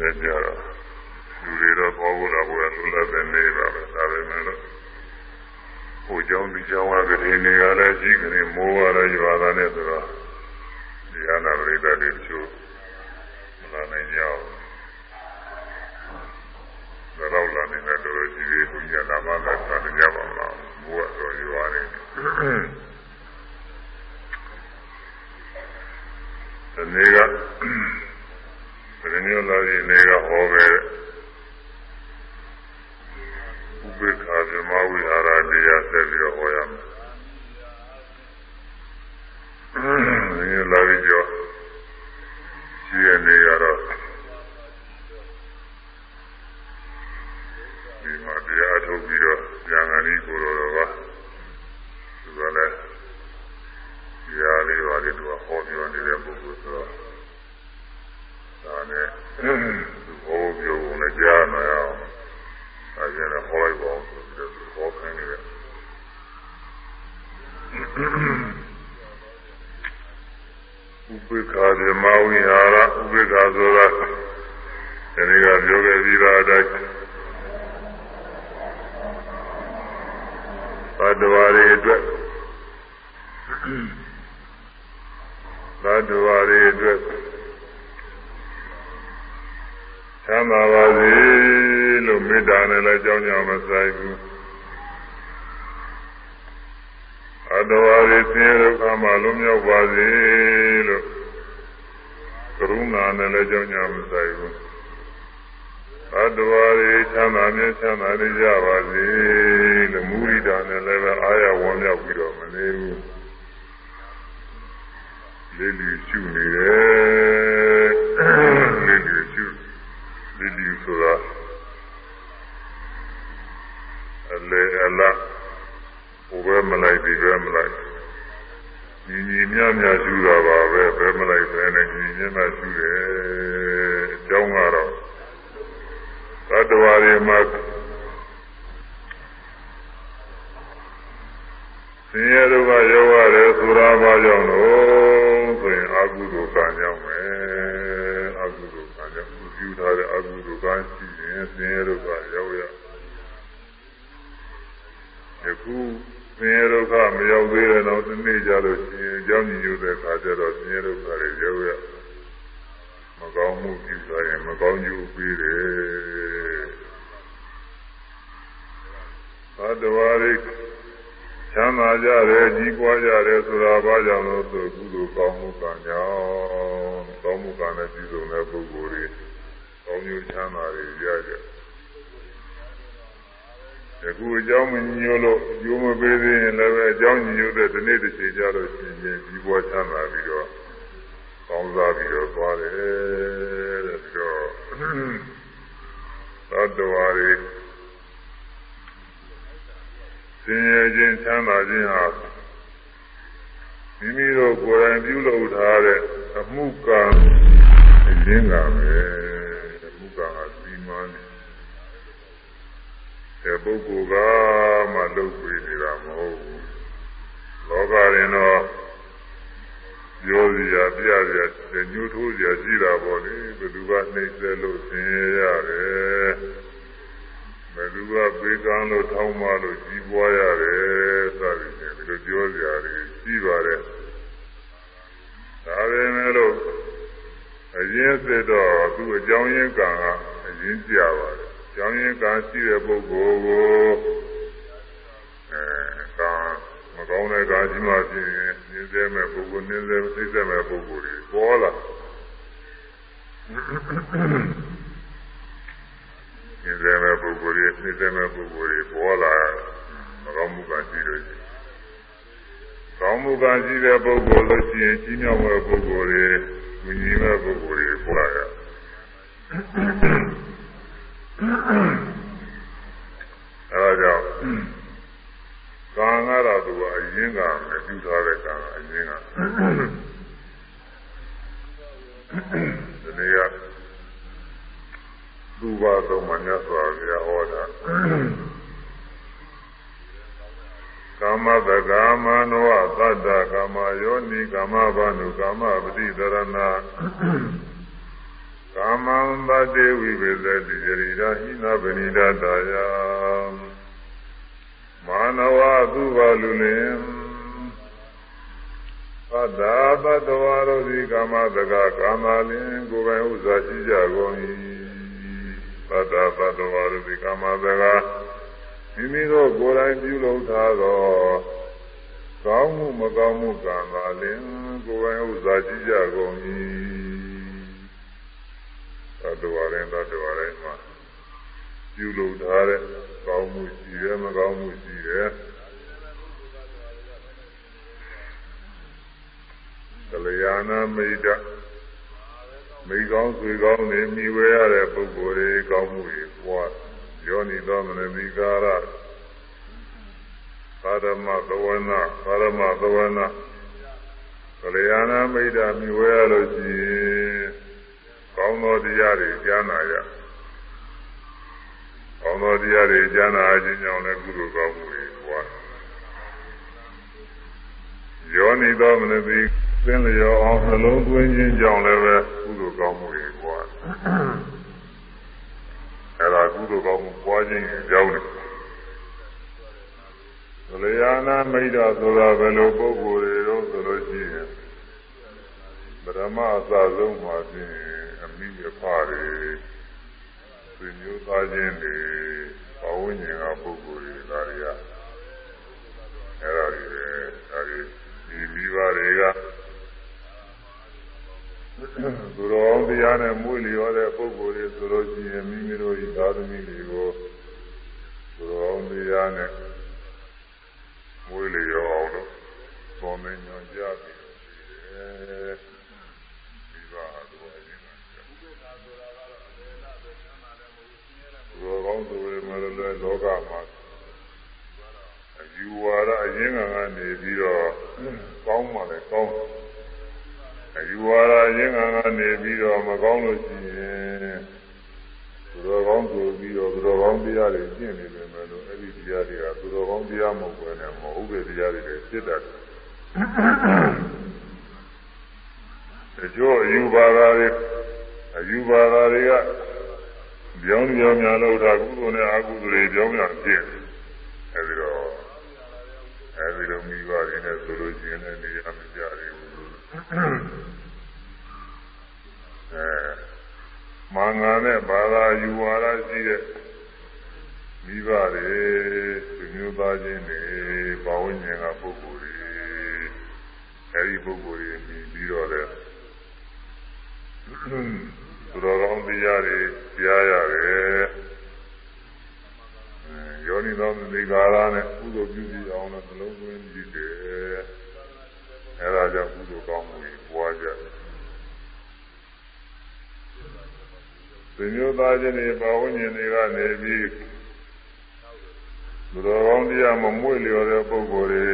နဲ့ကြတော့လူတွေတော့ပေါ်ဖို့လာဖို့လူလည်းပဲနေပါပဲဒါပဲမဲ့လို့ဟိုကြောင့်ဒီကြောင့်ကတည်းကနေရလဲရှိကနေမိုးရလဲရွာတာနဲ့ဆိုတော့ဒီအနာပရိသတ်တွေချို့မလာနိုင်ကြဘူးဒါတော့လာနေတဲ့တော်ကြီးတွေဘုရားနာမကသာကြပါမလားမိုးရတော့ရွာနေဒီနေ့က ဒီနေ့လာရင်နေကဟောပဲဥပေက္ခဗြဟ္မဝိဟာရတရားဆက်ပြီးတော့ဟောရမယ်။ဒီနေ့လာပြီးတော့ရှိရနေရတော့ဒီမှာတရားထုတ်ပြီးတော့ဉာဏ်ဂဏီကိုယ်တော်ကသူကလည်းတရားလေးပါလေးသူကဟောပြောနေတဲ့ပုဂ္ဂိုလ်ဆိုတော့ ဒါနဲ့သူဟောပြောုံနဲ့ကြားနာရအောင်အဲဒါနဲ့ဟောလိုက်ပါအောင်ဆိုပြီးတော့ဟောခိုင်းနေတယ်ဥပိ္ခာဓမ္မဝိဟာရဥပိ္ခာဆိုတာဒီနေ့ကပြောခဲ့ပြီးသားအတိုင်းသတ္တဝါတွေအတွက်သတ္တဝါတွေအတွက် ချမ်းသာပါစေလို့မေတ္တာနဲ့လည်းကြောင်းကြမဆိုင်ဘူးအတ္တဝါတွေဆင်းရဲဒုက္ခမှလွတ်မြောက်ပါစေလို့ကရုဏာနဲ့လည်းကြောင်းကြမဆိုင်ဘူးအတ္တဝါတွေချမ်းသာမြဲချမ်းသာနေကြပါစေလို့မူရိတာနဲ့လည်းပဲအာရဝံမြောက်ပြီးတော့မနေဘူးလေးလီရှုနေတယ်လေးလီရှု လေးလီဆိုတာအလေအလားဟိုဘဲမလိုက်ဒီဘဲမလိုက်ညီညီမြမြရှုတာပါပဲဘဲမလိုက်ပဲနဲ့ညီညီမြရှုတယ်အကြောင်းကတော့သတ္တဝါတွေမှာဆင်းရဲဒုက္ခရောက်ရတယ်ဆိုတာဘာကြောင့်လို့ဆိုရင်အကုသိုလ်ကံကြောင့်ပဲအကုသိုလ်ကံကြောင့် ပြုထားတဲ့အကုသိုလ်ကံရှိရင်ဆင်းရဲဒုက္ခရောက်ရယခုဆင်းရဲဒုက္ခမရောက်သေးတဲ့နောက်တစ်နေ့ကြလို့ရှိရင်ကြောင်းညီညွတ်တဲ့ခါကျတော့ဆင်းရဲဒုက္ခတွေရောက်ရမကောင်းမှုပြုထားရင်မကောင်းကျိုးပေးတယ်သတ္တဝါတွေချမ်းသာကြတယ်ကြီးပွားကြတယ်ဆိုတာဘာကြောင့်လို့ဆိုကုသိုလ်ကောင်းမှုကံကြောင့်ကောင်းမှုကံနဲ့ပြည့်စုံတဲ့ပုဂ္ဂိုလ်တွေ ကောင်းကျိုးချမ်းသာတွေရကြယခုအကြောင်းမညို့လို့ကျိုးမပေးသေးရင်လည်းပဲအကြောင်းညို့တဲ့ဒီနေ့တစ်ချိန်ကြလို့ရှိရင်ကြီးပွားချမ်းသာပြီးတော့ကောင်းစားပြီးတော့သွားတယ်တဲ့ပြီးတော့သတ္တဝါတွေဆင်းရဲခြင်းချမ်းသာခြင်းဟာမိမိတို့ကိုယ်တိုင်ပြုလုပ်ထားတဲ့အမှုကံအရင်းကပဲအမှုကံဟာစီမံနေ တဲ့ပုဂ္ဂိုလ်ကမှလုပ်ပြီးနေတာမဟုတ်ဘူးလောကရင်တော့ပြောစရာပြရစရာညှို့ထိုးစရာရှိတာပေါ့လေဘယ်သူကနှိမ့်ဆက်လို့ဆင်းရဲရတယ်ဘယ်သူကပေးကမ်းလို့ထောင်းမလို့ကြီးပွားရတယ်စသည်ဖြင့်ဒီလိုပြောစရာတွေရှိပါတယ်ဒါပေမဲ့လို့အရင်စစ်တော့သူ့အကြောင်းရင်းကံကအရင်ကြပါတယ်အ ကြောင်းရင်းကံရှိတဲ့ပုဂ္ဂိုလ်ကိုအဲကံမကောင်းတဲ့ကံရှိမှဖြစ်ရင်နှင်းစေမဲ့ပုဂ္ဂိုလ်နှင်းစေသိစေမဲ့ပုဂ္ဂိုလ်တွေပေါ်လာနေစေမဲ့ပုဂ္ဂိုလ်တွေနေစေမဲ့ပုဂ္ဂိုလ်တွေပေါ်လာမကောင်းမှုကရှိလို့ရှိကောင်းမှုကရှိတဲ့ပုဂ္ဂိုလ်လို့ရှိရင်ကြီးမြောက်တဲ့ပုဂ္ဂိုလ်တွေမြင်ကြီးမဲ့ပုဂ္ဂိုလ်တွေပေါ်လာရ အဲဒါကြောင့်ကံကတော့သူကအရင်ကမပြုထားတဲ့ကံအရင်ကဒီနေ့ကသူပါတော့မမြတ်စွာဘုရားဟောတာကာမတကာမနောသတ္တကာမယောနိကာမဘာနုကာမပတိတရဏ ကာကာမံပတေဝိပေသတိယရိဒာဟိနာပဏိဒတာယမာနဝသုဘလူလင်သတ္တာတတ္တဝါတို့သည်ကာမတကကာမလင်ကိုယ်ပိုင်ဥစ္စာရှိကြကုန်၏သတ္တာတတ္တဝါတို့သည်ကာမတကမိမိတို့ကိုယ်တိုင်ပြုလုပ်ထားသောကောင်းမှုမကောင်းမှုကံသာလင်ကိုယ်ပိုင်ဥစ္စာရှိကြကုန်၏ သတ္တဝါတိုင်းသတ္တဝါတိုင်းမှာပြုလုပ်ထားတဲ့ကောင်းမှုရှိတယ်မကောင်းမှုရှိတယ်ကလျာဏမိတ်တမိကောင်းဆွေကောင်းနေမိဝဲရတဲ့ပုဂ္ဂိုလ်တွေကောင်းမှုတွေပွားယောနိသောမနမိကာရသာရမသဝနာသာရမသဝနာကလျာဏမိတ်တမိဝဲရလို့ရှိရင် ကောင်းသောတရားတွေကြားနာရကောင်းသောတရားတွေကြားနာခြင်းကြောင့်လည်းကုသိုလ်ကောင်းမှုတွေပွားယောနိသောမနတိသင်လျောအောင်နှလုံးသွင်းခြင်းကြောင့်လည်းပဲကုသိုလ်ကောင်းမှုတွေပွားအဲဒါကုသိုလ်ကောင်းမှုပွားခြင်းကြောင့်သလျာနာမိတ်တာဆိုတာဘယ်လိုပုဂ္ဂိုလ်တွေတော့ဆိုလို့ရှိရင်ပရမအစဆုံးမှာဖြင့် မိရဖတွေဆွေမျိုးသားချင်းတွေဘဝဉ္ဇဉ်ကပုဂ္ဂိုလ်တွေဒါတွေကအဲ့ဒါတွေပဲဒါတွေဒီမိဘတွေကသူတော်တရားနဲ့မွေးလျော်တဲ့ပုဂ္ဂိုလ်တွေဆိုလို့ရှိရင်မိမိတို့ဤသာသမီတွေကိုသူတော်တရားနဲ့မွေးလျော်အောင်လို့သုံးနေညွန်ကြပြီးမိဘတို့ တော်ကောင်းဆိုရမယ်လည်းလောကမှာအယူဝါဒအရင်းခံကနေပြီးတော့ကောင်းမှလည်းကောင်းအယူဝါဒအရင်းခံကနေပြီးတော့မကောင်းလို့ရှိရင်သူတော်ကောင်းဆိုပြီးတော့သူတော်ကောင်းတရားတွေကျင့်နေတယ်မယ်လို့အဲ့ဒီတရားတွေကသူတော်ကောင်းတရားမဟုတ်ဘဲနဲ့မဟုတ်တဲ့တရားတွေဖြစ်တတ်တယ်တချို့အယူပါဒတွေအယူပါဒတွေက ပြောင်းပြောင်းများလို့ဒါကုသိုလ်နဲ့အကုသိုလ်တွေပြောင်းများဖြစ်အဲဒီတော့အဲဒီလိုမိဘတွေနဲ့ဆိုလို့ရှိရင်လည်းနေရာမကြရဘူးအဲမင်္ဂလာနဲ့ဘာသာယူဝါဒရှိတဲ့မိဘတွေသူမျိုးသားချင်းတွေဘာဝဉ္ဇဉ်ကပုဂ္ဂိုလ်တွေအဲဒီပုဂ္ဂိုလ်တွေပြီးတော့လည်း သူတော်ကောင်းတရားတွေကြားရတယ်ယောနိသောမိဂါရနဲ့ကုသိုလ်ပြုပြီးအောင်လို့နှလုံးသွင်းကြည့်တယ်အဲဒါကြောင့်ကုသိုလ်ကောင်းမှုတွေပွားကြတယ်သင်္ယောသားချင်းတွေပါဝဉ္ဉ္တွေကနေပြီးသူတော်ကောင်းတရားမမွေ့လျော်တဲ့ပုဂ္ဂိုလ်တွေ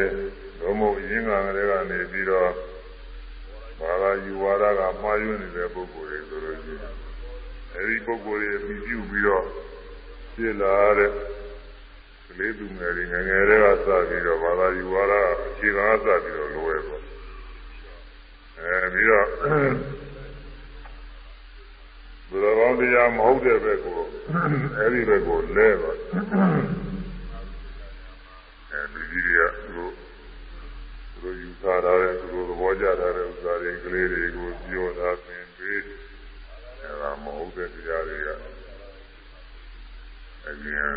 ဘုံမို့ရင်းငံတွေကနေပြီးတော့ ဘာသာယူဝါဒကမှားယွင်းနေတဲ့ပုဂ္ဂိုလ်တွေဆိုလို့ရှိရင်အဲဒီပုဂ္ဂိုလ်တွေပြီးပြုပြီးတော့ဖြစ်လာတဲ့ကလေးသူငယ်တွေငယ်ငယ်တွေကစပြီးတော့ဘာသာယူဝါဒအခြေခံစပြီးတော့လိုရဲပေါ့အဲပြီးတော့ဘုရားကောင်းတရားမဟုတ်တဲ့ဘက်ကိုအဲဒီဘက်ကိုလဲပါအဲဒီကြီးတွေကသူ တို့သူတို့ယူဆထားတဲ့သူတို့သဘောကျထားတဲ့ဥစ္စာတွေကလေးတွေကိုပြောတာသင်ပေးအဲဒါမဟုတ်တဲ့တရားတွေကအရင်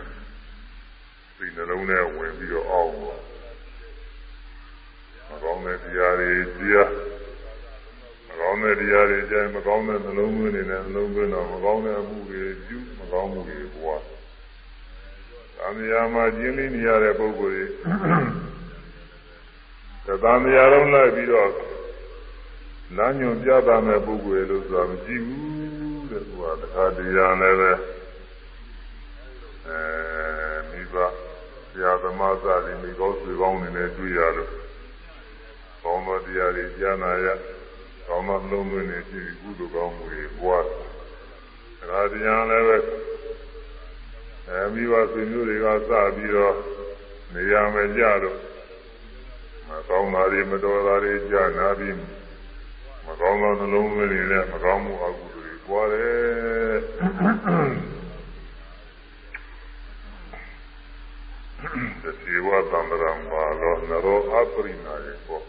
စိတ်နှလုံးထဲဝင်ပြီးတော့အောင်းတော့မကောင်းတဲ့တရားတွေကြားမကောင်းတဲ့တရားတွေကြားမကောင်းတဲ့နှလုံးသွင်းနေတဲ့နှလုံးသွင်းတော့မကောင်းတဲ့အမှုတွေပြုမကောင်းမှုတွေပွား။သံဃာမှာကျင်းနေရတဲ့ပုဂ္ဂိုလ်တွေ သံဃာလုံးလိုက်ပြီးတော့လမ်းညွန်ပြသမဲ့ပုဂ္ဂိုလ်လို့ဆိုတာမကြည့်ဘူးတဲ့သူကတခါတရားလည်းပဲအဲမိဘဆရာသမားစသည်မိကောင်းဆွေကောင်းနေနဲ့တွေ့ရလို့ကောင်းသောတရားတွေကြားနာရကောင်းသောလုံးသွင်းနေဖြစ်ပြီးကုသိုလ်ကောင်းမှုတွေပွားတခါတရားလည်းပဲအဲမိဘဆွေမျိုးတွေကစပြီးတော့နေရာမကြတော့ မကောင်းတာတွေမတော်တာတွေကြားနာပြီးမကောင်းသောနှလုံးသွင်းနေတဲ့မကောင်းမှုအကုသိုလ်တွေပွားတယ်တတိဝသံဃာမာလောနရောအပရိနာယေကော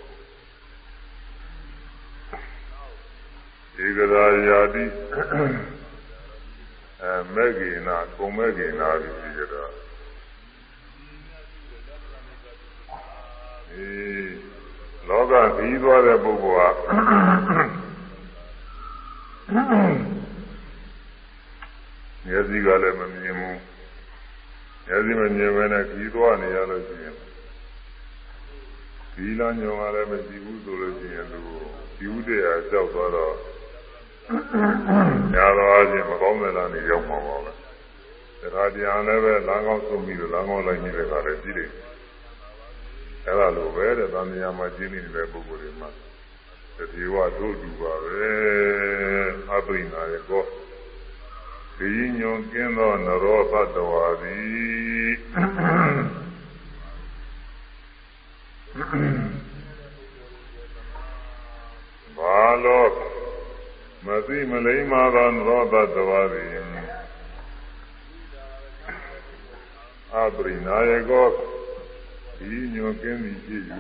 ဧကရာယာတိအဲမေဂိနာကုံမေဂိနာပြီးကြတာ အေးလောကပြီးသွားတဲ့ပုဂ္ဂိုလ်ဟာမျက်စိကလည်းမမြင်ဘူးမျက်စိမမြင်ဘဲနဲ့ပြီးသွားနေရလို့ရှိရင်ဒီလညောကလည်းမကြည့်ဘူးဆိုလို့ရှိရင်သူဒီဥဒေအကြောက်သွားတော့ညာတော်အချင်းမကောင်းတဲ့လားနေရောက်မှာပါပဲဒါကြပြန်လည်းပဲလမ်းကောင်းဆုံးပြီးတော့လမ်းကောင်းလိုက်နေတဲ့ခါလည်းကြည့်တယ် အဲ့ဒါလိုပဲတဲ့သံဃာမှာကျင်းနေတဲ့ပုဂ္ဂိုလ်တွေမှာတတိဝတို့တူပါပဲအပိနာရဲ့ကောဒီညွန်ကင်းသောနရောသတ္တဝါသည်ဘာလို့မသိမလိမ္မာသောနရောသတ္တဝါသည်အပိနာရဲ့ကော ဒီညွန်ကင်းသည်ဖြစ်၍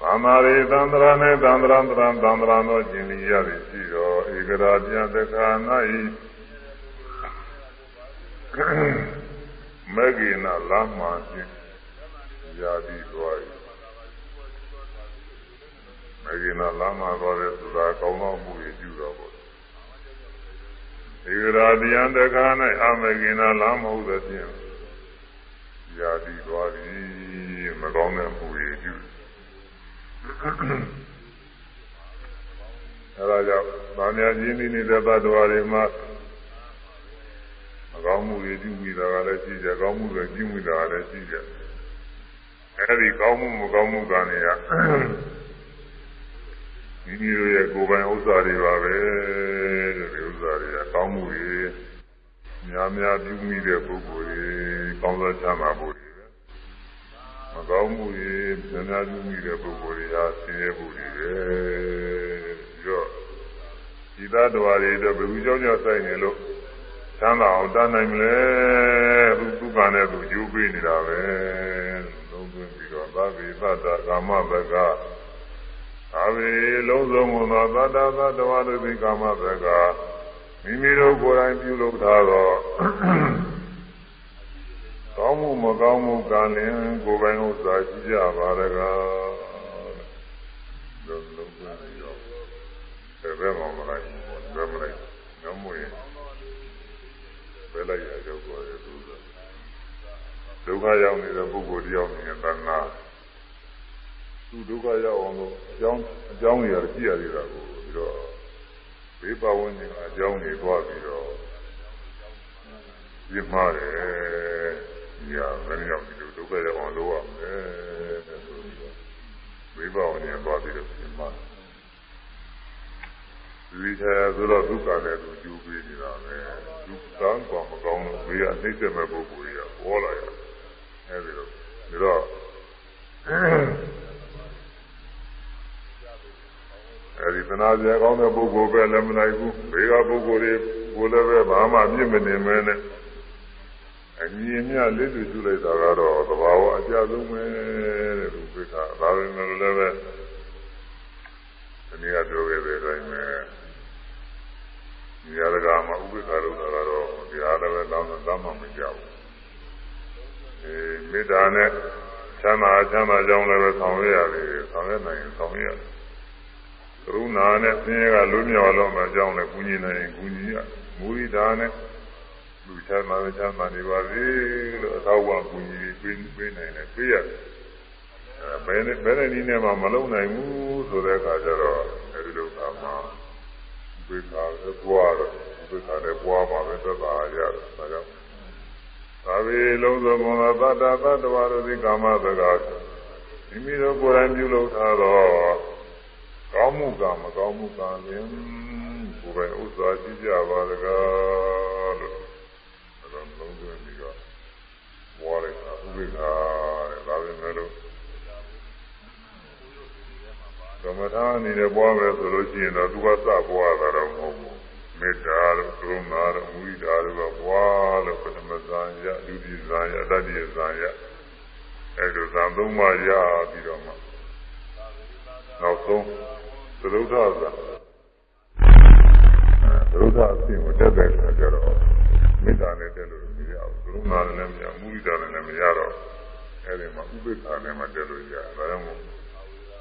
သံဃာရေသံဃာနဲ့သံဃာတရံသံဃာသောကျင်လီရသည်ရှိတော်ဧကရာပြတခာ၌မဂ္ဂိနလမ်းမှဖြင့်ယာတိသွား၏မဂ္ဂိနလမ်းမှသွားတဲ့ဆိုတာကောင်းသောမှုရပြုတော်ပေါ့ ဧကရာပြတခာ၌အမဂ္ဂိနလမ်းမဟုတ်သဖြင့်ယာတိသွားသည်မကောင်းတဲ့မှုရပြုအဲဒါကြောင့်ဗာမယာကြီးနေနေတဲ့ဘတ်တော်တွေမှာအကောင်းမှုတွေပြုမိတာကလည်းရှိကြကောင်းမှုတွေပြုမိတာကလည်းရှိကြအဲဒီကောင်းမှုမကောင်းမှုကနေရ မိမိတို့ရဲ့ကိုယ်ပိုင်ဥစ္စာတွေပါပဲတဲ့ဒီဥစ္စာတွေကကောင်းမှုတွေများများပြုမိတဲ့ပုဂ္ဂိုလ်တွေကောင်းသောချမ်းသာဖို့မကောင်းမှုတွေဉာဏ်များပြုမိတဲ့ပုဂ္ဂိုလ်တွေဟာဆင်းရဲမှုတွေပဲပြီးတော့ဒီသားတော်တွေတော့ဘယ်သူကြောင့်ကြောင့်ဆိုင်နေလို့ချမ်းသာအောင်တတ်နိုင်မလဲသူသူကနဲ့သူယူပေးနေတာပဲလုံးသွင်းပြီးတော့သဗ္ဗေသတ္တကာမဘက အဝေလုံးစုံသောသတ္တသတ္တဝါတို့ဒီကာမဘကမိမိတို့ကိုယ်တိုင်ပြုလုပ်ထားသောကောင်းမှုမကောင်းမှုကလည်းကိုယ်ပိုင်ဥစ္စာရှိကြပါရကားလုံးလုံးပြပြီးတော့ဘယ်မှာမလိုက်ဘယ်မလိုက်ငမွေဘယ်လိုက်ရကြောက်ပေါ်ရသူဒုက္ခရောက်နေတဲ့ပုဂ္ဂိုလ်တယောက်နေတဲ့တဏှာ သူဒုက္ခရောက်အောင်လို့အကြောင်းအကြောင်းတွေရကြည့်ရသေးတာကိုပြီးတော့ဘေးပဝန်းကျင်အကြောင်းတွေတွားပြီးတော့ပြမှားတယ်ညာဘယ်ရောက်ဒီလိုဒုက္ခရောက်အောင်လုပ်ရမယ်တဲ့ဆိုပြီးတော့ဝိဘောင်းနဲ့သွားပြီးတော့ပြင်မှာဒီချာဆိုတော့ဒုက္ခနဲ့သူကျူးပြီးနေတာပဲဒုက္ခကောင်းမကောင်းလို့ဘေးကနှိမ့်တဲ့မဲ့ပုဂ္ဂိုလ်ကြီးကပေါ်လာရတယ်အဲဒီတော့ဒါတော့ အဲဒီသနာစရာကောင်းတဲ့ပုဂ္ဂိုလ်ပဲလည်းမနိုင်ဘူးဘေးကပုဂ္ဂိုလ်တွေကိုလည်းပဲဘာမှပြစ်မနေမဲနဲ့အမြင်မြလက်တွေ့ကျလိုက်တာကတော့သဘာဝအကျဆုံးပဲတဲ့သူပိဋကဒါပဲမလို့လည်းပဲဒီနေ့ကပြောခဲ့တဲ့အတိုင်းပဲဉာဏ်ကမှာဥပိ္ပခာလို့တာကတော့ဒီအားလည်းပဲတောင်းတာမှမကြောက်ဘူးအဲမေတ္တာနဲ့ချမ်းသာချမ်းသာကြောင်းလည်းပဲဆောင်ရရတယ်ဆောင်ရနိုင်ရင်ဆောင်ရကရု ဏာနဲ့ဆင်းရဲကလွတ်မြောက်လို့မကြောင်းလည်းကုညီနိုင်ရင်ကုညီရမူရိတာနဲ့လူချမ်းသာချမ်းသာနေပါစေလို့အသောဝကူညီပေးပေးနိုင်တယ်ပေးရတယ်အဲဘယ်နဲ့ဘယ်နဲ့နည်းနဲ့မှမလုံနိုင်ဘူးဆိုတဲ့အခါကျတော့အဲဒီလိုကမှဝိခါလည်းပွားတော့ဝိခါလည်းပွားမှာပဲသက်သာရတယ်ဒါကြောင့်သာဝေလုံးစုံဘုံသောတတ္တသတ္တဝါတို့ဒီကာမသကားမိမိတို့ကိုယ်တိုင်ပြုလုပ်ထားသော ကောင်းမှုကမကောင်းမှုကလည်းကိုယ်ပိုင်ဥစ္စာရှိကြပါလကားလို့လုံးသွင်းပြီးတော့ဝါရကဥပိ္ပခာတဲ့ဒါပဲမဲ့လို့မထာအနေနဲ့ပွားမယ်ဆိုလို့ရှိရင်တော့သူကစပွားတာတော့မဟုတ်ဘူးမေတ္တာတို့ကရုဏာတို့မုဒိတာတို့ကပွားလို့ပထမဇန်ရဒုတိယဇန်ရတတိယဇန်ရအဲလိုဇန်သုံးပါးရပြီးတော့မှနောက်ဆုံးသ ရုဒ္ဓဇန်သရုဒ္ဓအဖြစ်ကိုတက်တဲ့အခါကျတော့မေတ္တာနဲ့တက်လို့မရဘူးကရုဏာနဲ့မရမုဒိတာနဲ့မရတော့အဲဒီမှာဥပိ္ပခာနဲ့မှတက်လို့ရတယ်ဒါကြောင့်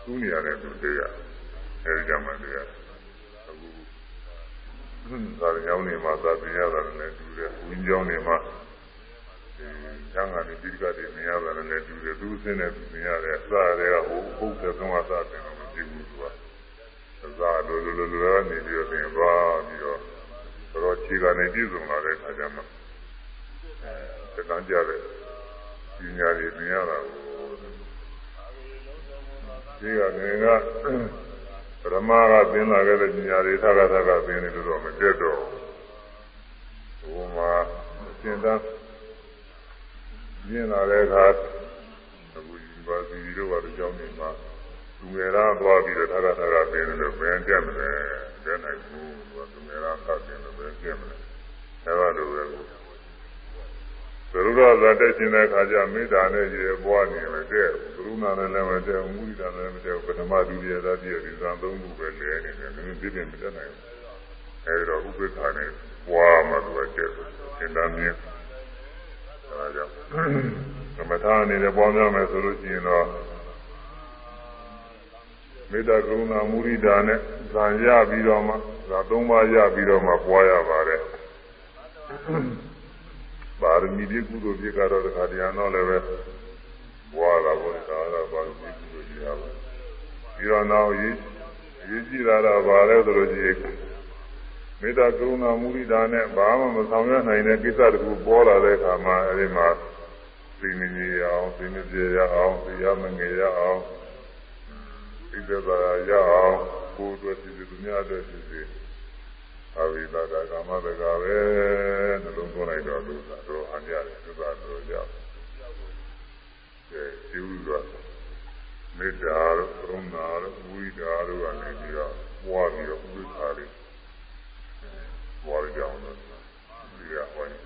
သူ့နေရာနဲ့သူတရားအဲဒီကြမှာတရားအခုသာရညောင်းနေမှာသာပြရတာလည်းတူတယ်ဝင်းကြောင်းနေမှာဒီကျမ်းဂန်ဒီပိဋကတွေမြင်ရတာလည်းတူတယ်သူ့စင်းနဲ့မြင်ရတယ်အစားတွေကဟိုပုတ်တဲ့သုံးဝါသာတယ်လို့မကြည့်ဘူးသူက အစားလိုလိုလိုလိုနေပြီးတော့သင်သွားပြီးတော့တော့ခြေကနေပြည့်စုံလာတဲ့အခါကျမှအဲတန်ကြတဲ့ပညာတွေမြင်ရတာကိုဒီကငယ်ကပရမကသင်လာခဲ့တဲ့ပညာတွေသက္ကသကသင်နေလို့တော့မတက်တော့ဘူးဟိုမှာသင်သားမြင်လာတဲ့အခါအခုဒီပါစီတို့ကတော့ကြောင်းနေမှာ သူငယ်သားသွားပြီးတော့သက္ကသကသင်နေလို့ဘယ်တက်မလဲတက်နိုင်ဘူးသူငယ်သားသတ်သင်လို့ဘယ်တက်မလဲအဲလိုပဲသရုပ်သာတက်ရှင်တဲ့အခါကျမေတ္တာနဲ့ရေပွားနေမယ်တဲ့ကရုဏာနဲ့လည်းမတည့်ဘူးမုဒိတာနဲ့လည်းမတည့်ဘူးပထမဒုတိယသတိယဒီဇံသုံးခုပဲလဲနေတယ်မင်းသိတယ်မတတ်နိုင်ဘူးအဲဒီတော့ဥပိ္ပခာနဲ့ပွားမှသူကတဲ့သင်္တန်းမြင်အဲဒါကြောင့်သမထအနေနဲ့ပွားများမယ်ဆိုလို့ရှိရင်တော့ မေတ္တာကရုဏာမုဒိတာနဲ့ဇံရပြီးတော့မှဇာသုံးပါးရပြီးတော့မှပွားရပါတယ်ပါရမီဒီကုသိုလ်ပြကတော့တခါတရားတော့လည်းပဲဘွာတာပေါ့ဒါတော့ပါရမီကုသိုလ်ပြရပါပြီးတော့နောက်ရေးရေးကြည့်တာတော့ဗာလဲဆိုလို့ရှိရင်မေတ္တာကရုဏာမုဒိတာနဲ့ဘာမှမဆောင်ရွက်နိုင်တဲ့ကိစ္စတခုပေါ်လာတဲ့အခါမှာအဲဒီမှာသိနေရအောင်သိနေပြရအောင်သိရမငယ်ရအောင် သိတဲ့သာရအောင်ကိုယ်အတွက်သိတဲ့သူများအတွက်သိတဲ့အဝိသကကာမတကပဲနှလုံးသွင်းလိုက်တော့သူကတော့အမြရတယ်သူကတော့ကြောက်တယ်ဒီဥစွာမေတ္တာတို့ကရုဏာတို့ဝိဒါတို့ကနေပြီးတော့ပွားပြီးတော့ဥပ္ပါလေးပွားကြအောင်လို့ဒီကဟောနေ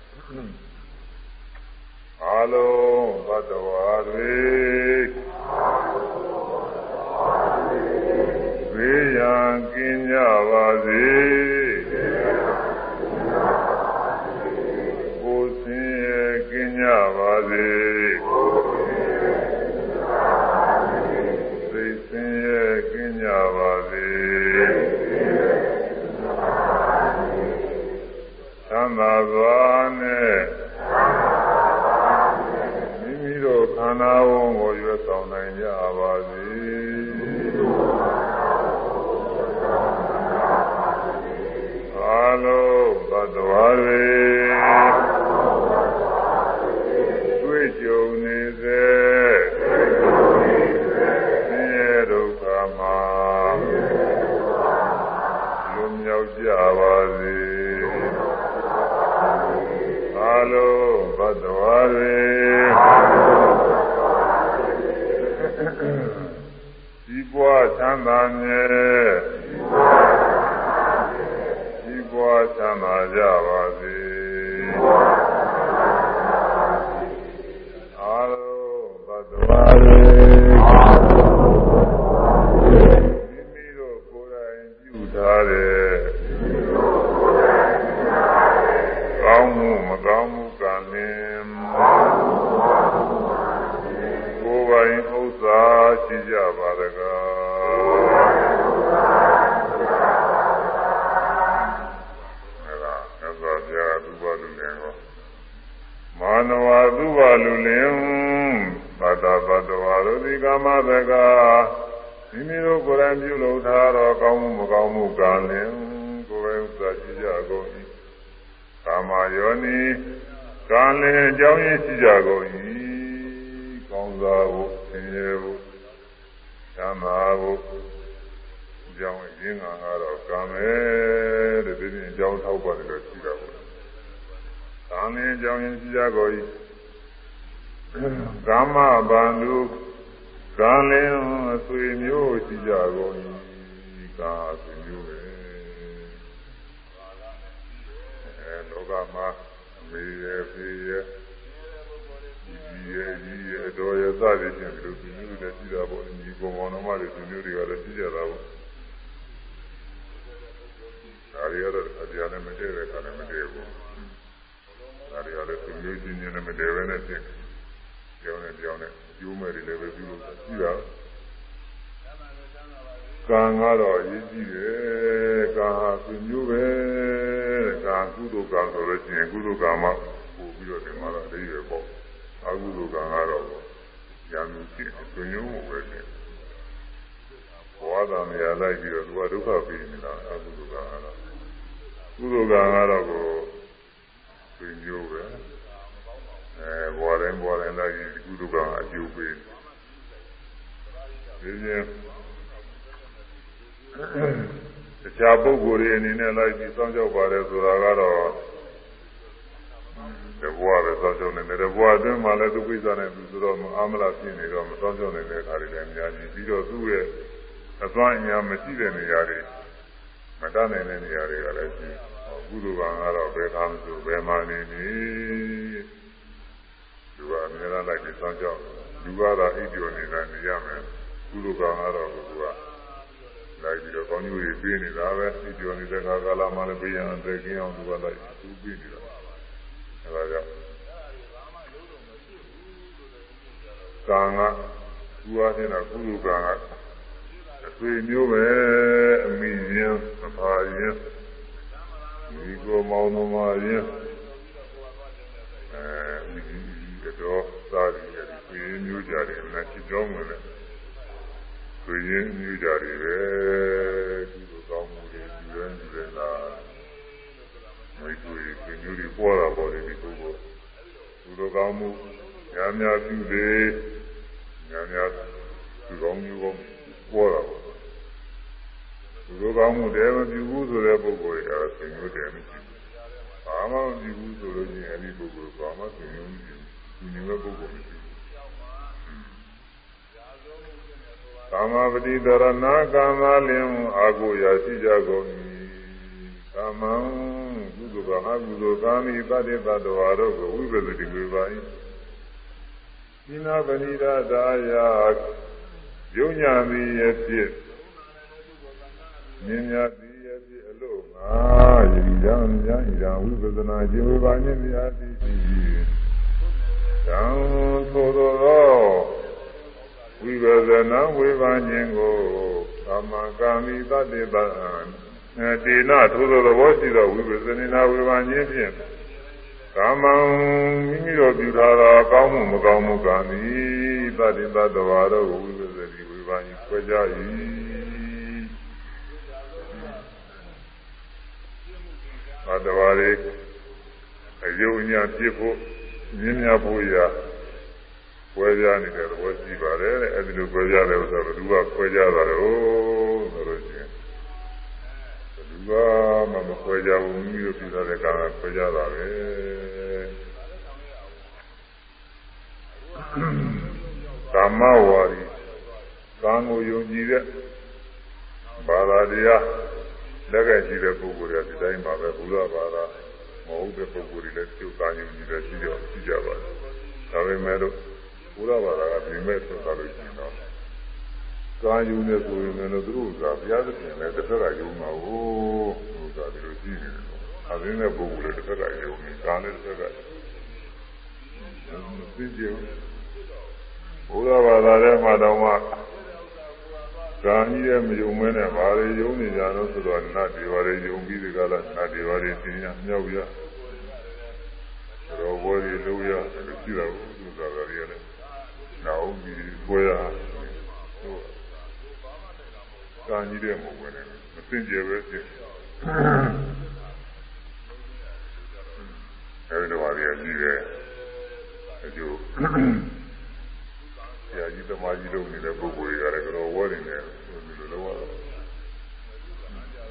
အာလုံးဘတ်တော်တွေ ဝေယံကင်းကြပါစေကြပါစေသိစင်ရဲ့ကင်းကြပါစေသံသာစွာနဲ့ လုံးသတ္တဝါတွေကြုံနေစေဆင်းရဲဒုက္ခမှာလွန်မြောက်ကြပါစေအလုံးဘတ်တော်တွေဒီပွားချမ်းသာမြဲဒီပွား ချမ်းသာကြပါစေ တခြားပုဂ္ဂိုလ်တွေအနေနဲ့လိုက်ပြီးစောင့်ကြောက်ပါတယ်ဆိုတာကတော့တဘွားပဲစောင့်ကြောက်နေတယ်တဘွားအတွင်းမှာလည်းသူကိစ္စနဲ့သူဆိုတော့အာမလားဖြစ်နေတော့မစောင့်ကြောက်နေတဲ့အခါတွေလည်းအများကြီးပြီးတော့သူ့ရဲ့အသွမ်းအညာမရှိတဲ့နေရာတွေမတတ်နိုင်တဲ့နေရာတွေကလည်းရှိကုသိုလ်ကံကတော့ဘယ်ကားမဆိုဘယ်မှနေနေသူကအများအားလိုက်ပြီးစောင့်ကြောက်လူကတော့အိပ်ပျော်နေတာနေရမယ်ကုသိုလ်ကံကတော့ သူကလိုက်ပြီးတော့ကောင်းကျိုးတွေပေးနေတာပဲဒီပြောနေတဲ့ခါကာလမှလည်းပေးရန်အသက်ကင်းအောင်သူကလိုက်သူပေးနေတာအဲဒါကြောင့်ကံကသူအားဖြင့်တော့ကုသိုလ်ကံကအသွေးမျိုးပဲအမိရင်မပါရင်ဒီကိုမောင်းတော်မှာရင်အဲဒီတော့သာရီဒီမျိုးကြတယ်နဲ့ချစ်ကြောင်းဝင်တယ်ဆိုရင်မြူကြတယ်ပဲဒီလိုကောင်းမှုတွေယူရင်းယူရလားမိတ်ဆွေဆွေမျိုးတွေပေါ်တာပေါ်တယ်ဒီပုဂ္ဂိုလ်သူတို့ ကောင်းမှုညာများပြုလေညာများသူကောင်းမျိုးကောင်းပေါ်တာပေါ့သူတို့ကောင်းမှုတည်းမပြုဘူးဆိုတဲ့ပုဂ္ဂိုလ်တွေအဲဆွေမျိုးတည်းမရှိဘူးဘာမှမပြုဘူးဆိုလို့ရှိရင်အဲဒီပုဂ္ဂိုလ်ဘာမှဆွေမျိုးမရှိဘူးသူညီမဲ့ပုဂ္ဂိုလ်မရှိဘူးကာမပတိတရဏကာမလင်အာကိုရာရှိကြကုန်၏ကာမံ ကုသကအကုသကာမိတတ္တတတဝါတို့ကိုဝိပဿတိဝေပါ၏သီနာပဏိဒသာယယုံညာမိရဲ့ဖြစ်မြင်ညာသည်ရဲ့ဖြစ်အလို့ငါယိရံညာဣရာဝိပဿနာခြေဝေပါနှင့်မြာသည်သည်တံသို့သောဝိပဿနာဝေဘာခြင်းကိုကာမကာမိတတ္တိပံ တေနထိုသောသဘောရှိသောဝိပဿနာဝေဘာခြင်းဖြင့်ကာမံမိမိတို့ပြုထားသောကောင်းမှုမကောင်းမှုကာမိတတ္တိတတဝါတို့ဝိပဿနာဝေဘာခြင်းဆွဲကြ၏သတ္တဝါတွေအယုံညာပြစ်ဖို့မြင်များဖို့ရာခွဲပြားနေတဲ့သဘောရှိပါတယ်တဲ့အဲဒီလိုခွဲပြားတယ်ဆိုတော့ဘယ်သူကခွဲကြတာလဲဆိုလို့ရှိရင် ဘယ်သူကမှမခွဲကြဘူးမိမိတို့ပြည်သားတဲ့ကံကခွဲကြတာပဲကာမဝါဒီကံကိုယုံကြည်တဲ့ဘာသာတရားလက်ကရှိတဲ့ပုဂ္ဂိုလ်တွေဒီတိုင်းပါပဲဘုရားဘာသာမဟုတ်တဲ့ပုဂ္ဂိုလ်တွေလည်းကျုပ်ကံယုံကြည်တဲ့ရှိကြရှိကြပါတယ်ဒါပေမဲ့လို့ဘုရားဘာသာကပြင်မဲ့ဆိုတာလို့ရှိရင်တော့ ကာယုံနဲ့ဆိုရင်လည်းသူတို့ကဘုရားသခင်လည်းတစ်ဖက်ကယုံမှာဟုတ်သူကဒီလိုကြည့်နေတယ်အရင်းတဲ့ပုဂ္ဂိုလ်လည်းတစ်ဖက်ကယုံနေကာလည်းတစ်ဖက်ကသိကြဘုရားဘာသာထဲမှာတော့မှကာကြီးရဲ့မယုံမဲနဲ့ဘာတွေယုံနေကြတော့ဆိုတော့နတ်တွေဘာတွေယုံပြီးဒီကလာနတ်တွေဘာတွေသင်ရမြောက်ရတော့ဘောတွေလို့ရလို့ရှိတာဘူးသူကလည်းနောက်ပြီးဆွဲရဟု တ်ကံကြီးတဲ့မဟုတ်ဘူးနဲ့မသိကြပဲဖြစ်အဲဒီတော့ပါရကြီးတယ်အကျိုးဆရာကြီးသမားကြီးလုပ်နေတဲ့ပုဂ္ဂိုလ်တွေကလည်းကတော့ဝဲနေတယ်ဒီလိုလုပ်ရတော့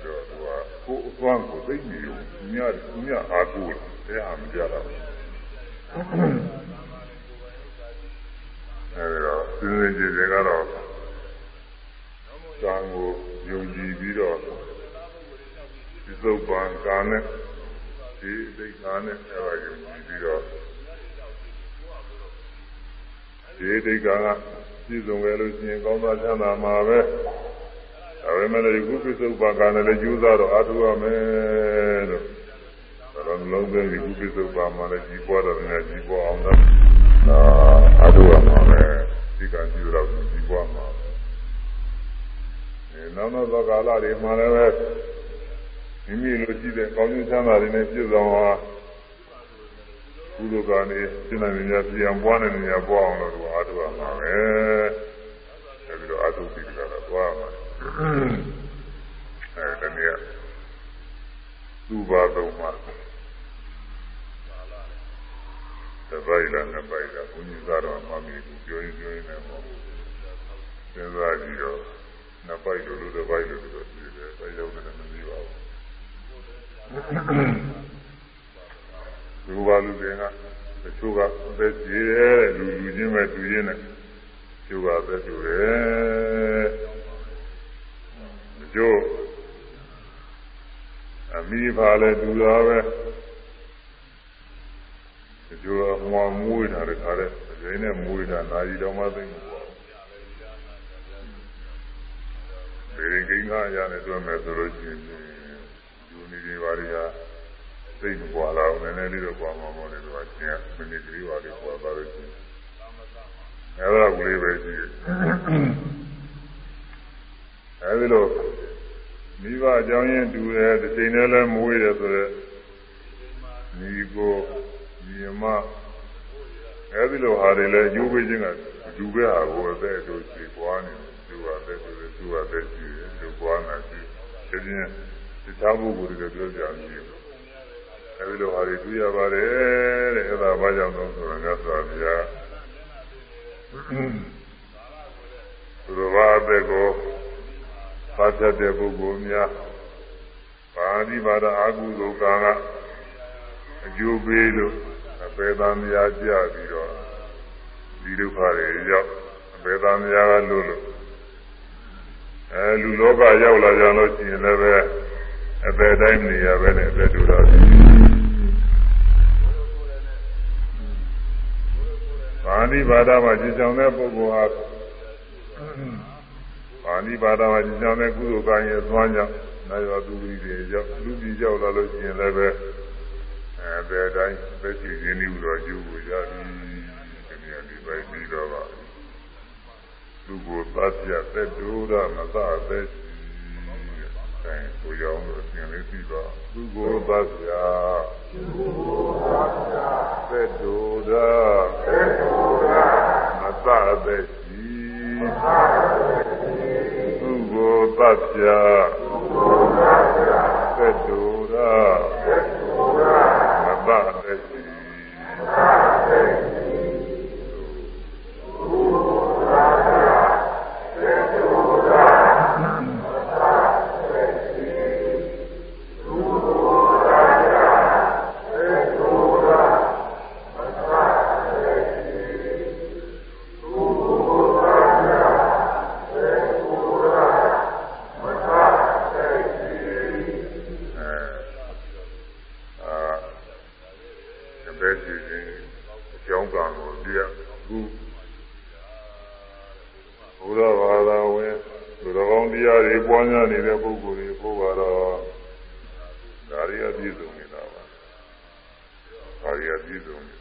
တော့ကိုယ်အသွမ်းကိုသိနေရုံညညအားကိုးတယ်အားမကြတော့အဲဒီတော့စဉ်းစဉ်ကြည့်ကြကတော့ ကံကိုယုံကြည်ပြီးတော့ဒီသုတ်ပံကံနဲ့ဒီသိက္ခာနဲ့အဲဒါယုံကြည်ပြီးတော့ဒီသိက္ခာကပြည့်စုံခဲ့လို့ရှိရင်ကောင်းသောချမ်းသာမှာပဲဒါပေမဲ့ဒီကုသသုတ်ပံကံနဲ့လည်းကျူးစားတော့အထုရမယ်လို့ဒါတော့လုံးသွင်းဒီကုသသုတ်ပံမှာလည်းကြီးပွားတော့လည်းကြီးပွားအောင်တော့အထုရမှာပဲဒီကံကြည့်တော့ကြီးပွားမှာ နောက်နောက်သောကာလတွေမှာလည်းပဲမိမိလိုရှိတဲ့ကောင်းကျိုးချမ်းသာတွေနဲ့ပြည့်စုံသွားကုသိုလ်ကံတွေစိတ်နဲ့များပြန်ပွားနေနေပွားအောင်လို့သူအားထုတ်ရမှာပဲအဲဒီတော့အားထုတ်ပြီးကြတော့ပွားမှာအဲဒီနေ့သူ့ဘာသုံးမှာတပိုက်လားနှစ်ပိုက်လားဘုန်းကြီးကတော့မှမီဘူးပြောရင်ပြောရင်လည်းမဟုတ်ဘူးစဉ်းစားကြည့်တော့ နှစ်ပိုက်လို့လို့တစ်ပိုက်လို့ဆိုတော့ဒီတယ်ပဲရောက်တယ်မသိပါဘူးလူပါလူတွေကတချို့ကအသက်ကြီးတယ်လူလူချင်းပဲတူရင်းနဲ့ကျိုးကအသက်တူတယ်ကျိုးအမိပါလဲတူတာပဲကျိုးအမွာမွေးတာတခါတည်းအရင်နဲ့မွေးတာနာရီတော်မှသိမှာ ပေရင်ကိန်းကားရနဲ့တွဲမယ်ဆိုလို့ရှိရင်ယူနေတွေပါရီဟာသိမကွာလာဘူးနည်းနည်းလေးတော့ကွာမှာပေါ့လေသူကချင်းမိနစ်ကလေးပါလေးကွာသွားလို့ရှိရင်အဲဒါကလေးပဲရှိတယ်အဲဒီလိုမိဘအကြောင်းရင်းတူတယ်တစ်ချိန်နဲ့လည်းမွေးတယ်ဆိုတော့ညီကိုညီမအဲဒီလိုဟာတွေလည်းယူပေးခြင်းကဒူပဲဟာကိုအသက်တို့ရှိပွားနေတယ် သူကအသက်ဆိုသူကအသက်ရှိတယ်သူပွားနေရှိတယ်ဒီချင်းတခြားပုဂ္ဂိုလ်တွေပြောကြမရှိဘူးအဲဒီလိုဟာတွေတွေ့ရပါတယ်တဲ့အဲဒါဘာကြောင့်လဲဆိုတော့မြတ်စွာဘုရားသူတော်ဘာအသက်ကိုဖတ်တတ်တဲ့ပုဂ္ဂိုလ်များပါဠိဘာသာအာဟုသောကံကအကျိုးပေးလို့အပေသံများကြပြီးတော့ဒီဒုက္ခတွေရောက်အပေသံများကလို့လို့ အဲလူလောကရောက်လာကြလို့ရှိရင်လည်းပဲအပေတိုင်းနေရပဲနဲ့အပေတူတော့ပါဠိဘာသာမှာကြည်ဆောင်တဲ့ပုဂ္ဂိုလ်ဟာပါဠိဘာသာမှာကြည်ဆောင်တဲ့ကုသိုလ်ကံရဲ့သွမ်းကြောင့်နိုင်ရောသူကြီးတွေရောက်လူကြီးရောက်လာလို့ရှိရင်လည်းပဲအဲဘယ်တိုင်းပဲကြည်ရင်းနေလို့တော့ကျူကိုရပြီဒီနေ့ဒီပိုင်းပြီးတော့ပါ သူကိုသတ်ပြတဲ့ဒုရမသတဲ့အဲကိုရောင်းလို့သင်လေးပြီးပါသူကိုသတ်ပြသူကိုသတ်ပြတဲ့ဒုရတဲ့ဒုရမသတဲ့ရှိမသတဲ့ရှိသူကိုသတ်ပြသူကိုသတ်ပြတဲ့ဒုရတဲ့ဒုရမသတဲ့ရှိမသတဲ့ရှိသူကိုသတ်ပြပွားများနေတဲ့ပုဂ္ဂိုလ်တွေဘုရားတော့ဒါရီအပြည့်စုံနေတာပါဒါရီအပြည့်စုံနေ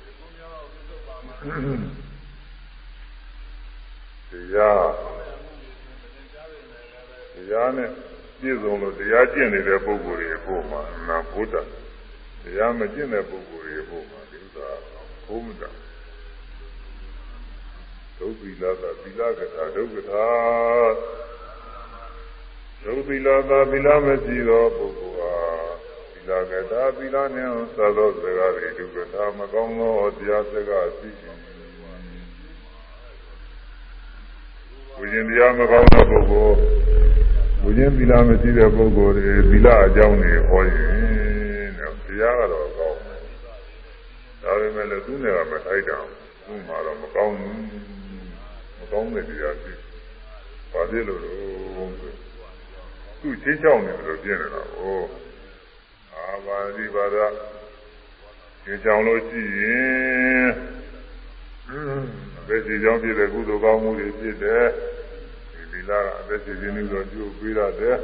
တရားတရားနဲ့ပြည့်စုံလို့တရားကျ င့်နေတဲ့ပုဂ္ဂိုလ်တွေအဖို့မှာနာဘုဒ္ဓတရားမကျင့်တဲ့ပုဂ္ဂိုလ်တွေအဖို့မှာဒီဥစ္စာဘုမတာဒုက္ခိလာသသီလကထာဒုက္ခထာဒုသီလသာသီလမရှိသောပုဂ္ဂိုလ်ဟာသီလကထာသီလနှင့်သသောစကားတွေဒုက္ခထာမကောင်းသောတရားစကားရှိ၏ဝိညာဉ်တရားမကောင်းတဲ့ပုဂ္ဂိုလ် ဝိညာဉ်သီလမရှိတဲ့ပုဂ္ဂိုလ်တွေသီလအကြောင်းတွေဟောရင်တဲ့တရားကတော့ကောင်းတယ်ဒါပေမဲ့လည်းသူနဲ့ကမထိုက်တာသူ့မှာတော့မကောင်းဘူးမကောင်းတဲ့တရားရှိဘာဖြစ်လို့လဲသူချင်းချောင်းနေတယ်လို့ပြနေတာကိုအာဘာတိဘာသာချင်းချောင်းလို့ရှိရင်အသက်ကြီးကြောင်းဖြစ်တဲ့ကုသိုလ်ကောင်းမှုတွေဖြစ်တယ်ဒီ သီလကအသက်ကြီးခြင်းလို့ကျိုးပေးရတယ်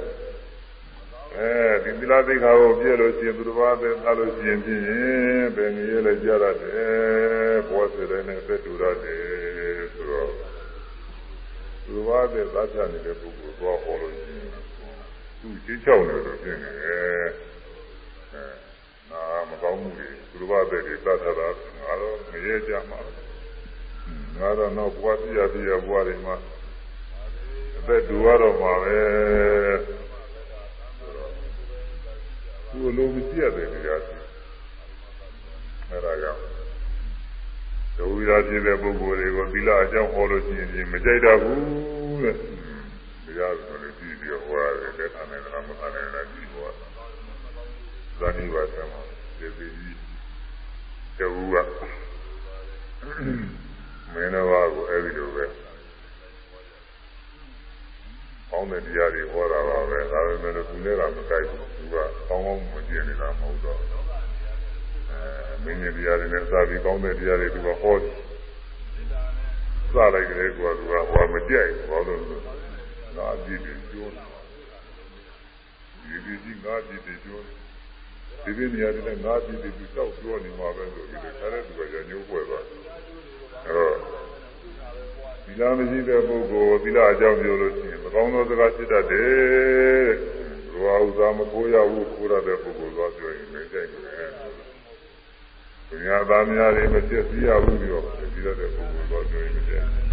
အဲဒီသီလသိက္ခာကိုပြည့်လို့ရှိရင်သူတစ်ပါးသက်သာလို့ရှိရင်ဖြင့်ဘယ်နည်းလဲကြရတယ်ဘောစရနဲ့အသက်တူရတယ်ဆိုတော့သူတစ်ပါးသက်သာချနေတဲ့ပုဂ္ဂိုလ်တော့ဟောလို့ရှိရင်သူချင်းချောက်နေလို့ဖြစ်နေတယ်အဲနာမကောင်းမှုတွေသူတစ်ပါးသက်တွေသတ်ထားတာငါတော့မရဲကြမှာငါတော့နောက်ဘဝပြရပြရဘဝတွေမှာအ သက်တူရတော့မှာပဲသူ့လိုမရှိရတယ်တရားရှိအဲဒါကြောင့်ဒုဝိရာဖြစ်တဲ့ပုဂ္ဂိုလ်တွေကိုသီလအကြောင်းဟောလို့ရှိရင်မကြိုက်တော့ဘူးတဲ့တရားဆိုလို့ကြည့်ပြီးဟောရတယ်လက်ခံတယ်လားမခံတယ်လားကြည့်ဟောဇာတိပါဆံမှာဒီဒီကြီးတူကမင်းတော်ကိုအဲ့ဒီလိုပဲ ကောင်းတဲ့တရားတွေဟောတာပါပဲဒါပေမဲ့သူလည်းကမကြိုက်ဘူးသူကကောင်းကောင်းမကျင့်နေတာမဟုတ်တော့အဲမင်းရဲ့တရားတွေနဲ့စာပြီးကောင်းတဲ့တရားတွေသူကဟောတယ်စလိုက်ကြတဲ့ကွာသူကဟောမကြိုက်ဘူးဘာလို့လဲငါကြည့်တယ်ပြောတယ်ဒီဒီကြီးငါကြည့်တယ်ပြောတယ်ဒီဒီနေရာတွေငါကြည့်တယ်သူတောက်ပြောနေမှာပဲဆိုပြီးတော့ဒါလည်းသူကညှိုးပွဲသွားအဲတော့ သီလမရှိတဲ့ပုဂ္ဂိုလ်သီလအကြောင်းပြောလို့ရှိရင်မကောင်းသောစကားဖြစ်တတ်တယ်။ဘဝဥစ္စာမကိုရဘူးကိုရတဲ့ပုဂ္ဂိုလ်သွားပြောရင်မကြိုက်ဘူးလေ။သူများသားများတွေမဖြစ်စီရဘူးပြီးတော့ဒီရတဲ့ပုဂ္ဂိုလ်သွားပြောရင်မကြိုက်ဘူး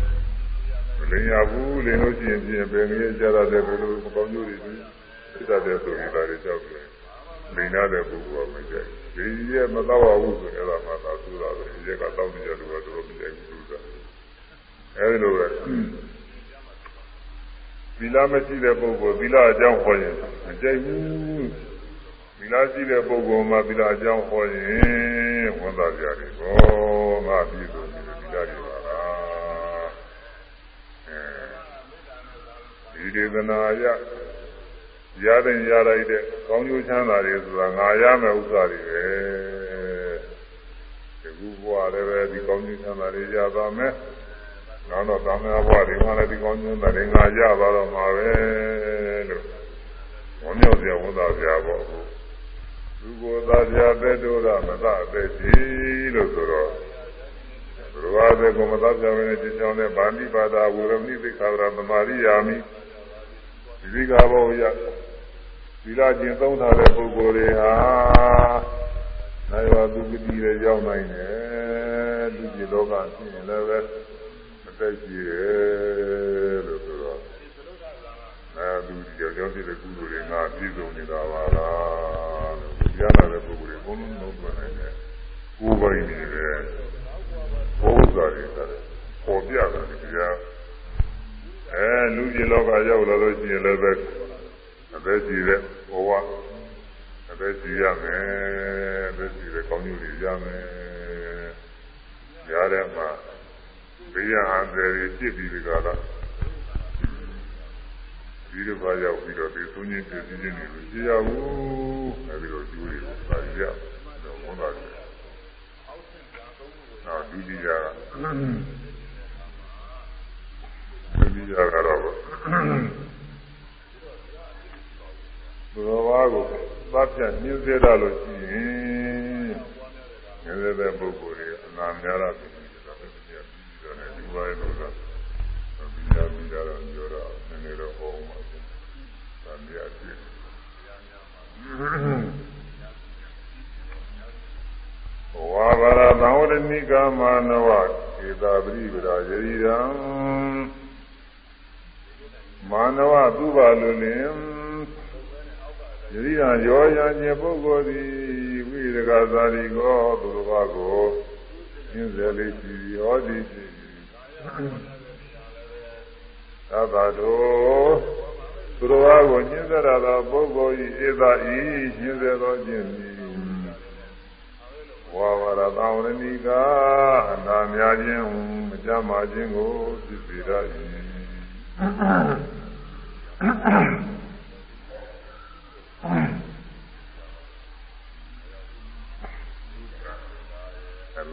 ။မလင်ရဘူးလင်လို့ရှိရင်ပြင်ပင်ကြီးကြရတဲ့ဘယ်လိုမကောင်းကျိုးတွေဖြစ်တတ်တယ်ဆိုရင်ဒါတွေကြောက်တယ်။လိန်ရတဲ့ပုဂ္ဂိုလ်ကမကြိုက်ဘူး။ဒီရဲ့မတော့ဘူးဆိုရင်အဲ့ဒါမှသာသူ့တာပဲ။ဒီရကတောင်းနေကြလို့တော့မကြိုက်ဘူးသူက။ အဲဒီလိုပဲသီလမရှိတဲ့ပုဂ္ဂိုလ်သီလအကြောင်းဟောရင်မကြိုက်ဘူးသီလရှိတဲ့ပုဂ္ဂိုလ်မှာသီလအကြောင်းဟောရင်ဝန်သာကြတယ်ဘောငါပြည့်စုံတယ်သီလတွေပါလားအဲဒီဒေသနာရရတဲ့ရလိုက်တဲ့ကောင်းကျိုးချမ်းသာတွေဆိုတာငါရမယ်ဥစ္စာတွေပဲဒီခုဘဝလည်းပဲဒီကောင်းကျိုးချမ်းသာတွေရပါမယ် နောက်တော့သံဃာဘဝတွေမှာလည်းဒီကောင်းကျိုးတဲ့ငါရပါတော့မှာပဲလို့ဝမ်းမြောက်စရာဝန်သာစရာပေါ့လူကိုယ်သားစရာပဲတို့ရမသအသက်ကြီးလို့ဆိုတော့ဘုရားတဲ့ကိုမသားစရာပဲနဲ့จิตကြောင့်လည်းဗန္တိပါဒဝရမိသိခါရသမာရိယာမိဒီဒီကဘောရသီလကျင့်သုံးထားတဲ့ပုဂ္ဂိုလ်တွေဟာနိုင်ဝသူပတိရဲ့ရောက်နိုင်တယ်လူကြီးလောကဖြစ်ရင်လည်းပဲ သက်ရှိတယ်လို့ဆိုတော့အဲသူဒီကြောင့်ဖြစ်တဲ့ကုသိုလ်တွေငါပြည့်စုံနေတာပါလားလို့ကြားလာတဲ့ပုဂ္ဂိုလ်တွေဘုံလုံးလုံးသွင်းနိုင်တယ်ကိုယ်ပိုင်နေတယ်ဘုရားတွေတဲ့ပေါ်ပြတာဒီကအဲလူကြီးလောကရောက်လာလို့ရှိရင်လည်းပဲအသက်ကြီးတဲ့ဘဝအသက်ကြီးရမယ်အသက်ကြီးတဲ့ကောင်းကျိုးတွေရမယ်ကြားထဲမှာ ဘေးရဟန်တွေဖြစ်ပြီးဒီကလာဒီလိုပါရောက်ပြီးတော့ဒီသုံးချင်းပြည့်စည်ခြင်းတွေမရှိရဘူးအဲဒီလိုကျိုးတွေကိုပါရတော့ဘုန်းတော်တွေနောက်ဒုတိယကဒုတိယကတော့ဘုရားဘာကိုသတ်ပြညှင်းစေတာလို့ရှိရင်ငယ်တဲ့ပုဂ္ဂိုလ်တွေအနာများတာပြီ ပါရဲ့လို့ဆိုပြီးရပြီးတော့ပြောတော့နည်းနည်းတော့ဟောမှာပေါ့။ဒါမြတ်ပြည့်ဝါဘာရသံဝရဏိကမာနဝဧတာပရိပရာယရိရံမာနဝသူပါလူလင်ယရိရံရောရခြင်းပုဂ္ဂိုလ်သည်ဝိရကသာရိကောသူတော်ဘာကိုသင်္ဇလေးရှိဟောသည်ရှိ သဗ္ဗတောသူတော်ဘာကိုညှင်းဆရသောပုဂ္ဂိုလ်ဤဧသာဤညှင်းဆသောခြင်းသည်ဝါဝရသံဝရဏိကအနာများခြင်းမကြမ်းမာခြင်းကိုသိစေရ၏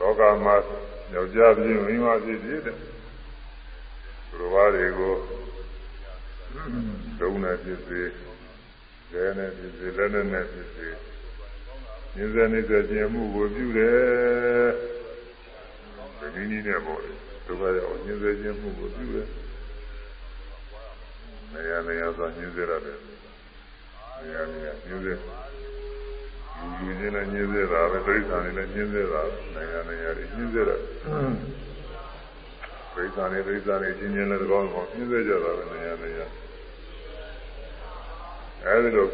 လောကမှာယောက်ျားဖြစ်မိန်းမဖြစ်ဖြစ်တဲ့ သူတော်ဘာတွေကိုဒုံနဲ့ဖြစ်စေ၊ရဲနဲ့ဖြစ်စေ၊လက်နဲ့နဲ့ဖြစ်စေဉာဏ်စနေတဲ့ကျင့်မှုကိုပြုတယ်။ဒီနည်းနဲ့ပေါ့လေဒုက္ခရောက်ဉာဏ်စခြင်းမှုကိုပြုတယ်။နေရာနေရာဆိုဉာဏ်စရတယ်။နေရာနေရာဉာဏ်စလူလူချင်းလည်းညင်းစေတာပဲပြိဿာနေလည်းညင်းစေတာနိုင်ငံနေရာတွေညင်းစေတာ ပြိဿာနေပြိဿာနေချင်းချင်းလည်းတကောင်းကောင်းညင်းစေကြတာပဲနိုင်ငံနေရာအဲဒီလို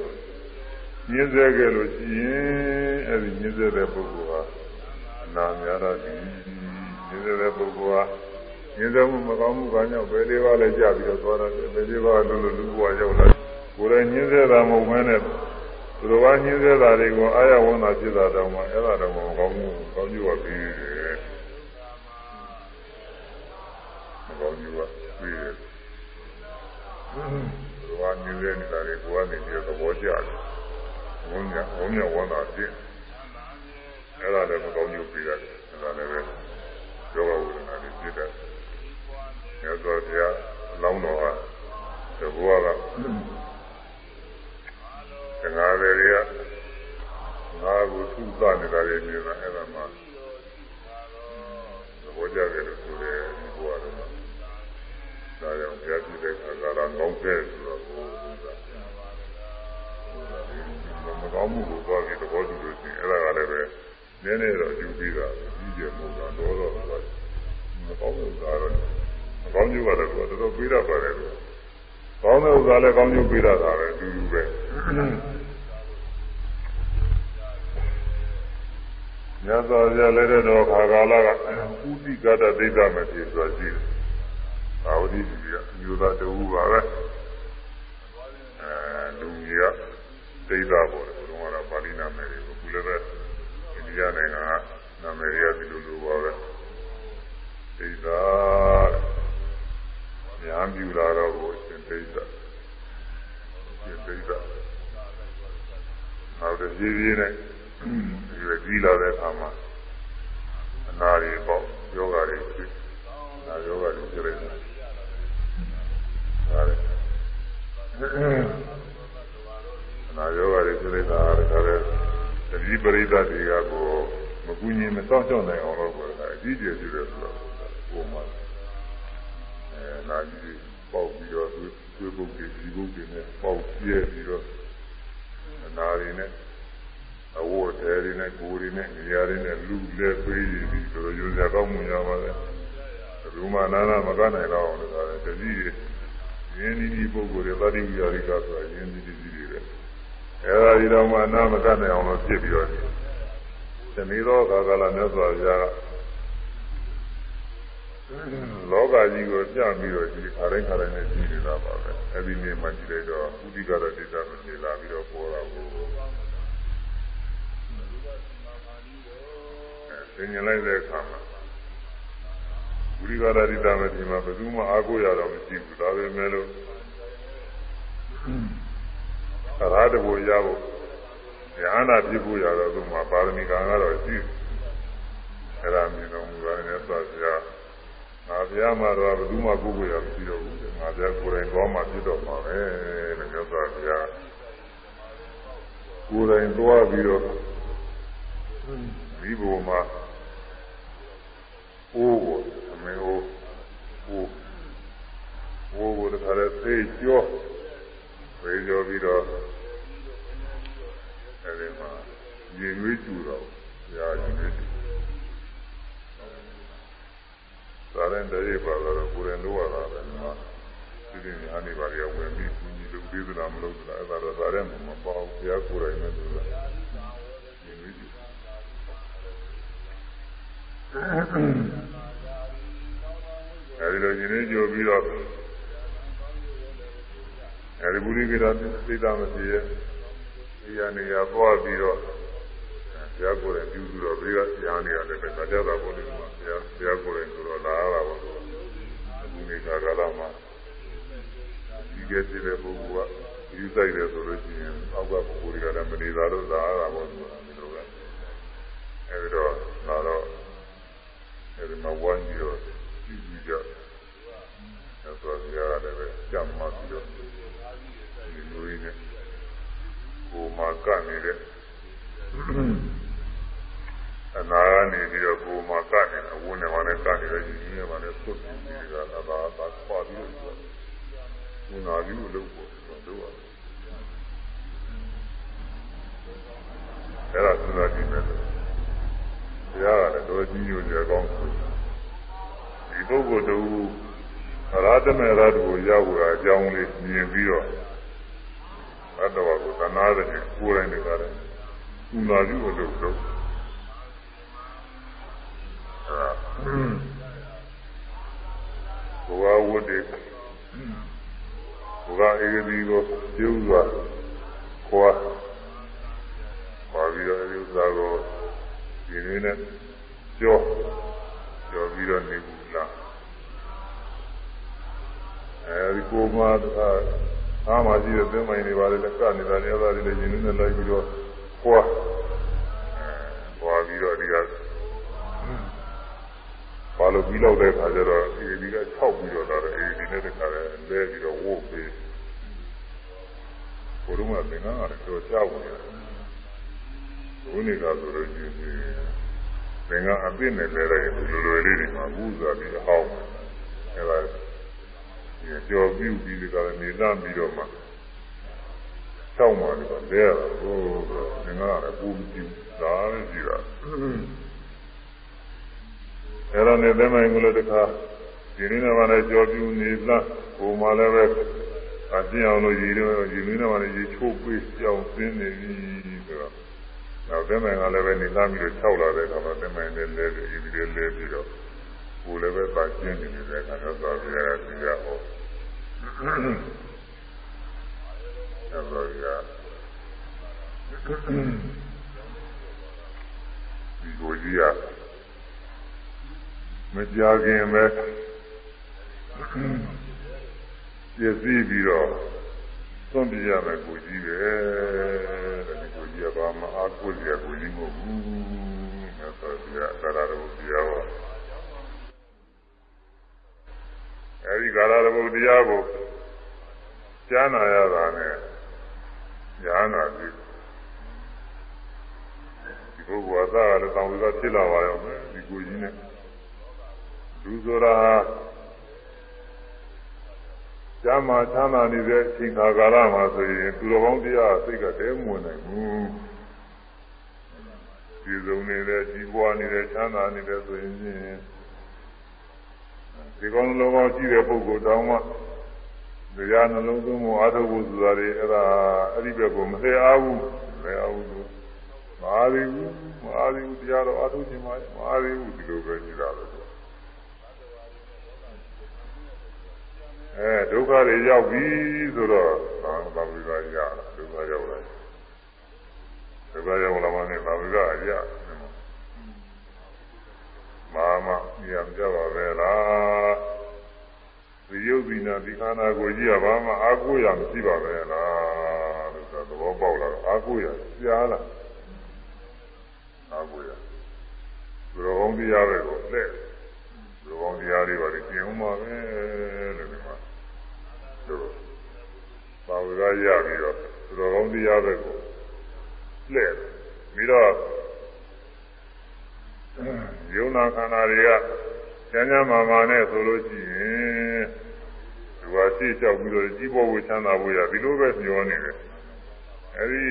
ညင်းစေကြလို့ရှိရင်အဲဒီညင်းစေတဲ့ပုဂ္ဂိုလ်ဟာအနာများတော့ဒီညင်းစေတဲ့ပုဂ္ဂိုလ်ဟာညင်းစေမှုမကောင်းမှုကကြောင့်ဘယ်လေးပါးလဲကြပြီးတော့သွားတယ်ဘယ်လေးပါးလို့လို့လူဘဝရောက်လာကိုယ်လည်းညင်းစေတာမဟုတ်မဲနဲ့သူတော်ဘာညင်းသေးတာတွေကိုအာရဝန္တာဖြစ်တာတောင်မှအဲ့ဒါတော့မကောင်းဘူးကောင်းကျိုးကပြီး တယ်မကောင်းကျိုးကပြီးတယ်သူတော်ဘာညင်းသေးနေတာတွေကိုကနေပြီးသဘောကျတယ်ဝန်းညာဝန်းညာဝန္တာဖြစ်အဲ့ဒါလည်းမကောင်းကျိုးပြီးတယ်အဲ့ဒါလည်းပဲယောဂဝိဒနာတွေဖြစ်တယ်မြတ်စွာဘုရားလောင်းတော်ဟာသဘောကငါတွေတွေကငါကိုသူ့သနေတာတွေနေတာအဲ့ဒါမှသဘောကျတယ်လို့ဆိုတယ်ဒီဘဝတော့ ဒါကြောင့်ဘုရားကြည့်တဲ့အခါကလာကောင်းတဲ့ဆိုတော့ဘုရားမကောင်းမှုကိုသွားပြီးသဘောတူလို့ရှိရင်အဲ့ဒါကလည်းပဲနည်းနည်းတော့အကျူပြီးတာကြီးကျယ်မှုကတော့တော့တော့မကောင်းတဲ့ဥစ္စာတော့မကောင်းကျိုးကတော့တော်တော်ပြီးတတ်ပါတယ်ကောင်းတဲ့ဥစ္စာလည်းကောင်းကျိုးပြီးတတ်တာပဲအတူတူပဲမြတ်စွာဘုရားလက်ထက်တော်ခါကာလကဥတိကတဒိဋ္ဌမဖြစ်ဆိုရှိတယ်။ ဘာဝတိကြီးကအမျိုးသားတူပါပဲ။အဲလူကြီးကဒိဋ္ဌပေါ်တယ်ဘုရားကပါဠိနာမည်တွေကိုခုလည်းပဲအိန္ဒိယနိုင်ငံကနာမည်ရဒီလိုလိုပါပဲ။ဒိဋ္ဌညာပြူလာတော့ကိုရှင်ဒိဋ္ဌရှင်ဒိဋ္ဌနောက်တစ်ပြေးပြေးနဲ့ဒီလိုကြီးလာတဲ့အခါမှာအနာတွေပေါ့ယောဂတွေဖြစ်နာယောဂတွေဖြစ်နေတ ယ်ဟာလေအနာယောဂတွေဖြစ်နေတာဒါကြတဲ့တတိပရိသတ်တွေကကိုမကူညီမစောင့်ရှောက်နိုင်အောင်လို့ဆိုတာအကြီးကျယ်ရှိတယ်ဆိုတော့ပုံမှန်အဲနာကြီးပေါက်ပြီးတော့သွေးပုတ်တွေဒီပုတ်တွေနဲ့ပေါက်ပြဲပြီးတော့အနာတွေနဲ့အဝတ်တွေတွေနဲ့ကိုယ်တွေနဲ့နေရာတွေနဲ့လူလက်ပေးပြီးဆိုတော့ရိုးစရာကောင်းမှုရပါတယ်ဘုမနာနာမကနိုင်တော့အောင်လို့ဆိုတယ်တတိ ယရင်းဒီဒီပုဂ္ဂိုလ်တွေသတိဝိရိကဆိုတာရင်းဒီဒီကြီးတွေပဲအဲဒါဒီတော့မှနာမကနိုင်အောင်လို့ဖြစ်ပြီးတော့ဒီနေ့တော့ကာကလာမြတ်စွာဘုရားလောကကြီးကိုပြပြီးတော့ဒီခါတိုင်းခါတိုင်းနဲ့ကြည့်နေတာပါပဲအဲဒီနေ့မှကြည့်လိုက်တော့ဥဒိကရဒေသမှာနေလာပြီးတော့ပေါ်တာကိုသင်ញလိုက်တဲ့အခါမှာ ဝိရိကရတိတမတိမှာဘယ်သူမှအားကိုးရတော့မရှိဘူးဒါပေမဲ့လို့အရာတဘူရဖို့ဉာဏ်နာပြဖို့ရတော့သူမှာပါရမီကံကတော့ရှိအဲ့ဒါမြင်တော်မူတာနဲ့ဆက်ပြငါဘုရားမှာတော့ဘယ်သူမှကိုးကိုးရမရှိတော့ဘူးငါဘုရားကိုယ်တိုင်သွားမှပြတော့မှာပဲလို့ပြောတာဘုရားကိုယ်တိုင်သွားပြီးတော့ဒီဘုံမှာ အိုးကိုအမေအိုးအိုးအိုးကိုတခါလဲသိကျော်သိကျော်ပြီးတော့အဲဒီမှာရေနွေးကျူတော့ရာရေနွေးကျူသာရင်တည်းပါတော့ကိုယ်ရင်တော့ရတာပဲနော်ဒီဒီညာနေပါရဝင်ပြီးကူညီလို့ပြီးသလားမလို့သလားအဲ့ဒါတော့သာရင်မပေါ့ဘုရားကိုယ်တိုင်နဲ့သူလားရေနွေးကျူ အဲဒီလိုရှင်နေကြပြီးတော့အဲဒီဘုရိကိတာသိတာမရှိရဲ့ဒီရနေရသွားပြီးတော့ဘုရားကိုယ်တိုင်ပြုပြီးတော့ဘေးကရားနေရတယ်ပဲသာကြတာပေါ်နေမှာဘုရားဘုရားကိုယ်တိုင်ဆိုတော့လာရတာပေါ့အခုနေခါကာလမှာကဲဖြစ်တဲ့ပုဂ္ဂိုလ်ကယူဆိုင်တယ်ဆိုလို့ရှိရင်အောက်ကပုဂ္ဂိုလ်တွေကလည်းမနေတာတော့သာတာပေါ့ဒီလိုပဲအဲဒီတော့လာတော့ အဲဒီမှာဝိုင်းပြီးတော့ကြည့်ကြည့်ကြအဲဆိုရရတယ်ပဲကြမ်းမှပြီးတော့ဒီလိုရင်းနဲ့ကိုမှကနေတဲ့အနာကနေပြီးတော့ကိုမှကနေအဝန်းနဲ့မှလည်းကနေတယ်ဒီနည်းမှလည်းသုတ်ပြီးဒီကသာသာသာခွာပြီးတော့ကိုနာပြီးလို့လုပ်ဖို့လုပ်ရတယ်အဲ့ဒါစဉ်းစားကြည့်မယ်ဘု ရားကလည်းတော်ကြီးညိုကြကောင်းဆိုဒီပုဂ္ဂိုလ်တူရာသမေရတ်ကိုရောက်လာအကြောင်းလေးမြင်ပြီးတော့အတ္တဝကိုသနာတဲ့ကိုယ်တိုင်တကားတယ်ကုနာပြုလို့လုပ်တော့ဘုရားဝတ်တယ်ဘုရားအေဒီကိုပြုစွာခေါ်ပါပြီးတော့အဲဒီဥစ္စာကို ဒီနည်းနဲ့ကြောကြောပြီးတော့နေဘူးလားအဲဒီကိုမှအားမှရှိတဲ့သင်္မိုင်းတွေပါလေလက်ကနေတယ်ရတာတွေလည်းရင်းနှီးနေလိုက်ပြီးတော့ခေါ်အဲခေါ်ပြီးတော့ဒီကဘာလို့ပြီးတော့တဲ့ခါကျတော့ဒီဒီက6ပြီးတော့တော့အဲဒီနဲ့တခါလဲလဲပြီးတော့ဝုတ်ပြီးဘုရုံးကသင်္ကန်းကလည်းတော့ကြောက်နေတယ် ဘုန်းကြီးကဆိုလို့ရှိရင်သင်္ကန်းအပြစ်နဲ့လဲလိုက်လွယ်လွယ်လေးတွေမှာဘူးစားပြီးအဟောင်းအဲဒါကြော်ပြုတ်ပြီးဒီကနေ့နေလမ်းပြီးတော့မှတောင်းပါလေပါလဲရတာဟိုသင်္ကန်းကလည်းပူပြီးဒါလည်းကြည့်တာအဲ့ဒါနဲ့သမိုင်းကလေးတခါဒီနေ့မှလည်းကြော်ပြူနေလားကိုမှလည်းပဲအကျဉ်းအောင်လို့ရည်တော့ရည်နည်းမှလည်းရေချိုးပေးကြောင်းသင်းနေပြီဆိုတော့ နောက်သမိုင်းကလည်းပဲနေလာပြီးတော့၆လာတဲ့အခါမှာသမိုင်းနဲ့လဲပြီးဒီလိုလဲပြီးတော့ကိုလည်းပဲပါကျင်းနေနေတဲ့အခါတော့သာပြရစီရဟောအဲ့တော့ရဒီကိုကြီးကမကြခင်ပဲပြည့်စည်ပြီးတော့ သွန်ပြရမယ်ကိုကြီးပဲတဲ့ဒီကိုကြီးကဘာမှအားကိုးစရာကိုကြီးမဟုတ်ဘူးမြတ်စွာဘုရားသာရတော်တရားဟောအဲဒီကာရတော်တရားကိုကြားနာရတာနဲ့ညာနာပြီဒီပုဂ္ဂိုလ်အသားကလည်းတောင်းပြီးတော့ဖြစ်လာပါရောမယ်ဒီကိုကြီးနဲ့လူဆိုတာ ကျမ်းမာချမ်းသာနေတဲ့အချိန်ခါကာလမှာဆိုရင်သူတော်ကောင်းတရားစိတ်ကတဲမဝင်နိုင်ဘူးဒီစုံနေတဲ့ကြီးပွားနေတဲ့ချမ်းသာနေတဲ့ဆိုရင်ဒီကောင်းလုံးကောင်းရှိတဲ့ပုဂ္ဂိုလ်တောင်းမှတရားနှလုံးသွင်းမှုအာထုပ်ဖို့ဆိုတာတွေအဲ့ဒါအဲ့ဒီဘက်ကိုမသိအားဘူးမသိအားဘူးလို့မအားသေးဘူးမအားသေးဘူးတရားတော့အာထုပ်ခြင်းမအားသေးဘူးဒီလိုပဲရှိတာပဲ အဲဒုက္ခတွေရောက်ပြီဆိုတော့ဘာဘာဝိကရတာဒုက္ခရောက်လာဒုက္ခရောက်လာမှလည်းဘာဝိကအရမာမညံကြပါပဲလားဒီယုတ်ဒီနာဒီခန္ဓာကိုကြီးကဘာမှအာကိုရမရှိပါပဲလားလို့ဆိုသဘောပေါက်လာတော့အာကိုရကြားလာအာကိုရဘုရောကောင်းတရားပဲကိုလက် ဘုရောကောင်းတရားတွေပါလေကျင့်ဦးမှာပဲလို့ဒီမှာတို့ပါဝရရပြီးတော့ဘုရောကောင်းတရားပဲကိုလက်ပြီးတော့ယုံနာခန္ဓာတွေကကျမ်းကျမ်းမာမာနဲ့ဆိုလို့ရှိရင်ဒီဟာရှိလျှောက်ပြီးတော့ကြီးပေါ်ဝချမ်းသာဖို့ရဒီလိုပဲညှောနေတယ်အဲဒီ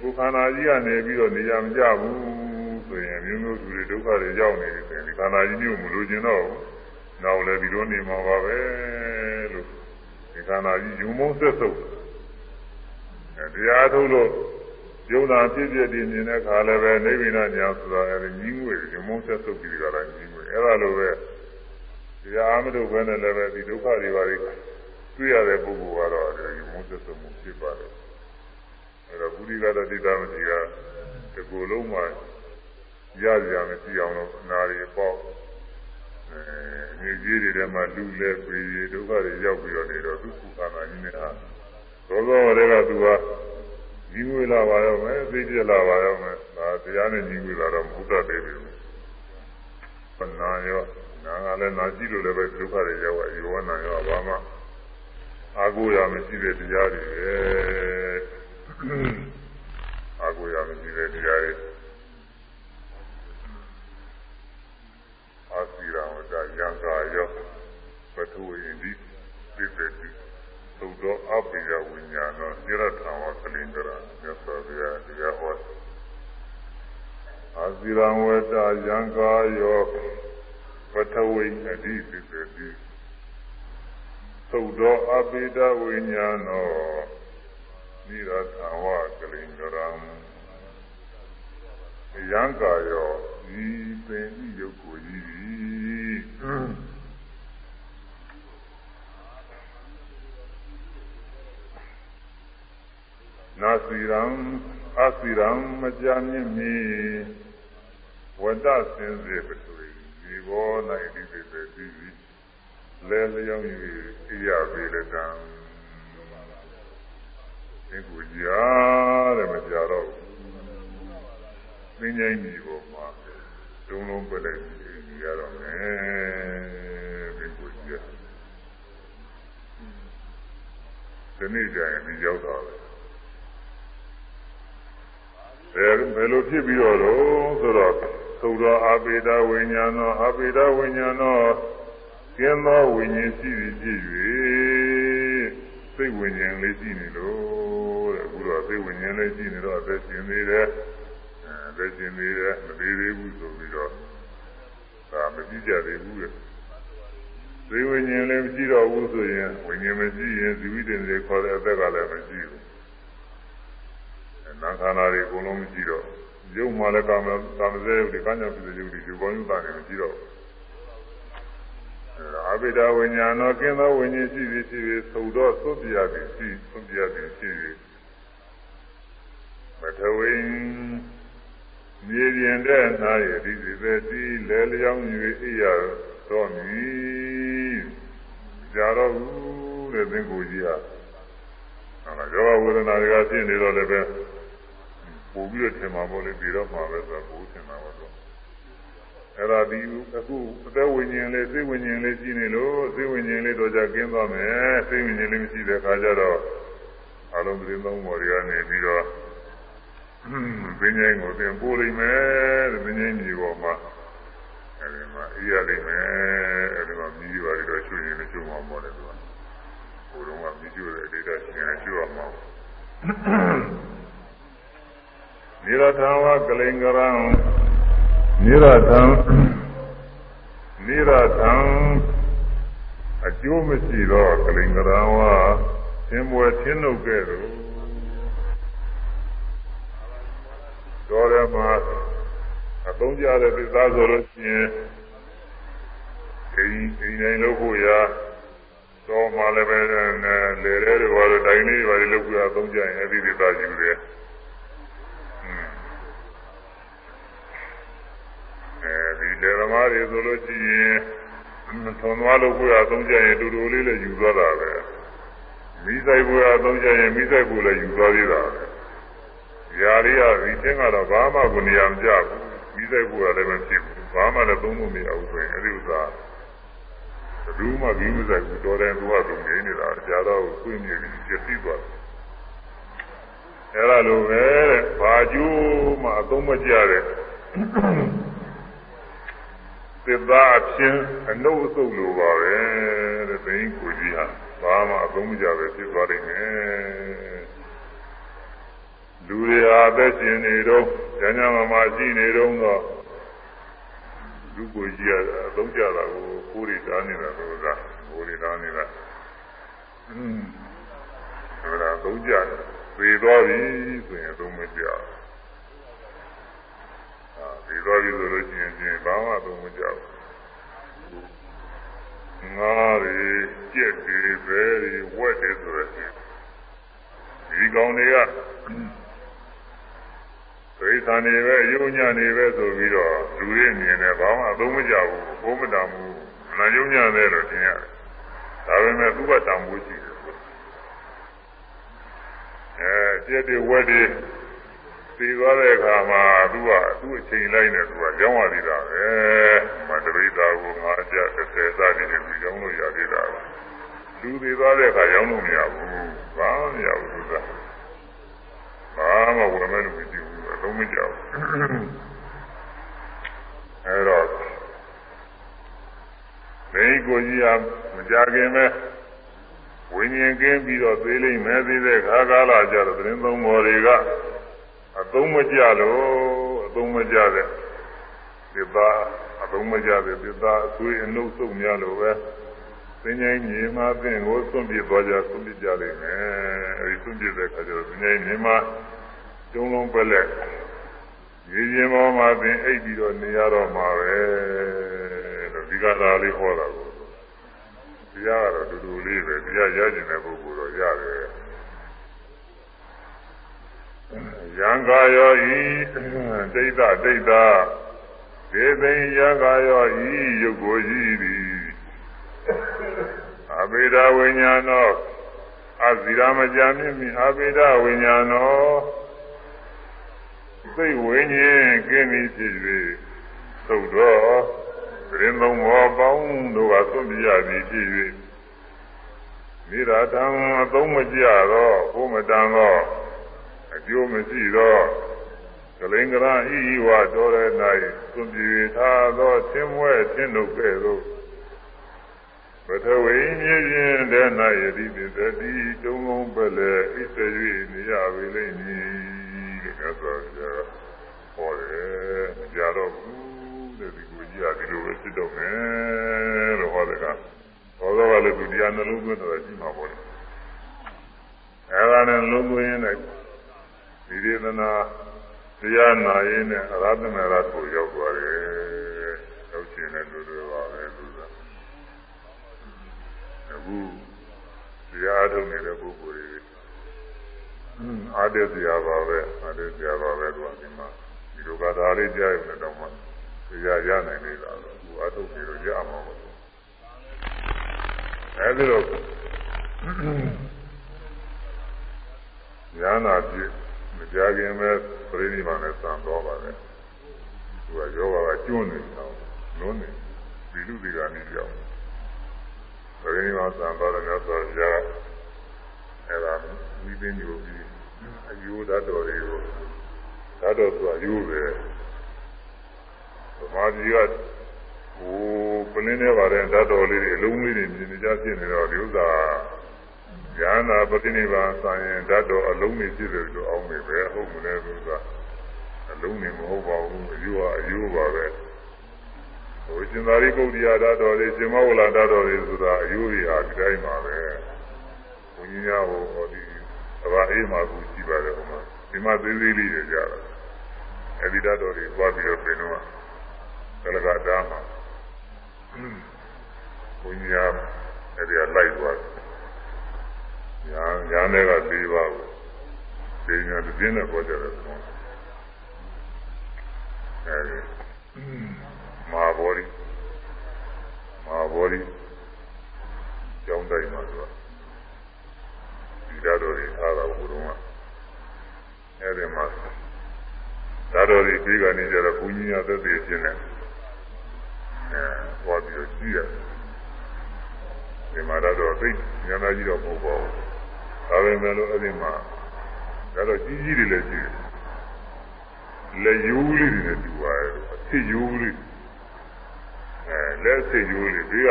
ကိုခန္ဓာကြီးကနေပြီးတော့နေရာမကျဘူး ဆိုရင်မျိုးမျိုးသူတွေဒုက္ခတွေရောက်နေတယ်ဒီခန္ဓာကြီးမျိုးမလိုချင်တော့ဘူးနောက်လည်းဒီလိုနေမှာပါပဲလို့ဒီခန္ဓာကြီးယူမုန်းဆက်ဆုပ်အဲတရားထုတ်လို့ယုံနာဖြစ်ဖြစ်တည်နေတဲ့ခါလည်းပဲနိဗ္ဗာန်ညာဆိုတာအဲဒီကြီးငွေယူမုန်းဆက်ဆုပ်ပြီးကြတာကြီးငွေအဲဒါလိုပဲတရားအမလို့ပဲနဲ့လည်းပဲဒီဒုက္ခတွေပါတွေတွေ့ရတဲ့ပုဂ္ဂိုလ်ကတော့အဲဒီယူမုန်းဆက်ဆုပ်မှုဖြစ်ပါတယ်အဲတော့ပုရိကတတိတမတိကတကူလုံးမှာ ရရမရှိအောင်လို့နာရီပေါ့အဲမြေကြီးတွေထဲမှာလူလဲပေရဒုက္ခတွေရောက်ပြီးတော့နေတော့သူကုသနာကြီးနေတာသောသောတွေကသူကညီငွေလာပါရောမယ်သိပြလာပါရောမယ်ဒါတရားနဲ့ညီငွေလာတော့မဟုတ်တတ်သေးဘူးပနာရောနာကလည်းနာကြည့်လို့လည်းပဲဒုက္ခတွေရောက်ရယောနာရောဘာမှအာကိုရမရှိတဲ့တရားတွေပဲအာကိုရမရှိတဲ့တရားတွေ အာစီရဝတ္တယံကာယောပထဝီဣတိပြည့်တဲ့သုသောအပိယဝိညာဏောညရထံဝကလင်္ကရမြတ်စွာဘုရားတရားဟောအာစီရဝတ္တယံကာယောပထဝီဣတိပြည့်တဲ့သုသောအပိဒဝိညာဏောညရထံဝကလင်္ကရယံကာယောဤပင်ဤယုတ်ကိုဤ နာစီရံအစီရံမကြမြင့်မီဝတ္တစင်စေပတူဒီဘော၌ဒီပေပေဒီလဲလျောင်း၍ဣရပေလကံဒီကူကြားတယ်မကြတော့သင်္ချိုင်းဒီပေါ်မှာတုံးလုံးပြလိုက်ပြီး ရတော့မယ်ဒီကူကြားဒီနေ့ကျရင်ဒီရောက်တော့အဲဘယ်လိုဖြစ်ပြီးတော့တော့ဆိုတော့သုတော်အာပေဒဝိညာဏောအာပေဒဝိညာဏောကျင်းသောဝိညာဉ်ရှိသည်ဖြစ်၍စိတ်ဝိညာဉ်လေးရှိနေလို့တဲ့အခုတော့စိတ်ဝိညာဉ်လေးရှိနေတော့အသက်ရှင်နေတယ်အဲအသက်ရှင်နေတယ်မသေးသေးဘူးဆိုပြီးတော့ ဒါမကြည့်ကြသေးဘူးတဲ့စိတ်ဝိညာဉ်လေးမရှိတော့ဘူးဆိုရင်ဝိညာဉ်မရှိရင်ဇီဝိတ္တတွေခေါ်တဲ့အသက်ကလည်းမရှိဘူးနာခန္ဓာတွေအကုန်လုံးမရှိတော့ရုပ်မှလည်းကာမကာမစဲရုပ်တွေကညာပြည့်ရုပ်တွေဒီကောင်းရုပ်သားတွေမရှိတော့အဘိဓါဝိညာဏောကင်းသောဝိညာဉ်ရှိသည်ရှိသည်သုတော်သုပြရသည်ရှိသုပြရသည်ရှိသည်မထဝိ မြေပြင်တဲ့နာရဒီစီပဲဒီလဲလျောင်း၍အိရတော်မီကြာတော့ဘူးတဲ့သင်္ကိုကြီးဟာအဲဒါယောဂဝေဒနာတွေကဖြစ်နေတော့လည်းပဲပို့ပြီးတော့ထင်မှာပေါ့လေပြီးတော့မှာပဲဆိုတော့ပို့ထင်မှာပေါ့တော့အဲ့ဒါဒီအခုအသက်ဝိညာဉ်လေးစိတ်ဝိညာဉ်လေးရှိနေလို့စိတ်ဝိညာဉ်လေးတော့ကြကင်းသွားမယ်စိတ်ဝိညာဉ်လေးမရှိတဲ့အခါကျတော့အလုံးစုံသုံးပေါ်တွေကနေပြီးတော့ ဘင်းငိုင်းကိုသင်ပို့လိမ့်မယ်တဲ့ဘင်းငိုင်းကြီးပေါ်မှာအဲဒီမှာအေးရလိမ့်မယ်အဲဒီမှာမြည်ပါပြီးတော့ချွေရင်လည်းချွမှာပေါ့လေသူကဘုရုံးကမြည်ကျွတဲ့ဒေတာရှင်ချွရမှာနိရထံဝကလိင်္ဂရံနိရထံနိရထံအကျိုးမရှိသောကလိင်္ဂရံဝသင်ပွဲသင်နှုတ်ကဲ့သို့ တော်ရမှာအသုံးကြတဲ့သစ္စာဆိုလို့ရှိရင်အိမ်အိမ်တိုင်းလို့ဖို့ရာတော့မှလည်းပဲလေလေတွေဘာလို့တိုင်းလေးဘာလို့လုပ်ကြအသုံးကြရင်အဲ့ဒီသစ္စာယူတယ်အဲဒီလေသမားတွေဆိုလို့ရှိရင်သွန်သွားလို့ကိုယ်အသုံးကြရင်တူတူလေးလည်းယူသွားတာပဲမိဆိုင်ကိုယ်အသုံးကြရင်မိဆိုင်ကိုယ်လည်းယူသွားသေးတာပဲ ຢာလေးကဒီချင်းကတော့ဘာမှကိုနေရာမကျဘူးမိဆိုင်ကိုယ်ကလည်းမဖြစ်ဘူးဘာမှလည်းသုံးလို့မရဘူးဆိုရင်အဲဒီဥစ္စာဘယ်သူမှဒီဥစ္စာကိုတော်တယ်သူကသူနေနေတာကြာတော့ကိုယ်မြင်ပြီးပြည့်စည်သွားတယ်အဲလိုပဲတဲ့ဘာကျိုးမှအသုံးမကျတဲ့သစ္စာအဖြစ်အနုအဆုပ်လိုပါပဲတဲ့ဘိန်းကိုကြီးဟာဘာမှအသုံးမကျပဲဖြစ်သွားနိုင်တယ် လူတွေဟာအသက်ရှင်နေတော့ဉာဏ်ဉာဏ်မှမရှိနေတော့တော့လူကိုကြီးကအသုံးကျတာကိုကိုယ်တွေတားနေတာလို့ကကိုယ်တွေတားနေတာอืมဒါကသုံးကြတယ်သေသွားပြီဆိုရင်သုံးမကျဘူးဒီသွားပြီဆိုလို့ရှိရင်ချင်းဘာမှသုံးမကြောက်ငါးတွေကြက်တွေပဲတွေဝက်တွေဆိုရယ်ဒီကောင်တွေက ဒိဋ္ဆန်နေပဲအယုံညာနေပဲဆိုပြီးတော့လူရဲ့မြင်တယ်ဘာမှအသုံးမကျဘူးဘုံမတန်ဘူးအနာယုံညာတယ်လို့ထင်ရတယ်ဒါပေမဲ့သူ့ဘတန်ဖို့ရှိတယ်အဲကျက်တွေဝက်တွေသိသွားတဲ့အခါမှာသူကသူ့အချိန်လိုက်နေသူကကြောင်းရသေးတာပဲမတရိတာကိုငါကြ30စသည်နဲ့ပြီးကြောင်းလို့ရသေးတာပဲလူသေးသွားတဲ့အခါရောင်းလို့မရဘူးဘာမှမရဘူးသူကဘာမှဝယ်မဲ့လို့မရှိဘူး အလုံးမကြောက်အဲတော့မိကိုကြီးကမကြခင်ပဲဝိညာဉ်ကင်းပြီးတော့သေးလိမ့်မယ်သေးတဲ့ခါကာလကြတော့သတင်းသုံးပေါ်တွေကအသုံးမကျလို့အသုံးမကျတဲ့သစ္စာအသုံးမကျတဲ့သစ္စာအသွေးအနှုတ်ဆုံးများလို့ပဲသင်္ချိုင်းညီမအသင်ကိုသွန့်ပြသွားကြသွန့်ပြကြလိမ့်မယ်အဲဒီသွန့်ပြတဲ့ခါကျတော့သင်္ချိုင်းညီမကျုံလုံးပလက် ရေရင်ပေါ်မှာသင်အိပ်ပြီးတော့နေရတော့မှာပဲလို့ဒီကသာလေးဟောတာကိုတရားကတော့တူတူလေးပဲတရားရကျင်တဲ့ပုဂ္ဂိုလ်တော့ရတယ်ယံကာယောဤဒိဋ္ဌဒိဋ္ဌဒေသိယံကာယောဤယုတ်ကိုဤသည်အဘိဓဝိညာနောအဇိရမကြမြင့်မြအဘိဓဝိညာ နောသိဝိညာဉ်ကင်းပြီးဖြစ်၍သုတ်တော်ပြင်းသုံးဘောပေါင်းတို့ကသွန့်ပြရသည်ဖြစ်၍မိရာတံအသုံးမကြတော့ဘုမတန်တော့အကျိုးမရှိတော့ကလိင်္ဂရဤဤဝတော်ရ၌သွန်ပြေထားသောသင်မွဲသင်တို့ကဲ့သို့ပထဝီမြေပြင်တည်း၌ယတိပိသတိတုံးလုံးပဲလေဣသ၍နေရပေလိမ့်မည်တဲ့ မြတ်စွာဘုရားဟောတယ်မကြတော့ဘူးတဲ့ဒီကိုကြီးကဒီလိုပဲဖြစ်တော့မယ်လို့ဟောတဲ့ကဟောတော့ကလည်းသူတရားနှလုံးသွင်းတော့ရှိမှာပေါ့လေအဲဒါနဲ့နှလုံးသွင်းရင်ဒီဒေသနာတရားနာရင်းနဲ့အရဟတမေရကိုရောက်သွားတယ်။ရောက်ခြင်းနဲ့လူတွေပါပဲသူက။အခုတရားထုတ်နေတဲ့ပုဂ္ဂိုလ်တွေ အားတည်းစရာပါပဲအားတည်းစရာပါပဲသူကဒီမှာဒီလိုကဒါလေးကြားရုံနဲ့တော့မှတရားရနိုင်နေတာတော့သူအားထုတ်ပြီးတော့ရမှာပေါ့။အဲဒီတော့ညာနာပြည့်မကြခင်ပဲပြိဋိမာနဲ့စံတော်ပါလေသူကယောဂကကျွန်းနေတော့လုံးနေဒီလူတွေကနေကြောက်ပြိဋိမာစံတော်တဲ့မြတ်စွာဘုရားအဲ့ဒါမိသိညိုပြီး အယူဓာတ်တော်တွေကိုဓာတ်တော်ဆိုအယူပဲသမာဓိကဟိုပလင်းနေပါတဲ့ဓာတ်တော်လေးတွေအလုံးလေးတွေမြင်နေကြဖြစ်နေတော့ဒီဥစ္စာဉာဏ်နာပฏิနိဗ္ဗာန်ဆိုင်ရင်ဓာတ်တော်အလုံးနေဖြစ်တယ်လို့အောင်းနေပဲဟုတ်မလဲလို့ကအလုံးနေမဟုတ်ပါဘူးအယူဟာအယူပါပဲဟိုရှင်သာရိပုတ္တရာဓာတ်တော်လေးရှင်မောဂလဓာတ်တော်လေးဆိုတာအယူတွေဟာဒီတိုင်းပါပဲဘုန်းကြီးများဟိုဟောဒီသ ဘာအေးမှာကူကြည့်ပါတယ်ဟိုမှာဒီမှာသေးသေးလေးတွေကြတာအဲဒီဓာတ်တော်တွေသွားပြီးတော့ပြင်တော့ကလကတားမှာဘုန်းကြီးများအဲဒီကလိုက်သွားတယ်ညာညာနဲ့က၄ပါးကိုဒီညာတစ်ပြင်းနဲ့ပေါ်ကြတယ်ကောအဲဒီမာဘောရီမာဘောရီကျောင်းတိုင်းမှာဆို ဒီဓာတ်တော်ကြီးအားတာဘုရုံကအဲဒီမှာဓာတ်တော်ကြီးပြီးကနေကြတော့ဘုန်းကြီးများသက်သေခြင်းနဲ့အဲဟောပြီးတော့ကြည့်ရတယ်ဒီမှာတော့သိဉာဏ်ကြီးတော့မဟုတ်ပါဘူးဒါပေမဲ့လို့အဲ့ဒီမှာဒါတော့ကြီးကြီးတွေလည်းရှိတယ်လက်ယိုးလေးတွေနဲ့တူပါရဲ့အစ်ယိုးလေးအဲလက်အစ်ယိုးလေးဘေးက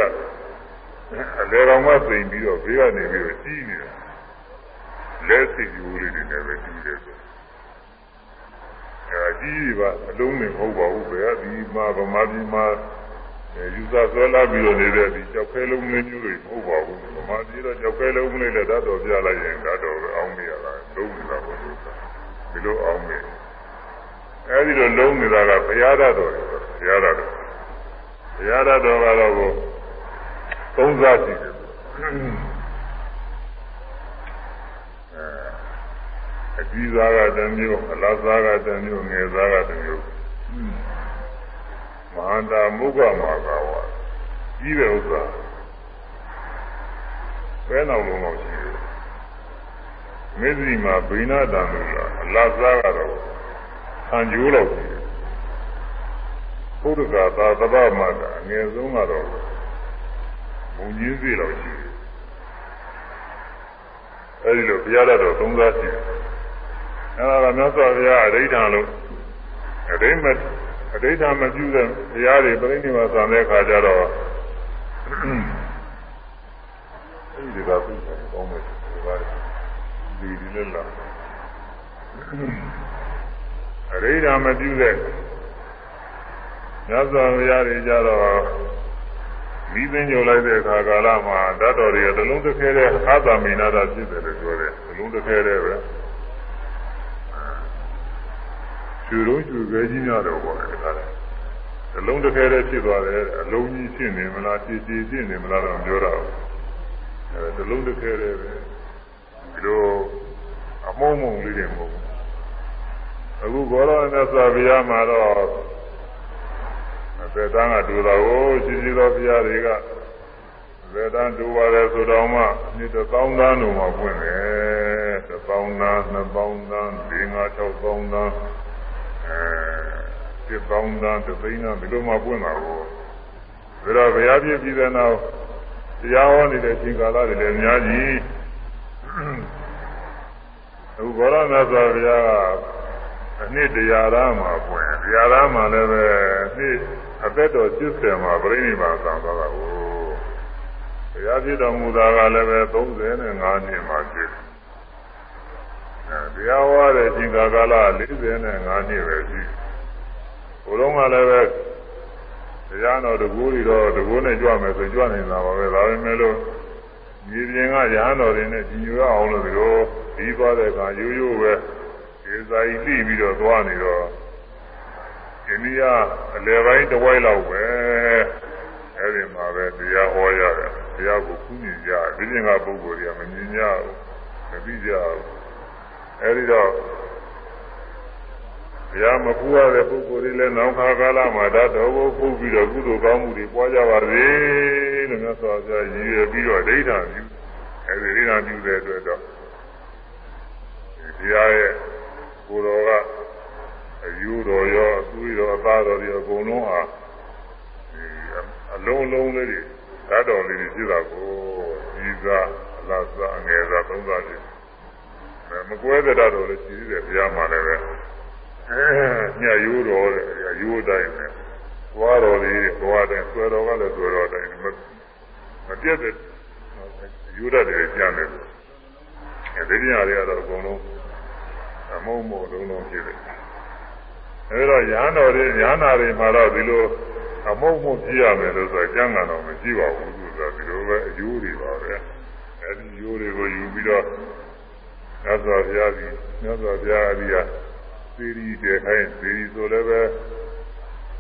အလေကောင်မသိပြီးတော့ဘေးကနေပြီးတော့ကြီးနေတာ လက်အစ်ယိုးလေးတွေနဲ့ပဲတူတယ်ဆိုအဲကြီးပါအလုံးနဲ့မဟုတ်ပါဘူးဘယ်ကဒီမှာဗမာပြည်မှာယူဆဆွဲလာပြီးတော့နေတဲ့ဒီကြောက်ခဲလုံးလေးမျိုးတွေမဟုတ်ပါဘူးဗမာပြည်တော့ကြောက်ခဲလုံးလေးလည်းဓာတ်တော်ပြလိုက်ရင်ဓာတ်တော်ပဲအောင်းနေရတာလုံးနေတာပေါ့လို့ဒီလိုအောင်းနေအဲဒီလိုလုံးနေတာကဘုရားဓာတ်တော်တွေဘုရားဓာတ်တော်ဘုရားဓာတ်တော်ကတော့ကိုသုံးစားရှိတယ် အဲအကြီးစားကတစ်မျိုးအလားစားကတစ်မျိုးငယ်စားကတစ်မျိုးမဟာတာမုဂမာကာဝကြီးတဲ့ဥစ္စာဘယ်နောက်လုံးလောက်ရှိတယ်မေဇီမှာဘိနာတန်လို့လားအလားစားကတော့ဆံကျိုးလောက်ရှိတယ်ဘုဒ္ဓဂါသာသဗ္ဗမတာအငယ်ဆုံးကတော့ဘုံကြီးစီလောက်ရှိတယ် အဲဒီလိုဘုရားတော်သုံးစားရှိတယ်အဲဒါကမြတ်စွာဘုရားအဋ္ဌာလို့အဋ္ဌိမအဋ္ဌာမပြုတဲ့ဘုရားတွေပြိဋိနိဗ္ဗာန်ဆံတဲ့အခါကျတော့အဲဒီကပြုတယ်ကောင်းမယ်ဒီပါဒီဒီလည်းလားအဋ္ဌာမပြုတဲ့မြတ်စွာဘုရားတွေကြတော့ မိသိညိုလိုက်တဲ့အခါကာလမှာဓာတ်တော်တွေကသလုံးတစ်ခဲတဲ့အာသမိနာတာဖြစ်တယ်လို့ပြောတယ်သလုံးတစ်ခဲတဲ့ပဲကျူလုံးကျူခဲကြီးများတော့ပေါ့ဒီကနေ့အလုံးတစ်ခဲတဲ့ဖြစ်သွားတယ်အလုံးကြီးဖြစ်နေမလားတည်တည်ဖြစ်နေမလားတော့ပြောတာအဲသလုံးတစ်ခဲတဲ့ပဲဒီလိုအမုံမုံလေးတွေမဟုတ်ဘူးအခုဘောရဏသဗ္ဗယမှာတော့ သေတန်းကတူတာကိုရှိရှိသောဘုရားတွေကသေတန်းတူပါတယ်ဆိုတော့မှနှစ်တစ်သောင်းသားတို့မှပွင့်တယ်တစ်သောင်းသားနှစ်သောင်းသား၄၅၆သောင်းသားအဲတစ်သောင်းသားတစ်သိန်းသားဒီလိုမှပွင့်တာကိုဒါတော့ဘုရားပြည့်ပြည်တဲ့နောက်တရားဟောနေတဲ့အချိန်ကာလတွေလည်းအများကြီးအခုဘောရဏသောဘုရားကအနှစ်တရားသားမှာပွင့်တရားသားမှာလည်းပဲ နှစ်အသက်တော်80မှာပြိဋိဘာသံသွားတာကိုဘုရားပြည့်တော်မူတာကလည်းပဲ35နှစ်မှာဖြစ်အဲတရားဟောတဲ့ချိန်ကာလ45နှစ်ပဲရှိဘုလုံးကလည်းပဲတရားတော်တကူတွေတော့တကူနဲ့ကြွမယ်ဆိုကြွနေတာပါပဲဒါပေမဲ့လို့မြေပြင်ကရဟန်းတော်တွေနဲ့ကြီးညိုရအောင်လို့ဒီလိုဒီသွားတဲ့အခါရိုးရိုးပဲဒီစာကြီးလှိပြီးတော့သွားနေတော့ အိန္ဒိယအလယ်ပိုင်းတစ်ဝိုက်လောက်ပဲအဲ့ဒီမှာပဲတရားဟောရတယ်တရားကိုခုမြင်ကြဒီပြင်ကပုဂ္ဂိုလ်တွေကမမြင်ကြဘူးမသိကြဘူးအဲ့ဒီတော့တရားမပူရတဲ့ပုဂ္ဂိုလ်တွေလည်းနောက်ခါကာလမှာဓာတ်တော်ကိုပူပြီးတော့ကုသိုလ်ကောင်းမှုတွေပွားကြပါစေလို့မြတ်စွာဘုရားရည်ရွယ်ပြီးတော့ဒိဋ္ဌာပြုအဲဒီဒိဋ္ဌာပြုတဲ့အတွက်တော့တရားရဲ့ကိုယ်တော်က အယူတော်ရောအသွေးတော်အသားတော်တွေအကုန်လုံးဟာအလုံးလုံးလေးတွေဓာတ်တော်လေးတွေဖြစ်တာကိုကြီးစားအလားစားအငယ်စားသုံးစားဖြစ်မကွဲတဲ့ဓာတ်တော်လေးရှိသေးတယ်ဘုရားမှာလည်းပဲအဲညယူတော်တဲ့ယူတိုင်းနဲ့သွားတော်လေးသွားတိုင်းဆွဲတော်ကလည်းဆွဲတော်တိုင်းမမပြတ်တဲ့ယူရတယ်ကြမ်းတယ်အဲဒီညတွေကတော့အကုန်လုံးအမုံမို့လုံးလုံးဖြစ်တယ် အဲဒါရဟန်းတော်တွေညာနာတွေမှာတော့ဒီလိုအမုံမှုကြည့်ရမယ်လို့ဆိုကြံကံတော့မရှိပါဘူးဆိုတာဒီလိုပဲအယိုးတွေပါပဲအဲဒီယိုးတွေကိုယူပြီးတော့မြတ်စွာဘုရားကြီးမြတ်စွာဘုရားအကြီးကသေရီတည်ခိုင်းသေရီဆိုလည်းပဲ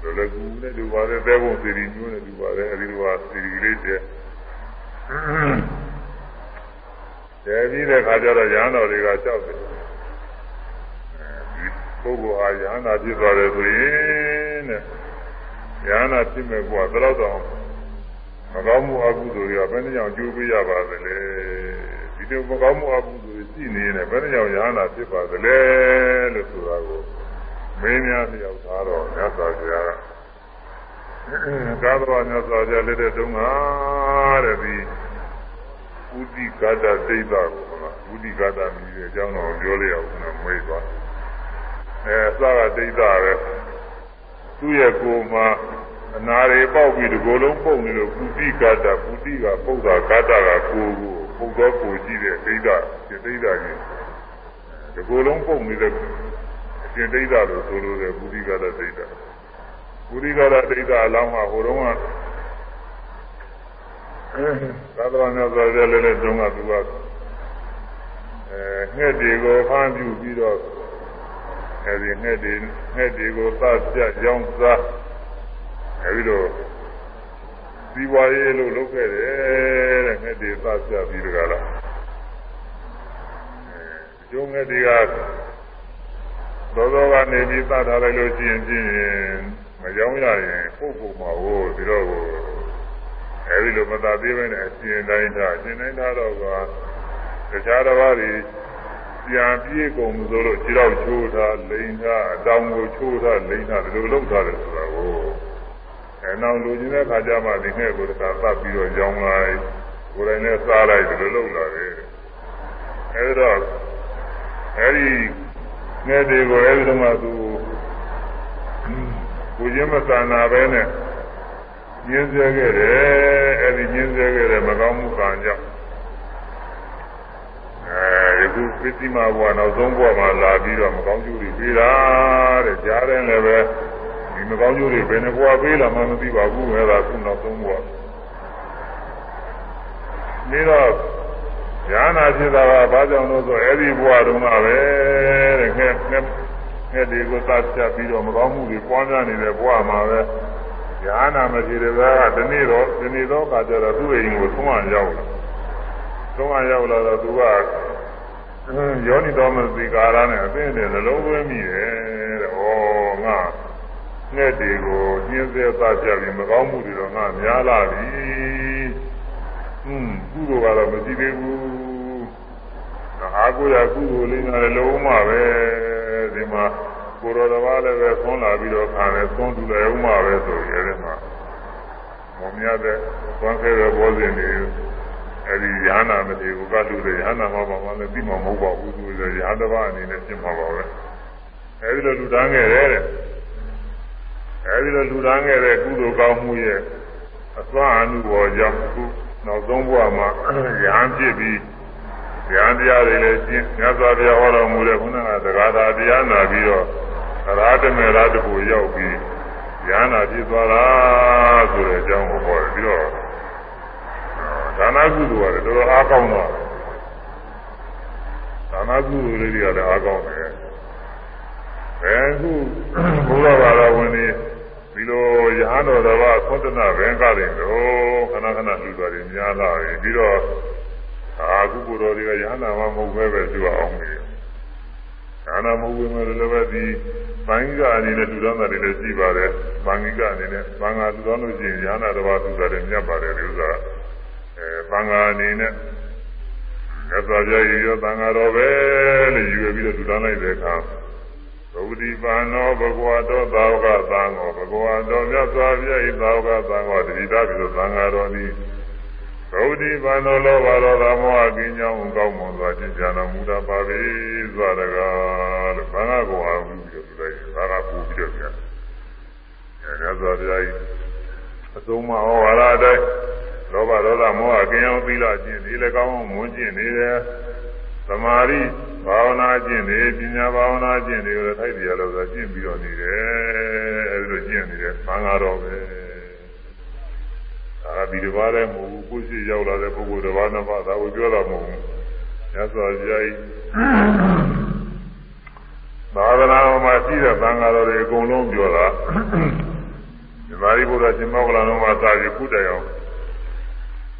လိုလည်းကူနဲ့ဒီပါတဲ့တဲဘုံသေရီမျိုးနဲ့ဒီပါတဲ့အဲဒီလိုပါသေရီလေးတည်တယ်ပြီးတဲ့ခါကျတော့ရဟန်းတော်တွေကကြောက်တယ် ပုဂ္ဂိုလ်ဟာယဟနာဖြစ်သွားတယ်ဆိုရင်တဲ့ယဟနာဖြစ်မဲ့ကွာဘယ်တော့တော့မကောင်းမှုအကုသိုလ်တွေကဘယ်နှကြောင့်ကျိုးပေးရပါသလဲဒီလိုမကောင်းမှုအကုသိုလ်တွေရှိနေရင်ဘယ်နှကြောင့်ယဟနာဖြစ်ပါသလဲလို့ဆိုတာကိုမင်းများလျောက်သားတော့မြတ်စွာဘုရားကာသဝမြတ်စွာဘုရားလက်တဲ့တုန်းကတဲ့ဒီဥဒိကတဒိဋ္ဌကိုဥဒိကတမြည်တဲ့အကြောင်းတော်ပြောလိုက်အောင်ကျွန်တော်မွေးသွား အဲစကဒိဋ္ဌပဲသူ့ရဲ့ကိုယ်မှာအနာတွေပေါက်ပြီးဒီကိုယ်လုံးပုတ်နေလို့ပုတိကတပုတိကပုတ်တာကတကကိုယ်ကိုပုတ်တော့ကိုယ်ကြည့်တဲ့ဒိဋ္ဌဒီဒိဋ္ဌကြီးဒီကိုယ်လုံးပုတ်နေတဲ့အရှင်ဒိဋ္ဌလို့ဆိုလို့တဲ့ပုတိကတဒိဋ္ဌပုတိကတဒိဋ္ဌအလောင်းမှာဟိုတုန်းကသာသနာ့မြတ်စွာဘုရားလည်းလည်းတုန်းကသူကအဲငှက်တွေကိုဖမ်းပြပြီးတော့ အဲဒီငှက်တွေငှက်တွေကိုသတ်ပြရောင်းစားအဲဒီလိုဒီဝါရေးလို့လုပ်ခဲ့တယ်တဲ့ငှက်တွေသတ်ပြပြီးတကလားကျုံးငယ်တွေကသောသောကနေပြီးသတ်ထားလိုက်လို့ရှိရင်ချင်းမကြောင်းရရင်ပုတ်ပုတ်မှာဟိုပြီးတော့အဲဒီလိုမသာသေးပဲနဲ့အရှင်တိုင်းထားအရှင်တိုင်းထားတော့ကတခြားတစ်ပါးတွေ ပြန်ပြေးကုန်ဆိုလို့ခြေတော့ချိုးထားလိန်ထားအတောင်ကိုချိုးထားလိန်ထားဒီလိုလုပ်ထားတယ်ဆိုတာကိုအဲနောက်လူချင်းတဲ့ခါကျမှဒီနဲ့ကိုတခါသတ်ပြီးတော့ကြောင်းလိုက်ကိုယ်တိုင်နဲ့စားလိုက်ဒီလိုလုပ်လာတယ်အဲဒီတော့အဲဒီငယ်တွေကိုအဲဒီတော့မှသူကိုချင်းမဆန္နာပဲနဲ့ညင်းဆဲခဲ့တယ်အဲဒီညင်းဆဲခဲ့တယ်မကောင်းမှုကံကြောင့် အဲဒီခုပစ္စည်းမဘဝနောက်ဆုံးဘဝမှာလာပြီးတော့မကောင်းကျိုးတွေပေးတာတဲ့ကြားတယ်လည်းပဲဒီမကောင်းကျိုးတွေဘယ်နှဘဝပေးလာမှမသိပါဘူးအဲဒါခုနောက်ဆုံးဘဝပြီးတော့ဉာဏ်နာဖြစ်တာကဘာကြောင့်လို့ဆိုအဲဒီဘဝတုန်းကပဲတဲ့ငဲ့ငဲ့ငဲ့တွေကိုသတ်ဖြတ်ပြီးတော့မကောင်းမှုတွေပွားများနေတဲ့ဘဝမှာပဲဉာဏ်နာမဖြစ်တဲ့ဘက်ကဒီနေ့တော့ဒီနေ့တော့ကကြတော့သူ့အိမ်ကိုသုံးအောင်ရောက်လာသုံးအောင်ရောက်လာတော့သူက ယောနိတော်မသိကာရနဲ့အသိနဲ့နှလုံးသွင်းမိတယ်တဲ့။ဩငါငဲ့တွေကိုညှင်းဆဲသတ်ဖြတ်ပြီးမကောင်းမှုတွေတော့ငါများလာပြီ။ဟွန်းကုသိုလ်ကတော့မရှိသေးဘူး။အာကိုရကုသိုလ်လေးနဲ့လုံးမပဲဒီမှာကိုရောတော်ဘာလည်းပဲသွန်းလာပြီးတော့ခံတယ်သွန်းတူလည်းဥမပဲဆိုရင်အဲဒီမှာမုံမြတဲ့သွန်းခဲတဲ့ဘောဇင်တွေ အဲဒီရဟနာမတိဘူးကလူတွေရဟနာမှာပါမှလည်းပြီးမှမဟုတ်ပါဘူးသူတွေရဟန်းတစ်ပါးအနေနဲ့ပြင်မှာပါပဲအဲဒီလိုလူတန်းခဲ့တယ်တဲ့အဲဒီလိုလူတန်းခဲ့တဲ့ကုသိုလ်ကောင်းမှုရဲ့အစွမ်းအမှုပေါ်ကြောင့်အခုနောက်ဆုံးဘဝမှာရဟန်းဖြစ်ပြီးဉာဏ်တရားတွေလည်းရှင်းမြတ်စွာဘုရားဟောတော်မူတဲ့ခုနကသက္ကာတရားနာပြီးတော့ရာထမေရာတကူရောက်ပြီးဉာဏ်နာဖြစ်သွားတာဆိုတဲ့အကြောင်းကိုဟောတယ်ပြီးတော့ ဒါနကုသိုလ်ကလည်းတော်တော်အားကောင်းတော့ဒါနကုသိုလ်လေးတွေကလည်းအားကောင်းတယ်ဘယ်ခုဘုရားဘာသာဝင်တွေဒီလိုရဟန်းတော်တော်ကသုတ္တနာဘင်္ဂရင်တော့ခဏခဏလူတော်တွေများလာပြီပြီးတော့အာကုကိုယ်တော်တွေကရဟန္တာမမဟုတ်ပဲပဲသူအောင်နေရဟန္တာမဟုတ်ဝင်လည်းပဲဒီဘင်္ဂအနေနဲ့လူတော်တွေလည်းရှိပါတယ်ဘင်္ဂအနေနဲ့ဘင်္ဂလူတော်လို့ရှိရင်ရဟန္တာတော်ဘာသူတယ်မြတ်ပါတယ်ဒီဥစ္စာ အဲဘင်္ဂအနေနဲ့သစ္စာပြရည်ရောသံဃာတော်ပဲလို့ယူပြီးတော့လူတော်လိုက်တဲ့အခါဘုဒ္ဓိပါနောဘဂဝါတော်သာဝကသံဃောဘဂဝါတော်မြတ်စွာဘုရားဤသာဝကသံဃောတတိတာပြီးတော့သံဃာတော်သည်ဘုဒ္ဓိပါနောလောဘတော်သာမောဟကင်းကြောင်းကောင်းမွန်စွာကျင့်ကြံတော်မူတတ်ပါပေစွာတကားလို့ဘာသာကိုအားပြုပြီးတော့လိုက်ဘာသာပူပြီးတော့ပြန်အဲမြတ်စွာဘုရားဤအဆုံးမဟောဝါဒအတိုင်း လောဘဒေါသမောဟကင်းအောင်သီလကျင့်ဒီလည်းကောင်းအောင်မွန်းကျင့်နေတယ်သမာဓိဘာဝနာကျင့်နေပညာဘာဝနာကျင့်တွေကိုထိုက်တရားလို့ဆိုကျင့်ပြီးတော့နေတယ်အဲဒီလိုကျင့်နေတယ်သံဃာတော်ပဲဒါဒီတစ်ပါးလည်းမဟုတ်ဘူးကိုယ်ရှိရောက်လာတဲ့ပုဂ္ဂိုလ်တစ်ပါးနှစ်ပါးဒါကိုပြောတာမဟုတ်ဘူးညစွာကြိုက်သာသနာမှာရှိတဲ့သံဃာတော်တွေအကုန်လုံးပြောတာဒီမာရီဘုရားရှင်မောကလန်တော်မှာသာပြီးခုတိုင်အောင်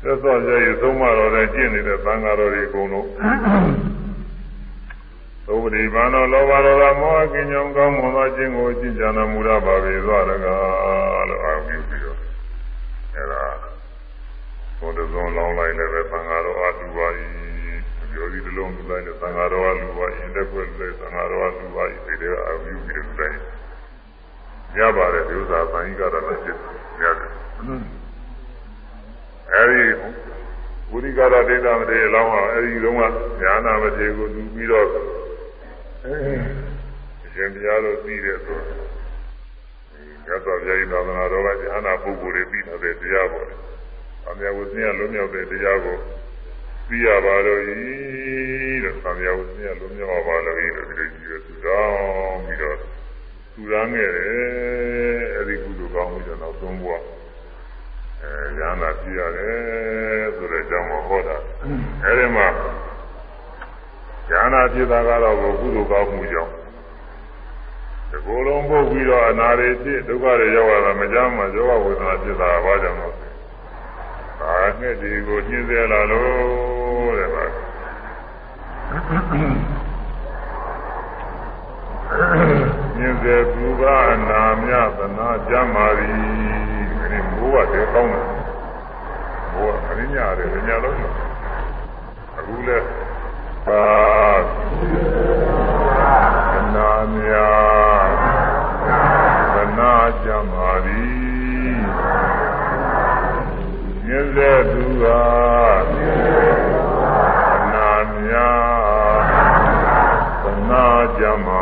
သက်သောကြရသုံးမတော်တဲ့ကျင့်နေတဲ့သံဃာတော်တွေအကုန်လုံးသုဝတိဘာနောလောဘဒေါသမောဟကင်းကြောင်းကောင်းမွန်သောခြင်းကိုကျင့်ကြံတော်မူရပါပေသောတကားလို့အာရုံပြုပြီးတော့အဲဒါဘုဒ္ဓဇွန်လောင်းလိုက်လည်းပဲသံဃာတော်အတူပါ၏ပြောဒီလုံးလူလိုက်လည်းသံဃာတော်အလူပါ၏လက်ွက်လည်းသံဃာတော်အလူပါ၏ဒီတဲ့အာရုံပြုပြီးတော့တိုင်းရပါတယ်ဒီဥစ္စာသံဃာတော်လည်းဖြစ်ရတယ် အဲဒီဝိရိကရဒိဋ္ဌမတေအလောင်းဟာအဲဒီတုန်းကဉာဏမတေကိုသူပြီးတော့အရှင်ဘုရားတို့ပြီးတဲ့ဆိုရသော်ဘုရားဤသာသနာတော်ကဉာဏပုဂ္ဂိုလ်တွေပြီးတဲ့တရားပေါ်တယ်။အမြဲဝိသင်းလုံးမြောက်တဲ့တရားကိုပြီးရပါလို့ဤတဲ့။အမြဲဝိသင်းလုံးမြောက်ပါလို့ဤတဲ့ဒီလိုကြီးရသူတော်ပြီးတော့သူရမ်းခဲ့တယ်။အဲဒီကုသိုလ်ကောင်းမှုကြောင့်နောက်ဆုံးဘဝ ရဟန္တာဖြစ်ရတယ်ဆိုတဲ့အကြောင်းကိုဟောတာအဲဒီမှာရဟန္တာဖြစ်တာကတော့ကုသိုလ်ကောင်းမှုကြောင့်ဒီကိုယ်လုံးပုတ်ပြီးတော့အနာတွေဖြစ်ဒုက္ခတွေရောက်လာတာမကြမ်းမှာယောဂဝေဒနာဖြစ်တာဘာကြောင့်လဲဒါနဲ့ဒီကိုညှင်းဆဲလာလို့တဲ့ပါညင်စေသူကနာမြသနာကြမှာသည် ဘူးကတည်းကောင်းတယ်ဘိုးကအရင်းညာတယ်ညာလုံးတယ်အခုလဲသာသနာမြာသနာကြမှာသည်မြင့်တဲ့သူကသနာမြာသနာကြမှာ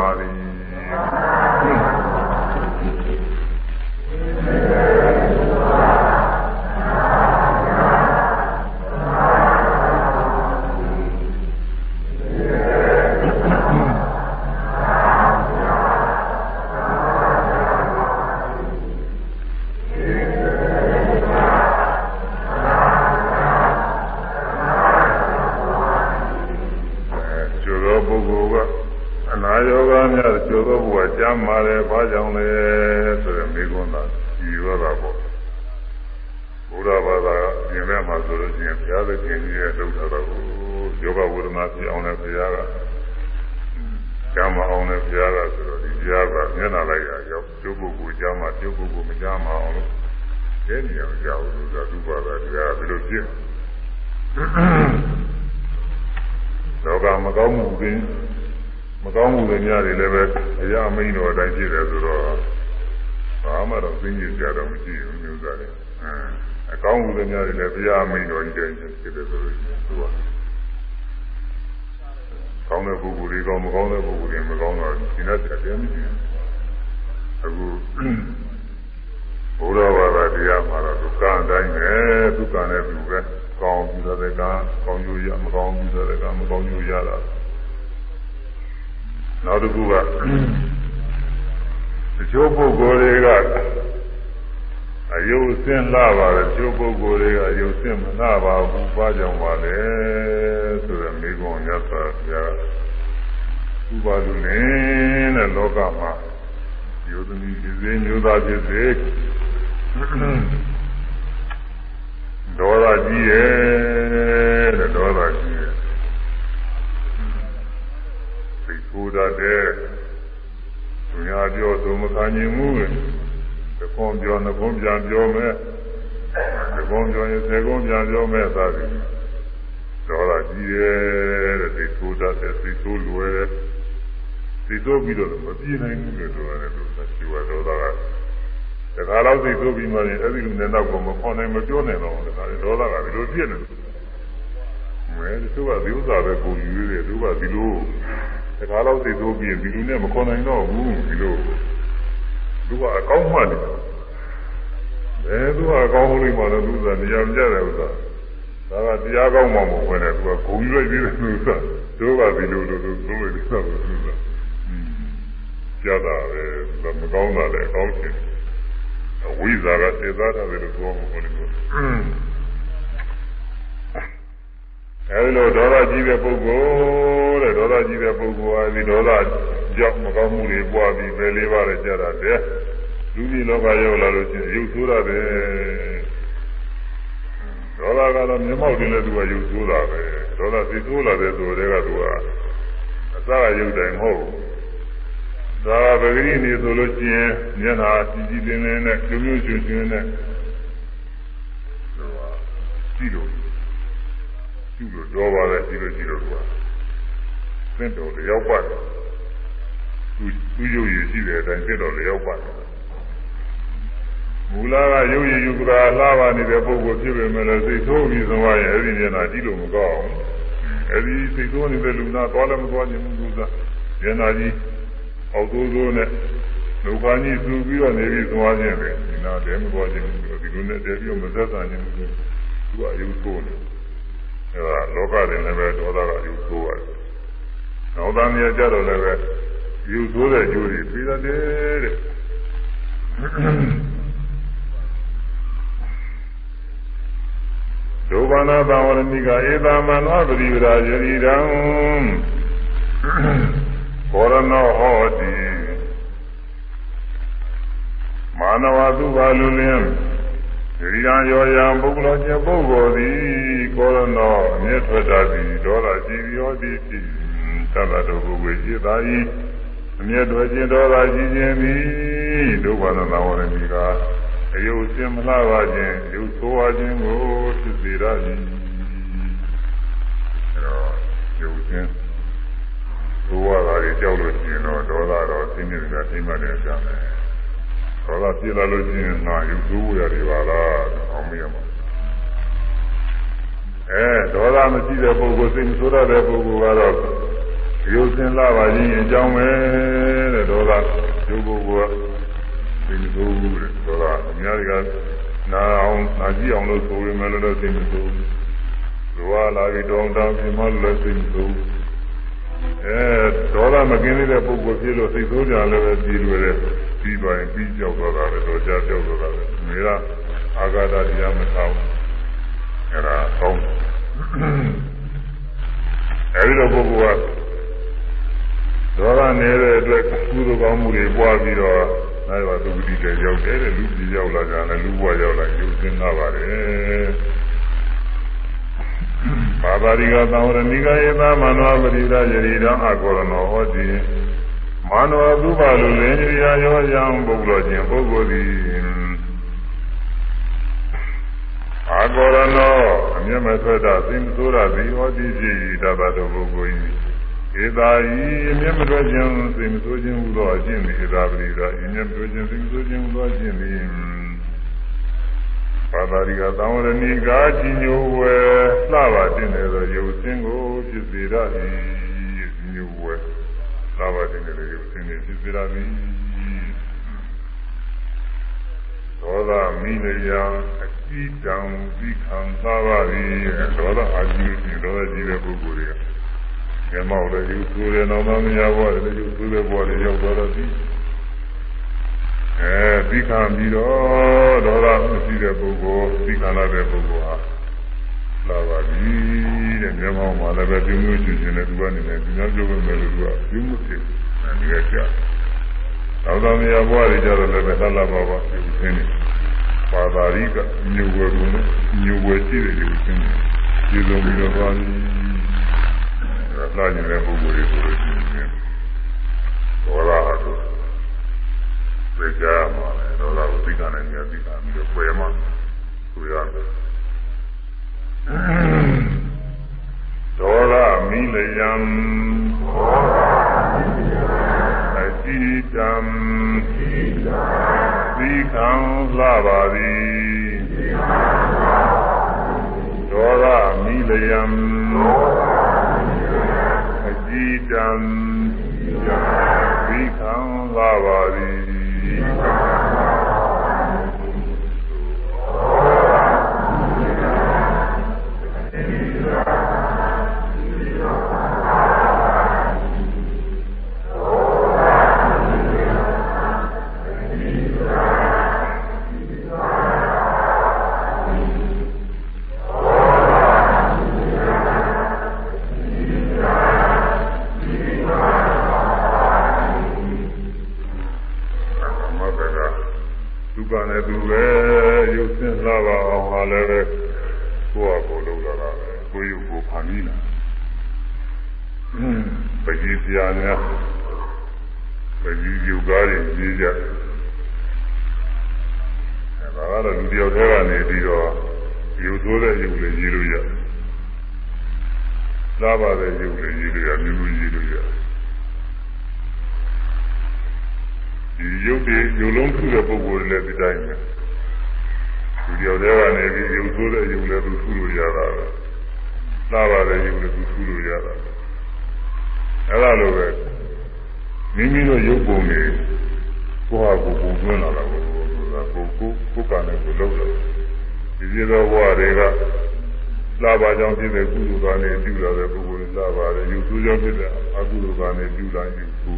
ရားသာဆိုတော့ဒီတရားကမျက်နှာလိုက်ရရောက်ကျုပ်ပုဂ္ဂိုလ်ကြားမှာကျုပ်ပုဂ္ဂိုလ်မကြားမှာအောင်လို့ကျဲနေအောင်ကြောက်လို့ဆိုသူ့ဘာသာတရားဘယ်လိုဖြစ်လောကမကောင်းမှုတွေမကောင်းမှုတွေများတယ်လည်းပဲအရာမင်းတော်အတိုင်းဖြစ်တယ်ဆိုတော့ဘာမှတော့သိဉာဏ်ကြတော့မရှိဘူးမျိုးသားတွေအကောင်းမှုတွေများတယ်လည်းဘုရားမင်းတော်ကြီးတိုင်းဖြစ်တယ်ဆိုလို့သူက င်းတဲ့ပုဂ္ဂိုလ်တွေကောင်းမကောင်းတဲ့ပုဂ္ဂိုလ်တွေမကောင်းတာဒီနေ့တက်တယ်မရှိဘူးအခုဘုရားဘာသာတရားမှာတော့ဒုက္ခအတိုင်းပဲဒုက္ခနဲ့ပြုပဲကောင်းပြုတဲ့ကံကောင်းကျိုးရမကောင်းပြုတဲ့ကံမကောင်းကျိုးရတာနောက်တစ်ခုကတချို့ပုဂ္ဂိုလ်တွေက အယုတ်စင်လာပါတယ်ကျိုးပုဂ္ဂိုလ်တွေကအယုတ်စင်မလာပါဘူးဘာကြောင့်ပါလဲဆိုတော့မိဘုံရသဗျာဥပါဒုနေတဲ့လောကမှာယုတ်သမီးဖြစ်စေမျိုးသားဖြစ်စေဒေါသကြီးရဲ့တဲ့ဒေါသကြီးရဲ့သိကူတာတဲ့သူများပြောသူမခံနိုင်ဘူး သကုံးပြောနှကုံးပြန်ပြောမယ်သကုံးပြောရင်သကုံးပြန်ပြောမယ်သာသည်တော်လာကြီးရဲ့တဲ့ဒီထိုးတတ်တဲ့ဒီထိုးလွယ်တဲ့ဒီထိုးပြီးတော့မပြေနိုင်ဘူးလို့ပြောရတယ်လို့သီဝတော်သားကတခါတော့ဒီထိုးပြီးမှရင်အဲ့ဒီလူနဲ့တော့မခွန်နိုင်မပြောနိုင်တော့ဘူးတခါတော်သားကဒီလိုပြည့်နေတယ်မဲသူကဒီဥစ္စာပဲကိုယူရတယ်သူကဒီလိုတခါတော့ဒီထိုးပြီးရင်ဒီလူနဲ့မခွန်နိုင်တော့ဘူးဒီလို သူကအကောင်းမှတ်နေတယ်ဘယ်သူကအကောင်းဟုတ်လိမ့်မှာလဲသူကနေရာမကျတဲ့ဥစ္စာဒါကတရားကောင်းမှမဟုတ်ဘဲနဲ့သူကဂုံရွက်ပြီးတဲ့ဥစ္စာတို့ကဒီလိုလိုလိုလိုလေးဆောက်လို့ဥစ္စာကြတာပဲဒါမကောင်းတာလည်းအကောင်းချင်းအဝိဇ္ဇာကစေသားတာပဲလို့ပြောမှာပေါ့လေ အဲဒီလိုဒေါသကြီးတဲ့ပုဂ္ဂိုလ်တဲ့ဒေါသကြီးတဲ့ပုဂ္ဂိုလ်ဟာဒီဒေါသကြောင့်မကောင်းမှုတွေပွားပြီးပဲလေးပါးလည်းကြတာတဲ့လူကြီးလောကရောက်လာလို့ရှိရင်ရုပ်ဆိုးတာပဲဒေါသကတော့မျက်မှောက်တင်လည်းသူကရုပ်ဆိုးတာပဲဒေါသစိတ်ဆိုးလာတဲ့သူတွေကသူကအစကရုပ်တိုင်မဟုတ်ဘူးဒါပဂရိနေဆိုလို့ရှိရင်မျက်နှာကြည်ကြည်လင်းလင်းနဲ့ကျွမ်းကျွမ်းကျွမ်းကျွမ်းနဲ့သူကကြည့်လို့ ပြုလို့ပြောပါတယ်ပြီးလို့ရှိတော့သူကသင့်တော်လျောက်ပတ်သူသူရုပ်ရည်ရှိတဲ့အတိုင်းသင့်တော်လျောက်ပတ်မူလကရုပ်ရည်ယူကလာလှပါနေတဲ့ပုဂ္ဂိုလ်ဖြစ်ပေမဲ့လည်းစိတ်ဆိုးပြီးသွားရင်အဲ့ဒီမျက်နှာကြည့်လို့မကောင်းဘူးအဲ့ဒီစိတ်ဆိုးနေတဲ့လူနာသွားလည်းမသွားနိုင်ဘူးသူကမျက်နှာကြီးအောက်သိုးသိုးနဲ့လူပန်းကြီးသူ့ပြီးတော့နေပြီးသွားခြင်းပဲဒီနာတဲမသွားခြင်းဘူးဒီလိုနဲ့တဲပြီးတော့မသက်သာခြင်းဘူးသူကရုပ်ဆိုးနေတယ် အဲဒါလောကတွင်လည်းပဲဒေါသကယူဆိုးရတယ်။နောက်သားများကြတော့လည်းပဲယူဆိုးတဲ့ယူတွေပြီးတယ်တဲ့။ဒုဗနာသဝရမိကဧတမနောပရိဝရာယတိတံဘောရနောဟောတိမာနဝသူဘာလူလင်းယတိတံရောယံပုဂ္ဂလောကျပုဂ္ဂိုလ်သည် ကောရဏောအမြင့်ထွက်တာသည်ဒေါသကြည်ရောသည်တိသဗ္ဗတုဘုဝေจิตသာဤအမြင့်ထွက်ခြင်းဒေါသကြည်ခြင်းသည်ဒုက္ခနာဝရမီကအယုတ်စင်မလှပါခြင်းယုတ်ဆိုးပါခြင်းကိုဖြစ်စေရသည်အဲတော့ယုတ်စင်ဆိုးရတာတွေကြောက်လို့ရှိရင်တော့ဒေါသတော့သိနေကြသိမှလည်းကြမယ်ဒေါသပြစ်လာလို့ရှိရင်ငါယုတ်ဆိုးရတယ်ပါလားအောင်မရပါ အဲဒေါသမရှိတဲ့ပုဂ္ဂိုလ်စိတ်မဆိုးရတဲ့ပုဂ္ဂိုလ်ကတော့ရုပ်စင်လာပါရင်အကြောင်းပဲတဲ့ဒေါသရုပ်ပုဂ္ဂိုလ်ကစိတ်မဆိုးဘူးတဲ့ဒေါသအများကြီးကနာအောင်နာကြည့်အောင်လို့ဆိုရင်လည်းတော့စိတ်မဆိုးဘူးလောလာပြီးတောင်းတပြင်းမလို့စိတ်မဆိုးဘူးအဲဒေါသမကင်းသေးတဲ့ပုဂ္ဂိုလ်ဖြစ်လို့စိတ်ဆိုးကြလည်းပဲပြီးလွယ်တယ်ပြီးသွားရင်ပြီးကြောက်သွားတာလည်းတော့ကြာကြောက်သွားတာလည်းမေရအာဂါတတရားမထားဘူး အဲဒါကောင်းအဲဒီလိုပုဂ္ဂိုလ်ကဒေါသနေတဲ့အတွက်ကုသိုလ်ကောင်းမှုတွေပွားပြီးတော့အဲဒီမှာသုခတိတဲ့ရောက်တယ်တဲ့လူကြီးရောက်လာကြတယ်လူဘဝရောက်လာရုပ်စင်းလာပါတယ်ဘာသာရိကသံဝရဏိကယေသမနောပရိဒယရိဒံအကောရနောဟောတိမာနောသုဘလူလင်ရိယာယောယံပုဂ္ဂလောချင်းပုဂ္ဂိုလ်သည် အာကောရနောအမျက်မဆွဲတာသိမဆိုးတာဒီဟောတိဖြစ်၏တပတ်တော်ပုဂ္ဂိုလ်၏ဧသာဤအမျက်မဆွဲခြင်းသိမဆိုးခြင်းဟူသောအခြင်းသည်ဧသာပရိသာအမျက်မဆွဲခြင်းသိမဆိုးခြင်းဟူသောအခြင်းသည်ပါတာရိကသံဝရဏိကာကြီးညိုဝဲလှပါတင်တယ်သောယုတ်စင်းကိုဖြစ်စေရ၏ညိုဝဲလှပါတင်တယ်ယုတ်စင်းကိုဖြစ်စေရသည် ဒေါသမိလျာအကြည့်တောင်ဒီခံသာပါပြီဒေါသအာကြီးကြီးဒေါသကြီးတဲ့ပုဂ္ဂိုလ်တွေကငယ်မောက်လည်းယူဆိုးတယ်နောက်မှမရဘောလည်းယူဆိုးတဲ့ဘောလည်းရောက်တော့သည်အဲဒီခံပြီးတော့ဒေါသမရှိတဲ့ပုဂ္ဂိုလ်ဒီခံလာတဲ့ပုဂ္ဂိုလ်ဟာလာပါပြီတဲ့ငယ်မောက်မှာလည်းပဲပြုံးလို့ရှိခြင်းနဲ့သူကနေလည်းဒီများပြောမယ်လို့သူကပြုံးမှုဖြစ်အဲဒီကကြာ သောတော်မြတ်ဘွားတွေကြတော့လည်းပဲသတ်လာပါပါဒီသင်းနေပါသာရိကညူဝယ်ကုန်နဲ့ညူဝယ်ရှိတယ်ဒီသင်းနေဒီလိုပြီးတော့ပါပြီလာကျင်တဲ့ပုဂ္ဂိုလ်တွေဆိုလို့ရှိရင်ဒေါသဟာဆိုသိကြမှာလေဒေါသကိုသိတာနဲ့ဉာဏ်သိတာပြီးတော့ပယ်မှာဆိုရတယ်ဒေါသမီလယံ တိတံသီခံလှပါသည်ဒေါရမိလယံအကြည်တံသီခံလှပါသည် လည်းပဲကိုယ့်အကိုလုံးလာတာပဲကိုယ်ယူကိုဖန်ပြီးလာပကြီးပြာများပကြီးယူကားတွေကြီးကြအဲဒါကတော့လူတယောက်တည်းကနေပြီးတော့ယူဆိုးတဲ့ယူလေးကြီးလို့ရသာပါတဲ့ယူလေးကြီးလို့ရမျိုးမျိုးကြီးလို့ရဒီယုတ်ဒီယုံလုံးခုတဲ့ပုံကိုယ်လည်းဒီတိုင်းပဲ ရုပ်တွေကနေပြီးရုပ်ဆိုးတဲ့ရုပ်လည်းသူထုလို့ရတာပဲလှပါတဲ့ရုပ်လည်းသူထုလို့ရတာပဲအဲ့လိုပဲမိမိတို့ရုပ်ပုံတွေကိုယ့်ဟာကိုယ်ပုံသွင်းလာတာကိုဆိုတာကိုကိုကိုယ်ကနဲ့ကိုလုပ်လို့ဒီပြေသောဘဝတွေကလာပါကြောင်းဖြစ်တဲ့ကုသိုလ်ကနေပြုလာတဲ့ပုဂ္ဂိုလ်တွေလာပါတယ်ယူဆူကြောင်းဖြစ်တဲ့အကုသိုလ်ကနေပြုလာယူဆူ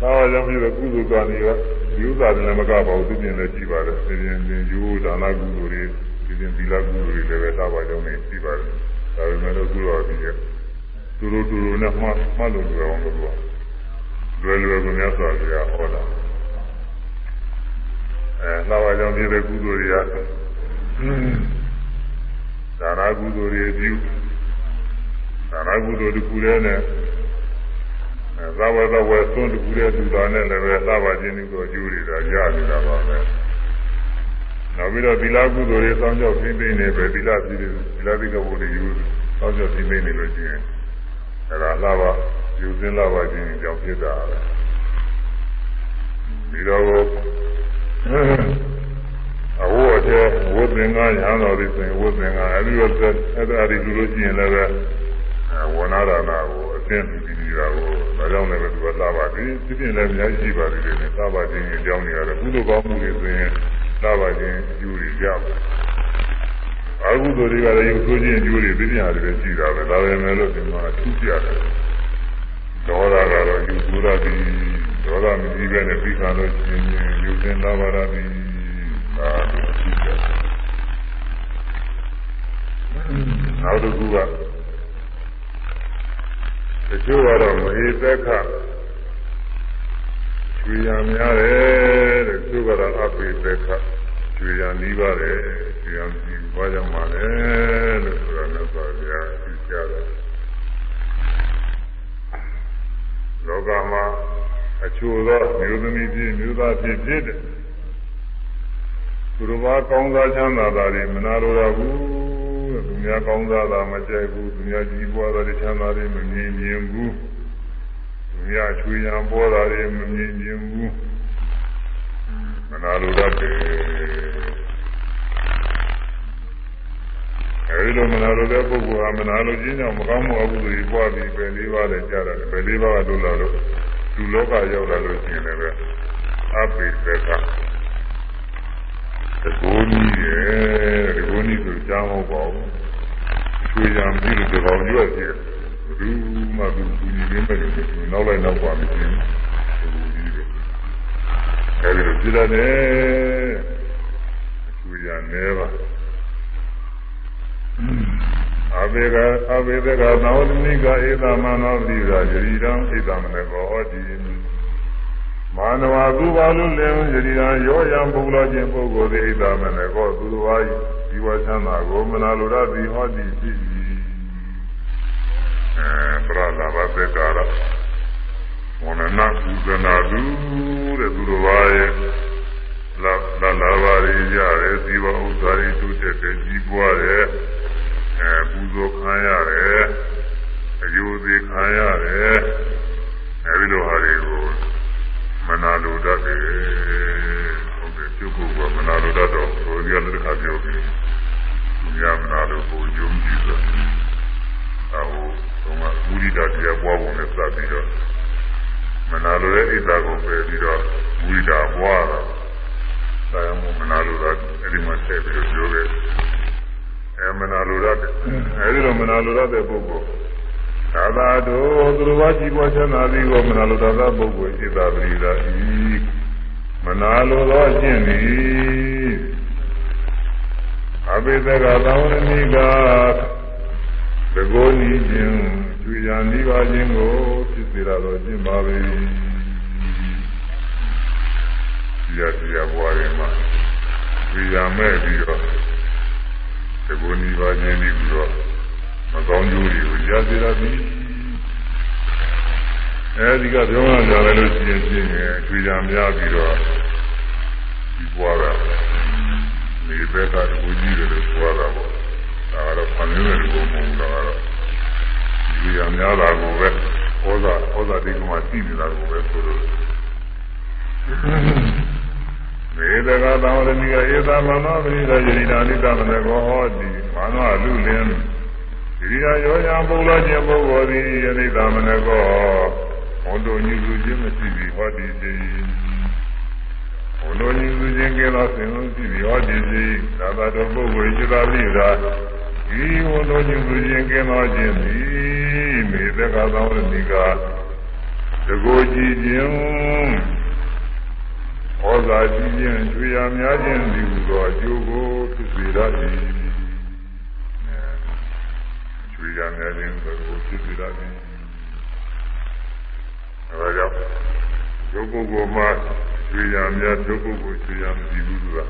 သာဝကြောင့်ဖြစ်တဲ့ကုသိုလ်ကနေက ယူသာတယ်မကပါဘူးသူပြင်လည်းကြည့်ပါတယ်ဆင်ရင်ပြင်ယူဒါနကုသိုလ်တွေဒီပြင်သီလကုသိုလ်တွေလည်းပဲသာပါကြောင်းနေကြည့်ပါတယ်ဒါပေမဲ့လို့သူတော်ကြီးကသူတို့သူတို့နဲ့မှမှလို့ပြောအောင်လို့ပြောလွယ်လွယ်ကများစွာကြဟောတာအဲသာပါကြောင်းပြည့်တဲ့ကုသိုလ်တွေကဒါနကုသိုလ်တွေပြုဒါနကုသိုလ်တစ်ခုတည်းနဲ့ သာဝတဝဲသွန်းတူတဲ့သူသားနဲ့လည်းပဲသဘာချင်းတို့အကျိုးတွေဒါရနေတာပါပဲနောက်ပြီးတော့သီလကုသိုလ်တွေစောင့်ကြောက်သိသိနေပဲသီလပြည်သီလသိကဘုရားယူစောင့်ကြောက်သိသိနေလို့ရှိရင်အဲဒါလာပါယူစင်းလာပါခြင်းကြောင့်ဖြစ်တာပဲပြီးတော့အဝတ်တဲ့ဝတ်သင်္ကန်းရဟန်းတော်တွေဆိုရင်ဝတ်သင်္ကန်းအဲဒီလိုအဲ့ဒါဒီလိုလို့ရှိရင်လည်းပဲဝဏ္ဏဒါနာကိုအသင် ပြီးပြီးတာကိုဒါကြောင့်လည်းသူကလာပါသည်ဒီပြင်လည်းအများကြီးရှိပါသေးတယ်နဲ့သာပါခြင်းအကြောင်းတွေကတော့ကုသိုလ်ကောင်းမှုတွေဆိုရင်သာပါခြင်းအကျိုးတွေရပါအကုသိုလ်တွေကလည်းရုပ်ဆိုးခြင်းအကျိုးတွေပြညာတွေရှိတာပဲဒါပဲမဲ့လို့ဒီမှာအထူးပြတယ်ဒေါသကတော့ယူဆိုးရသည်ဒေါသမကြည့်ပဲနဲ့ပြီးခါလို့ရှင်ယူစင်လာပါရသည်ဒါအထူးပြတယ်နောက်တစ်ခုက တချို့ကတော့မဟိသက်ခကျွေရများတယ်တဲ့တချို့ကတော့အပိသက်ခကျွေရနီးပါတယ်ကျွေရနီးဘာကြောင့်ပါလဲလို့ဆိုတာလည်းဆိုရသိကြတယ်လောကမှာအချို့သောမျိုးသမီးဖြစ်မျိုးသားဖြစ်ဖြစ်တဲ့သူတို့ဘာကောင်းစားချမ်းသာတာတွေမနာလိုတော့ဘူး သူများကောင်းစားတာမကြိုက်ဘူးသူများကြီးပွားတာချမ်းသာတွေမမြင်မြင်ဘူးသူများချွေရန်ပေါ်တာတွေမမြင်မြင်ဘူးမနာလိုတတ်တယ်အဲဒီလိုမနာလိုတဲ့ပုဂ္ဂိုလ်ဟာမနာလိုခြင်းကြောင့်မကောင်းမှုအကုသိုလ်တွေပွားပြီးပဲလေးပါးလည်းကြားတယ်ပဲလေးပါးကတို့လာလို့သူလောကရောက်လာလို့ရှိရင်လည်းအပိသက် ကတကူနီးရဲ့တကူနီးဆိုကြားမဟုတ်ပါဘူးချွေရံပြီးတော့ဒီကောင်ရွက်ပြဘူးမှဘူးဘူးညီနေမယ်လို့နောက်လိုက်နောက်ပါမချင်းဘူးကြီးတယ်အဲဒီလိုကြည့်ရတယ်ချွေရံနေပါအဘေကအဘေကသောဝတိကဧသမနောတိရာယရိတံဧသမနကောဟောတိ မာနဝကုပါလူလင်ယတိရာရောယံပုဂ္ဂလောခြင်းပုဂ္ဂိုလ်သည်ဣဒမနေကောသူတော်၏ဒီဝချမ်းသာကိုမနာလိုရသည်ဟောသည်ဖြစ်၏အဲပရလာဘသေကာရဝနနာကုသနာသူတဲ့သူတော်ရဲ့လာလာလာပါရရတယ်ဇီဝဥစ္စာတွေတုတက်တဲ့ကြီးပွားတယ်အဲပူဇော်ခံရတယ်အယုသေးခံရတယ်အဲဒီလိုဟာတွေကို မနာလိုတတ်တယ်ဟုတ်တယ်ပြုတ်ဖို့ကမနာလိုတတ်တော့ဘုရားလည်းတစ်ခါပြောပြီးသူများမနာလိုကိုယုံကြည်ဆိုအဟိုတော့မူရိတာတရားပွားပုံနဲ့စပ်ပြီးတော့မနာလိုတဲ့ဣဒ္ဓကိုပယ်ပြီးတော့မူရိတာပွားတာဒါကြောင့်မနာလိုတာအဲ့ဒီမှာထည့်ပြီးတော့ပြောခဲ့အဲမနာလိုတတ်အဲဒီလိုမနာလိုတတ်တဲ့ပုဂ္ဂိုလ် သာသာတို့သူတော်ဘာကြည်ပွားချမ်းသာသည်ကိုမနာလိုတတ်သောပုဂ္ဂိုလ်စိတ္တပရိဒါဤမနာလိုသောအကျင့်သည်အဘိဓကသံဝရဏိကသကိုနီးခြင်းကျွေရန်ဤပါခြင်းကိုဖြစ်စေရသောခြင်းပါပဲဒီရဒီရဘွားရမှာကျွေရမဲ့ပြီးတော့သကိုနီးပါခြင်းပြီးတော့ မကောင်းကျိုးတွေကိုရစေရသည်အဲဒီကပြောမှကြတယ်လို့ရှိရင်ဖြင့်အချွေချာများပြီးတော့ဒီပွားတာဒီဘက်ကတကူကြီးတွေလို့ပွားတာပေါ့ဒါကတော့ဖန်ရင်းတဲ့ဘုံဘုံတော့ဒီရများတာကိုပဲဩဇာဩဇာတိကမှသိနေတာကိုပဲဆိုလို့မေတ္တာသောရဏိကဧသမနောပရိဒယရိနာနိသမနကောဟောတိမာနောလူလင်း ဒီရာရောညာပုဂ္ဂိုလ်ခြင်းပုဂ္ဂိုလ်သည်ယနိသမနကောဟောတို့ညူခြင်းမရှိပြီးဟောတိတိဟောတို့ညူခြင်းကဲသောဆင်လုံးရှိပြီးဟောတိတိသာသာတော်ပုဂ္ဂိုလ်จิตာပိရာဒီဟောတို့ညူခြင်းကဲသောခြင်းသည်မေတ္တာသောရဏိကတကိုကြည်ခြင်းဩဇာကြီးခြင်းကျွေရများခြင်းဒီဟူသောအကျိုးကိုဖြစ်စေရသည် ကျွေရများခြင်းကိုဖြစ်စေရသည်အဲဒါကြောင့်ဒုပုဂ္ဂိုလ်မှာကျွေရများဒုပုဂ္ဂိုလ်ကျွေရမရှိဘူးဆိုတာ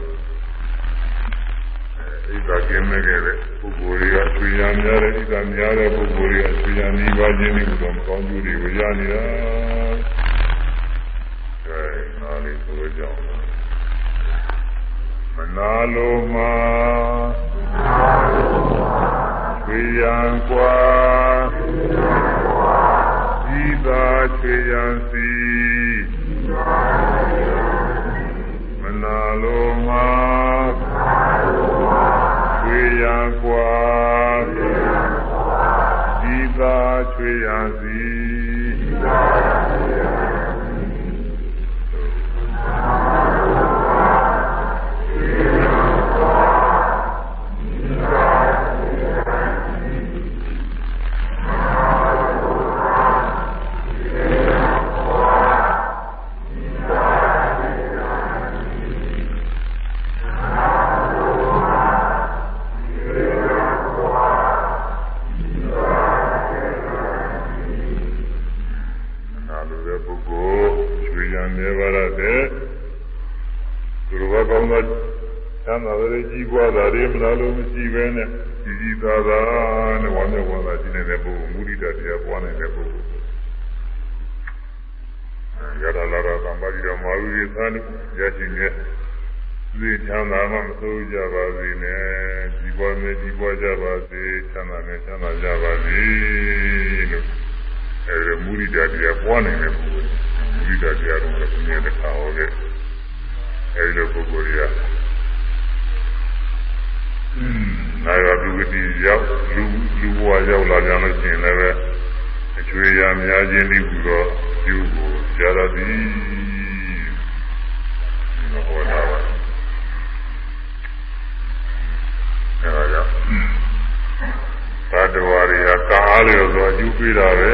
အဲဣဒ္ဓကင်းမဲ့ခဲ့တဲ့ပုဂ္ဂိုလ်တွေကကျွေရများတဲ့ဣဒ္ဓများတဲ့ပုဂ္ဂိုလ်တွေကကျွေရနီးပါးခြင်းဒီဟူသောမကောင်းကျိုးတွေကိုရနေတာလေးဆိုကြအောင်မနာလိုမှာချွေရန်ก ว่าဤသာချွေရန်စီမနာလိုမှာချွေရန် သံသာတွေကြီးပွားတာတွေမလားလို့မရှိပဲနဲ့ကြီးကြီးသားသားနဲ့ဝမ်းမြောက်ဝမ်းသာရှိနေတဲ့ပုဂ္ဂိုလ်မုဒိတာတရားပွားနေတဲ့ပုဂ္ဂိုလ်ရတာလာတာသံပါတိတော်မာဝိရိသန်ရရှိနေသိချမ်းသာမှမဆိုးကြပါစေနဲ့ကြီးပွားနေကြီးပွားကြပါစေချမ်းသာနေချမ်းသာကြပါစေလို့အဲဒီမူရိတာတရားပွားနေတဲ့ပုဂ္ဂိုလ်မူရိတာတရားတော့လည်းမြင်တဲ့ခါဟောခဲ့အဲဒီလိုပုဂ္ဂိုလ်တွေက နာယဒုဝတိရောက်လူလူဘဝရောက်လာကြလို့ရှိရင်လည်းအချွေရများခြင်းဒီဟူသောကျိုးကိုကြာရသည်ဟောတာပါအဲဒါကြောင့်သတ္တဝါတွေကကာအားလျော်စွာအကျိုးပေးတာပဲ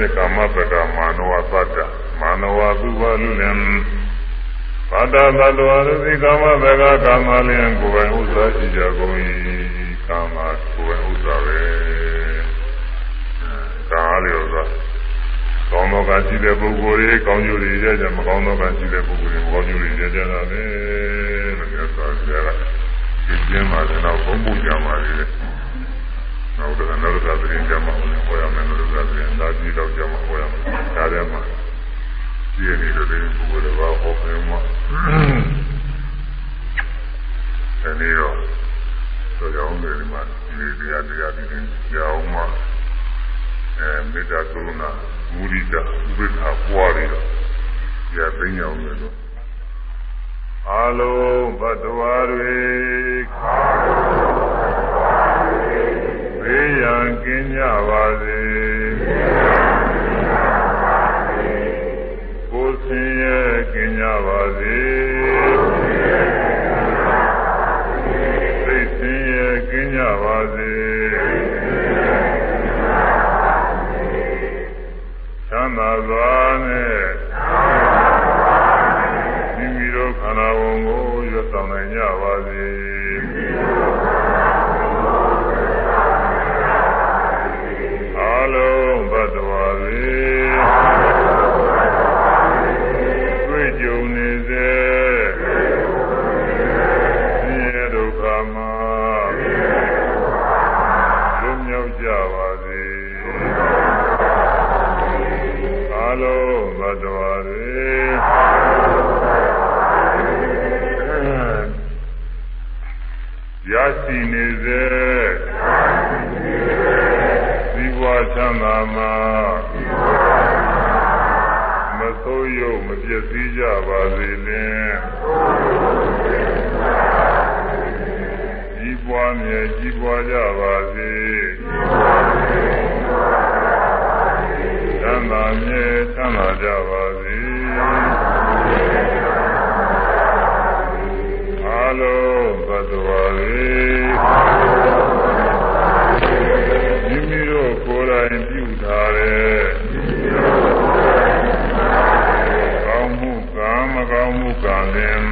တဲ့ကာမပဒမာနဝသတ္တမာနဝသုဘလူလင် သတ္တသတ္တဝါတို့ဒီကာမပဒကာမလျင်ကိုယ်ပိုင်ဥစ္စာရှိကြကုန်၏ကာမကိုယ်ပိုင်ဥစ္စာပဲကာအားလျော်စွာကောင်းသောကရှိတဲ့ပုဂ္ဂိုလ်တွေကောင်းကျိုးတွေရကြမကောင်းသောကရှိတဲ့ပုဂ္ဂိုလ်တွေမကောင်းကျိုးတွေရကြတာပဲလို့ပြောတာကြတာဒီကျင်းမှာတော့ဘုံပူကြပါလေနောက်တော့နောက်တော့သတင်းကြမှာဟောရမယ်လို့ဆိုတဲ့ဒါကြည့်တော့ကြမှာဟောရမယ်ဒါထဲမှာ ကြည့်နေတယ်ဒီပုဂ္ဂိုလ်တွေကဟောနေမှာအဲဒီတော့ဆိုကြအောင်ဒီမှာဒီတရားတရားဒီကြောင်းမှာအဲမေတ္တာကရုဏာမုဒိတာဥပေက္ခပွားပြီးတော့ဒီအသိဉာဏ်နဲ့တော့အာလုံးဘတ်တော်တွေဘေးရန်ကင်းကြပါစေကို ပါစေစိတ်ဆင်းရဲကင်းကြပါစေချမ်းသာစွာနဲ့မိမိတို့ခန္ဓာဝန်ကိုရွတ်ဆောင်နိုင်ကြပါစေ သာမှာမဆိုးရုံမပြည့်စည်ကြပါစေနဲ့ကြီးပွားမြဲကြီးပွားကြပါစေချမ်းသာမြဲချမ်းသာကြပါ ကောင်းမှုကံမကောင်းမှုကံလင်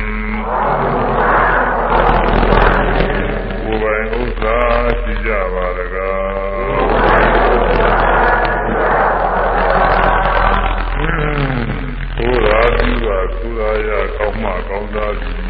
ကိုယ်ပိုင်ဥစ္စာရှိကြပါလကားကိုယ်ရာပြုတာကိုယ်ရာရကောင်းမှကောင်းသားသ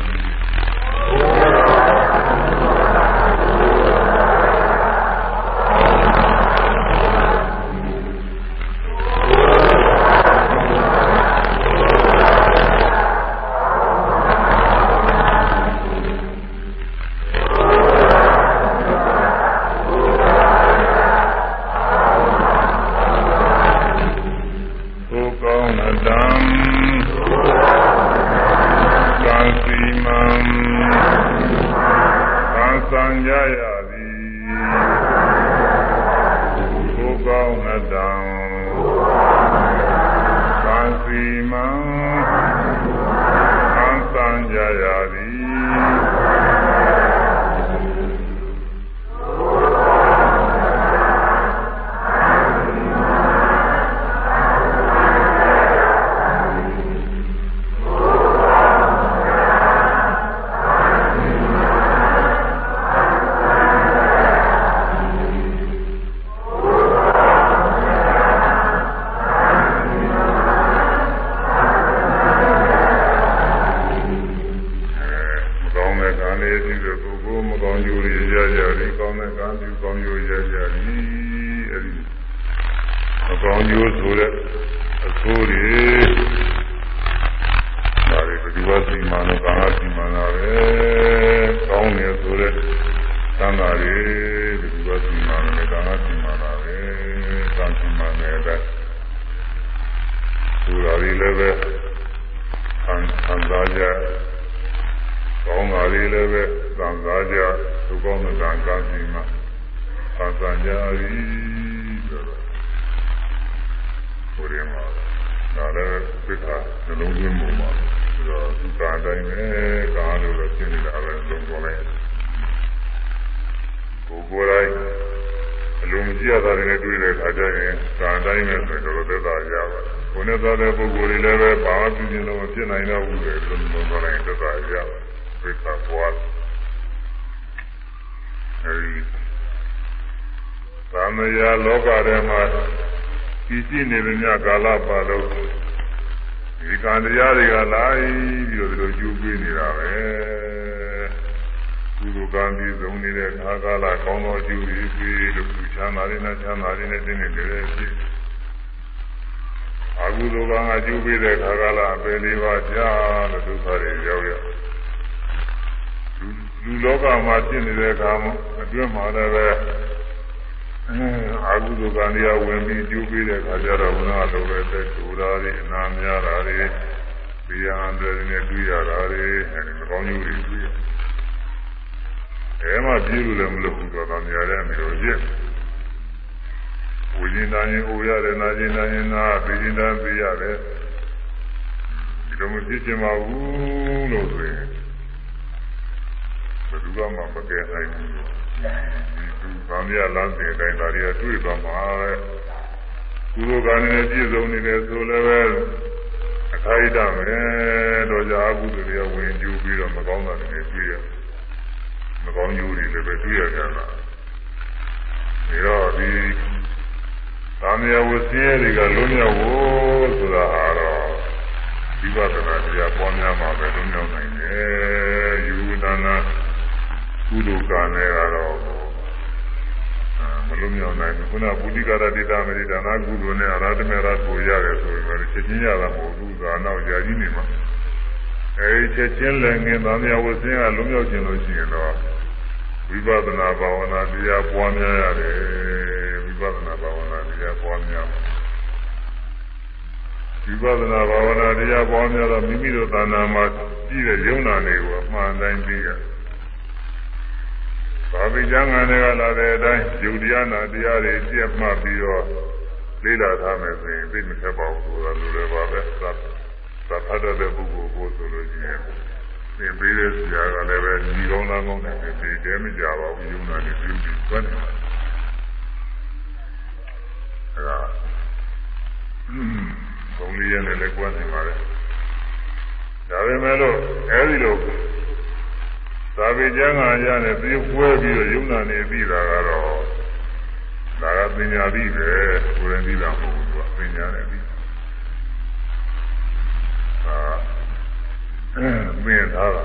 ကာလပတ်လုံးဒီကံတရားတွေကလာပြီးတော့ဒီလိုကျူးပေးနေတာပဲကုသိုလ်ကံပြီးဆုံးနေတဲ့ခါကာလကောင်းသောကျူးပြီးပြီးလို့ချမ်းသာရင်းနဲ့ချမ်းသာရင်းနဲ့တင်းနေကြတယ်ဖြစ်အကုသိုလ်ကံကကျူးပေးတဲ့ခါကာလအပယ်လေးပါးကြာလို့ဒုက္ခတွေရောက်ရောက်လူလောကမှာဖြစ်နေတဲ့အခါမှာအတွင်းမှာလည်းပဲ အာဟုဒုကံတရားဝင်ပြီးကျိုးပေးတဲ့အခါကျတော့ဘုရားလိုတဲ့တဲ့ဒူရာတွေအနာများတာတွေဒီရန်တွေနဲ့တွေ့ရတာတွေအဲဒီမကောင်းကျိုးတွေတွေ့ရအဲမှပြေးလို့လည်းမလုပ်ဘူးတော့တန်ရတဲ့မျိုးရစ်ဝိညာဉ်တိုင်းအိုရတယ်နာကျင်တိုင်းနာသိကျင်တိုင်းသိရတယ်ဒီလိုမဖြစ်ချင်ပါဘူးလို့ဆိုရင်ဘယ်သူမှမကယ်နိုင်ဘူး။ ဗာမရလမ်းစဉ်အတိုင်းဒါတွေကတွေ့သွားမှာပဲ။ကုသိုလ်ကံနဲ့ပြည့်စုံနေတယ်ဆိုလည်းပဲအခိုက်အတန့်ပဲတော့ကြာအကုသိုလ်တွေဝင်ကျူးပြီးတော့မကောင်းတာတွေတွေ့ရ။မကောင်းကျိုးတွေလည်းပဲတွေ့ရကြတာ။ဒါတော့ဒီဗာမရဝစီရတွေကလုံးမြောက်ဖို့ဆိုတာဟာတော့ဝိပဿနာတရားပေါ်များမှာပဲလုံးမြောက်နိုင်တယ်။ယူဒနာကုသိုလ်ကံနဲ့ကတော့ လုံးမြောက်နိုင်ဘူးခုနပုတိကာရတိတာမေရိဒါနာကုသိုလ်နဲ့အရာဓမေရကိုရတယ်ဆိုရင်လည်းချက်ချင်းရတာမဟုတ်ဘူးသာနောက်ကြာကြီးနေမှာအဲဒီချက်ချင်းလည်းငင်သားများဝဆင်းကလုံးမြောက်ခြင်းလို့ရှိရင်တော့ဝိပဿနာဘာဝနာတရားပွားများရတယ်ဝိပဿနာဘာဝနာတရားပွားများဝိပဿနာဘာဝနာတရားပွားများတော့မိမိတို့သာနာမှာကြည့်တဲ့ယုံနာတွေကိုအမှန်တိုင်းသိရတယ် ဘာဝိကျမ်းဂန်တွေကလာတဲ့အတိုင်းယုတ်တရားနာတရားတွေပြည့်မှတ်ပြီးတော့လေ့လာထားမယ်ဆိုရင်သိမထက်ပါဘူးဆိုတာလိုလည်းပါပဲသတ်သတ်ဖတ်တဲ့ပုဂ္ဂိုလ်ကိုဆိုလို့ရှိရင်သင်ပေးတဲ့ဆရာကလည်းပဲညီကောင်းသားကောင်းတယ်သိတယ်မကြပါဘူးယုံနာနေပြုပြီးသွန်းနေတယ်အဲဒါဘုံလေးရနဲ့လည်းကွန်းနေပါလေဒါပေမဲ့လို့အဲဒီလို သာဝေကျမ်းဂန်ရနဲ့ပြေးပွဲပြီးတော့ယုံနာနေပြီးတာကတော့ဒါကပညာပြီးပဲကိုယ်ရင်ပြီးတာမဟုတ်ဘူးသူကပညာနဲ့ပြီးအာအဲမင်းသားက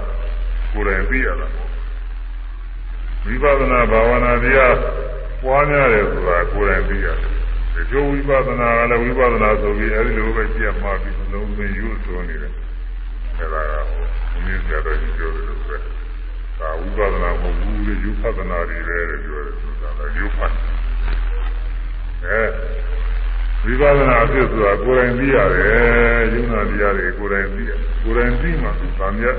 ကိုယ်ရင်ပြီးရတာပေါ့ဝိပဿနာဘာဝနာတရားပွားများတယ်ဆိုတာကိုယ်ရင်ပြီးရတယ်ဒီလိုဝိပဿနာကလည်းဝိပဿနာဆိုပြီးအဲဒီလိုပဲကြည့်မှပြီးလုံးဝယူဆိုနေတယ်အဲဒါကဟိုမင်းပြတော်ကြီးပြောတယ်လို့ပဲ ဒါဝိပဿနာမဟုတ်ဘူးလေယူပဿနာတွေပဲလို့ပြောတယ်ဆိုတာလည်းယူဖတ်အဲယူဝိပဿနာအဖြစ်ဆိုတာကိုယ်တိုင်သိရတယ်ယုံနာတရားတွေကိုယ်တိုင်သိရကိုယ်တိုင်သိမှဗာမြတ်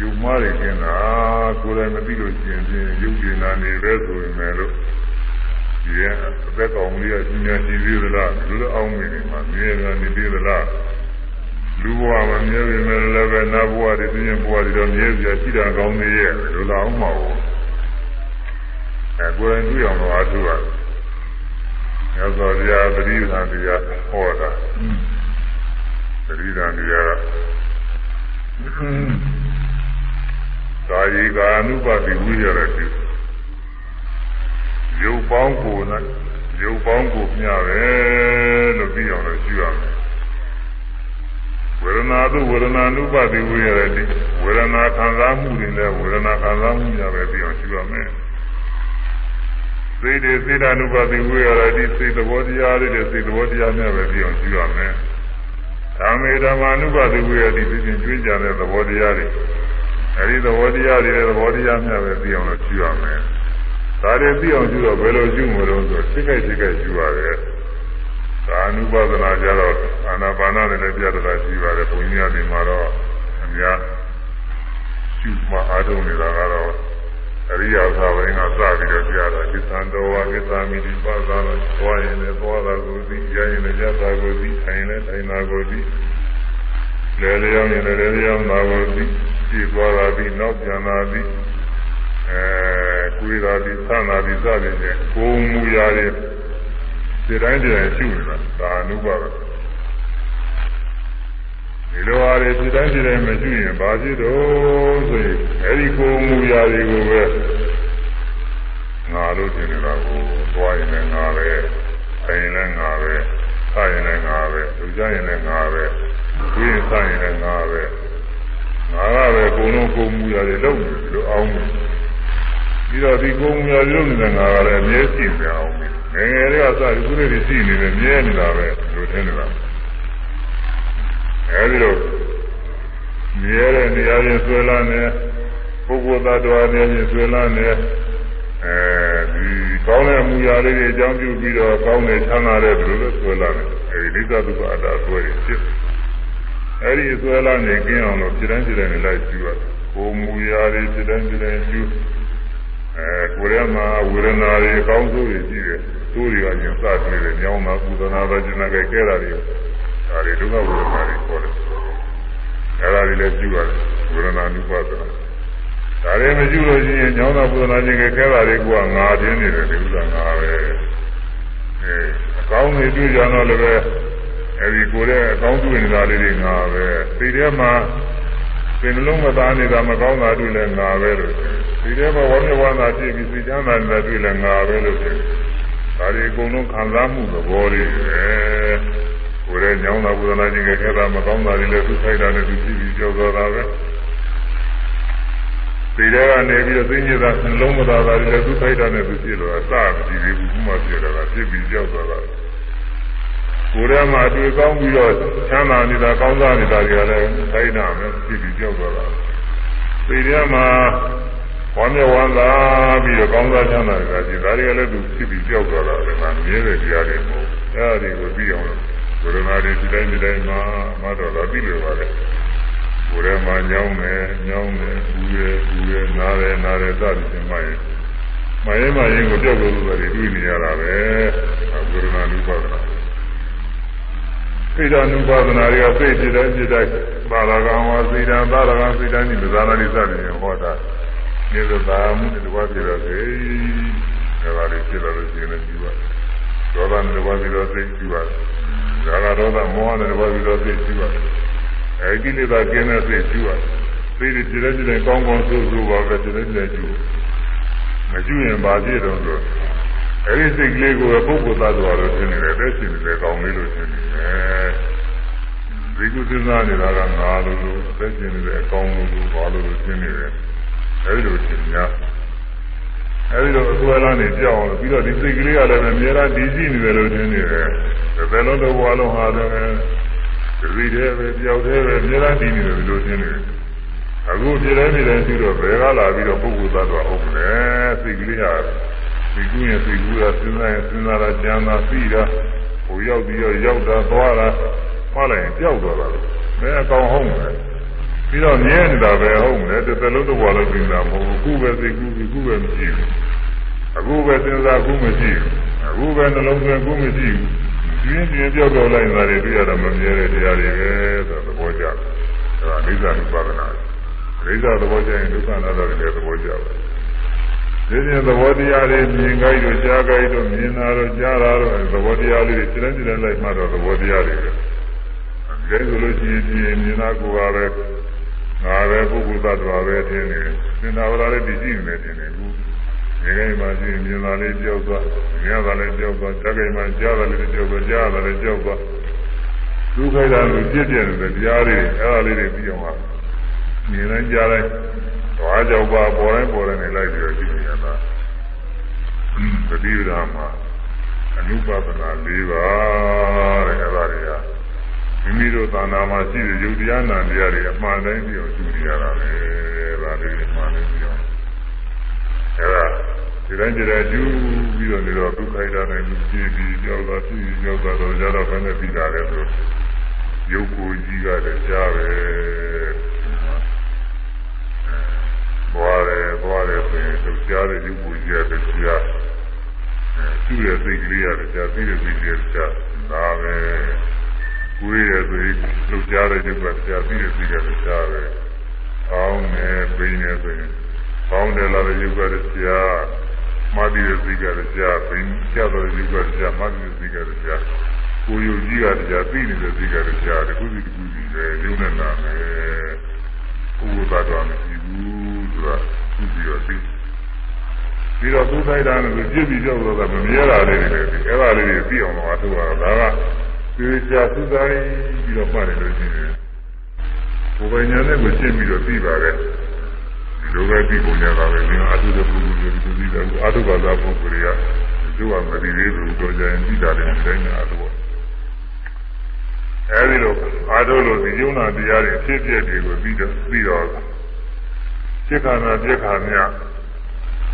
ယုံမားတွေကျင်တာကိုယ်တိုင်မသိလို့ကျင်ချင်းယုံကျင်တာနေပဲဆိုရင်လည်းဒီရဲ့အသက်ကောင်လေးကရှင်များရှိသေးသလားလူလိုအောင်နေနေမှာမြဲတာနေသေးသလား လူဘဝမမြဲပေမဲ့လည်းပဲနတ်ဘဝတွေသိရင်ဘဝတွေတော့မြဲပြရှိတာကောင်းသေးရဲ့လူလာအောင်မဟုတ်အဲကိုယ်တိုင်တွေ့အောင်လို့အားထုတ်ရတယ်မြတ်စွာဘုရားသတိဓာန်တရားဟောတာသတိဓာန်တရားကသာယီကာနုပတိဝိရရတိရုပ်ပေါင်းကိုနဲ့ရုပ်ပေါင်းကိုမျှပဲလို့သိအောင်လို့ရှိရမယ် ဝေဒနာသူဝေဒနာနုပတိဝိရရတိဝေဒနာခံစားမှုတွေလည်းဝေဒနာခံစားမှုများပဲသိအောင်ရှိရမယ်စိတ်တွေစေတ ानु ပါတိဝိရတိစိတ်သဘောတရားတွေစိတ်သဘောတရားများပဲပြီးအောင်ကြည့်ရမယ်။ဓမ္မေဓမ္မာနုပါတိဝိရတိသိချင်းကျွေးကြတဲ့သဘောတရားတွေအဲဒီသဘောတရားတွေသဘောတရားများပဲပြီးအောင်လို့ကြည့်ရမယ်။ဒါတွေပြီးအောင်ကြည့်တော့ဘယ်လိုကြည့်မလို့ဆိုစိတ်ကြိုက်စိတ်ကြိုက်ကြည့်ရတယ်။ သာနုပါဒနာကြတော့အာနာပါနနဲ့လည်းပြတ်တာရှိပါတယ်။ဘုန်းကြီးတွေမှာတော့အများရှုမှအားထုတ်နေတာကတော့အရိယာသာဝိငါစပြီးတော့ကြားတာကိသံတော်ဝါကိသမိတိပါသာလို့သွားရင်လည်းသွားတာကိုသိရရင်လည်းရတာကိုသိထိုင်လည်းထိုင်တာကိုသိလဲလျောင်းရင်လည်းလဲလျောင်းတာကိုသိကြည့်သွားတာပြီးနောက်ပြန်လာပြီးအဲကိုယ်သာပြီးဆန္ဒပြီးစသည်ဖြင့်ကိုယ်မူရာတွေ ဒီတိုင်းတည်းရှုနေတာဒါအနုပါဒဒီလိုအားဖြင့်ဒီတိုင်းဒီတိုင်းမရှိရင်ဘာဖြစ်တော့ဆိုရင်အဲဒီကိုယ်မူရာတွေကိုပဲငါလို့ထင်နေတာကိုသွားရင်လည်းငါပဲဆိုင်ရင်လည်းငါပဲစားရင်လည်းငါပဲလူကြရင်လည်းငါပဲဝိရင်စားရင်လည်းငါပဲငါကပဲကိုယ်လုံးကိုယ်မူရာတွေလုပ်နေလို့အောင်းနေပြီးတော့ဒီကိုယ်မူရာတွေလုပ်နေတဲ့ငါကလည်းအမြဲရှိနေအောင် ငယ်ငယ်လေးကစပြီးခုလေးတွေရှိနေတယ်မြဲနေတာပဲလို့ထင်နေတာအဲဒီလိုမြဲတဲ့နေရာချင်းဆွဲလာနေပုဂ္ဂိုလ်သတ္တဝါနေချင်းဆွဲလာနေအဲဒီကောင်းတဲ့မူရာလေးတွေအကြောင်းပြုပြီးတော့ကောင်းတဲ့ချမ်းသာတဲ့ဘယ်လိုလဲဆွဲလာနေအဲဒီလိစ္ဆာဒုက္ခအတ္တဆွဲရဖြစ်အဲဒီဆွဲလာနေကင်းအောင်လို့ခြေတိုင်းခြေတိုင်းနဲ့လိုက်ကျူရတယ်ကိုမူရာတွေခြေတိုင်းခြေတိုင်းကျူအဲကိုယ်ထဲမှာဝေဒနာတွေအကောင်းဆုံးတွေရှိတယ် သိုးတွေကညစတွေ့တယ်ညောင်းတာပူဇနာတာကျင်နာကြဲကဲတာတွေဒါတွေဒုက္ခဝေဒနာတွေခေါ်တယ်အဲဒါတွေလည်းကျူရတယ်ဝေဒနာနုပါဒနာဒါတွေမကျူလို့ရှိရင်ညောင်းတာပူဇနာကျင်ကြဲကဲတာတွေကငါတင်းနေတယ်ဒီဥစ္စာငါပဲအဲအကောင်းတွေတွေ့ကြတော့လည်းပဲအဲဒီကိုယ်ရဲ့အကောင်းတွေ့နေတာလေးတွေငါပဲဒီထဲမှာသင်္ကလုံးမသားနေတာမကောင်းတာတွေ့လဲငါပဲလို့ဒီထဲမှာဝမ်းမြောက်ဝမ်းသာဖြစ်ပြီးစိတ်ချမ်းသာနေတာတွေ့လဲငါပဲလို့ဆို ဒါတွေအကုန်လုံးခံစားမှုသဘောလေးပဲကိုယ်ရဲ့ညောင်းတာဘုရားရှင်ကခဲတာမကောင်းတာတွေလည်းသူ့ဆိုင်တာနဲ့သူဖြစ်ပြီးကြောက်သွားတာပဲဒီထဲကနေပြီးတော့သိညတာနှလုံးမသားတာတွေလည်းသူ့ဆိုင်တာနဲ့သူဖြစ်လို့အစမကြည့်သေးဘူးခုမှဖြစ်တာကဖြစ်ပြီးကြောက်သွားတာကိုယ်ထဲမှာတွေ့ကောင်းပြီးတော့ချမ်းသာနေတာကောင်းစားနေတာတွေကလည်းဆိုင်တာနဲ့ဖြစ်ပြီးကြောက်သွားတာဒီထဲမှာ ဝမ်းမြောက်ဝမ်းသာပြီးတော့ကောင်းစားချမ်းသာနေတာကြီးဒါတွေကလည်းသူဖြစ်ပြီးကြောက်သွားတာလေငါမြဲတဲ့တရားတွေမဟုတ်အဲဒီကိုပြီးအောင်လို့ဝေဒနာတွေဒီတိုင်းဒီတိုင်းမှာမတော်တော့ပြီးလို့ပါလေကိုယ်ထဲမှာညောင်းတယ်ညောင်းတယ်ဘူးရဘူးရနားတယ်နားတယ်စသည်ဖြင့်မှရင်မရင်မရင်ကိုကြောက်လို့ဆိုတယ်တွေ့နေရတာပဲဝေဒနာနုပါဒနာစိတ်ဓာနုပါဒနာတွေကစိတ်ဖြစ်တဲ့ဖြစ်တဲ့ပါရကံဝါစိတ်ဓာပါရကံစိတ်ဓာနိသနာလိစသည်ဖြင့်ဟောတာ မြေသာမှုတွေတကွာပြတော့စေဒါပါလေဖြစ်လာလို့ရှိရင်လည်းပြီးပါဒေါသနဲ့တကွာပြီးတော့စိတ်ပြီးပါဒါကဒေါသမောဟနဲ့တကွာပြီးတော့စိတ်ပြီးပါအဲဒီကိလေသာကျင်းတဲ့စိတ်ပြီးပါစိတ်တွေကြည်တဲ့ကြည်တဲ့ကောင်းကောင်းဆိုးဆိုးပါပဲကြည်တဲ့ကြည်တဲ့ကျူမကျူရင်ပါပြည့်တော့ဆိုအဲဒီစိတ်ကလေးကိုပုဂ္ဂိုလ်သားတော်လို့ထင်နေတယ်တဲ့ရှင်တယ်ကောင်းလေးလို့ထင်နေတယ်ဒီကုသနာနေတာကငါလို့လို့အသက်ရှင်နေတဲ့အကောင်းလို့လို့ဘာလို့လို့ထင်နေတယ် အဲဒီလိုသင်များအဲဒီလိုအစွဲလန်းနေကြောက်အောင်ပြီးတော့ဒီစိတ်ကလေးကလည်းအများအားဒီကြည့်နေတယ်လို့ထင်နေတယ်ဘယ်လုံးတော့ဘဝလုံးဟာလည်းဒီတဲ့ပဲကြောက်တဲ့ပဲအများအားဒီနေတယ်လို့ထင်နေတယ်အခုပြည့်တဲ့နေတဲ့ရှိတော့ဘယ်ကလာပြီးတော့ပုဂ္ဂိုလ်သားတော့ဟုတ်တယ်စိတ်ကလေးဟာဒီကူးရင်စိတ်ကူးတာစဉ်းစားရင်စဉ်းစားတာကြံတာသိတာဟိုရောက်ပြီးတော့ရောက်တာသွားတာမှားလိုက်ရင်ကြောက်တော့တာမဲအကောင်ဟုတ်တယ် ပြီးတော့မြဲနေတာပဲဟုတ်တယ်တစ်သက်လုံးတစ်ဘဝလုံးပြင်တာမဟုတ်ဘူးခုပဲသိခုခုပဲမရှိဘူးအခုပဲစဉ်းစားခုမရှိဘူးအခုပဲနှလုံးသွင်းခုမရှိဘူးပြင်းပြင်းပြောက်ပြောက်လိုက်တာတွေတွေ့ရတာမမြဲတဲ့တရားတွေပဲဆိုသဘောကျတယ်အဲဒါအိဋ္ဌာနုပါဒနာအိဋ္ဌာသဘောကျရင်ဒုက္ခနာတော့လည်းသဘောကျတယ်ဒီပြင်သဘောတရားတွေမြင်ကြိုက်တို့ကြားကြိုက်တို့မြင်တာတို့ကြားတာတို့သဘောတရားလေးတွေစိတ်နဲ့စိတ်နဲ့လိုက်မှတော့သဘောတရားတွေပဲ။ဒါဆိုလို့ရှိရင်မြင်တာကိုယ်ကပဲ ငါပဲပုဂ္ဂိုလ်သတ္တဝါပဲထင်နေ။သင်္သာဝရလေးတည်ရှိနေတယ်ထင်နေဘူး။ဒီကိမှရှိရင်မြင်တာလေးကြောက်သွား၊မြင်တာလေးကြောက်သွား၊ကြားကိမှကြားတာလေးကြောက်သွား၊ကြားတာလေးကြောက်သွား။ဒုက္ခိတာကိုပြည့်ပြည့်နေတဲ့တရားတွေအဲ့ဒါလေးတွေပြီးအောင်ပါ။မြင်တိုင်းကြားတိုင်းသွားကြောက်ပါပေါ်တိုင်းပေါ်တိုင်းနေလိုက်ပြီးတော့ကြည့်နေရတာသတိပ္ပာမှာအနုပဒနာ၄ပါးတဲ့အဲ့ဒါတွေက မိမိတို့သာနာမှာရှိတဲ့ယုတ်တရားနာတရားတွေအမှန်တိုင်းပြီးတော့ကြည့်နေရတာပဲဒါလေးအမှန်တိုင်းပြီးတော့အဲ့ဒါဒီတိုင်းကြတဲ့ကျူးပြီးတော့နေတော့ဒုက္ခိတာနဲ့ကြည့်ပြီးကြောက်တာဖြစ်ကြောက်တာတော့ကြတော့ဘယ်နဲ့ပြီးတာလဲဆိုရုပ်ကိုကြီးကလည်းကြားပဲသွားတယ်သွားတယ်ဆိုရင်သူကြားတဲ့ရုပ်ကိုကြီးရတဲ့ကြားသူ့ရဲ့စိတ်ကလေးရတဲ့ကြားသိတဲ့စိတ်ကလေးကြားဒါပဲ ကိုယ်ရဲ့ဆိုရင်သူကြားတဲ့ရုပ်ကကြားသိတဲ့စိတ်ကလေးကြားပဲအောင်းနေပိနေဆိုရင်ပေါင်းတယ်လာတဲ့ရုပ်ကလည်းကြားမသိတဲ့စိတ်ကလည်းကြားပိကြားတဲ့ရုပ်ကလည်းကြားမသိတဲ့စိတ်ကလည်းကြားကိုယ်ယုံကြည်ကတရားသိနေတဲ့စိတ်ကလည်းကြားတခုစီတခုစီပဲရုပ်နဲ့နာမယ်ဘုရားတော်မရှိဘူးဆိုတာသူပြီးတော့ပြီးပြီးတော့သူထိုက်တာနဲ့ပြည့်ပြီးကြောက်တော့တာမမြဲတာလေးတွေလည်းအဲ့ဒါလေးတွေပြီးအောင်တော့အထုတာဒါက သေချာသုတိုင်းပြီးတော့မှတ်တယ်လို့ရှိရင်ဘုပညာနဲ့ကိုရှင်းပြီးတော့ပြီးပါတယ်ဒီလိုပဲပြီးပုံရတာပဲဒီအထုတဲ့ပုဂ္ဂိုလ်တွေဒီပြီးတော့အထုပါသာပုဂ္ဂိုလ်တွေကသူကမသိသေးဘူးတော့ကြရင်ပြီးတာလည်းတိုင်းတာတော့အဲဒီလိုအာထုလို့ဒီယုံနာတရားတွေဖြစ်ပြတွေကိုပြီးတော့ပြီးတော့စိတ်ခန္ဓာပြက်ခါမြ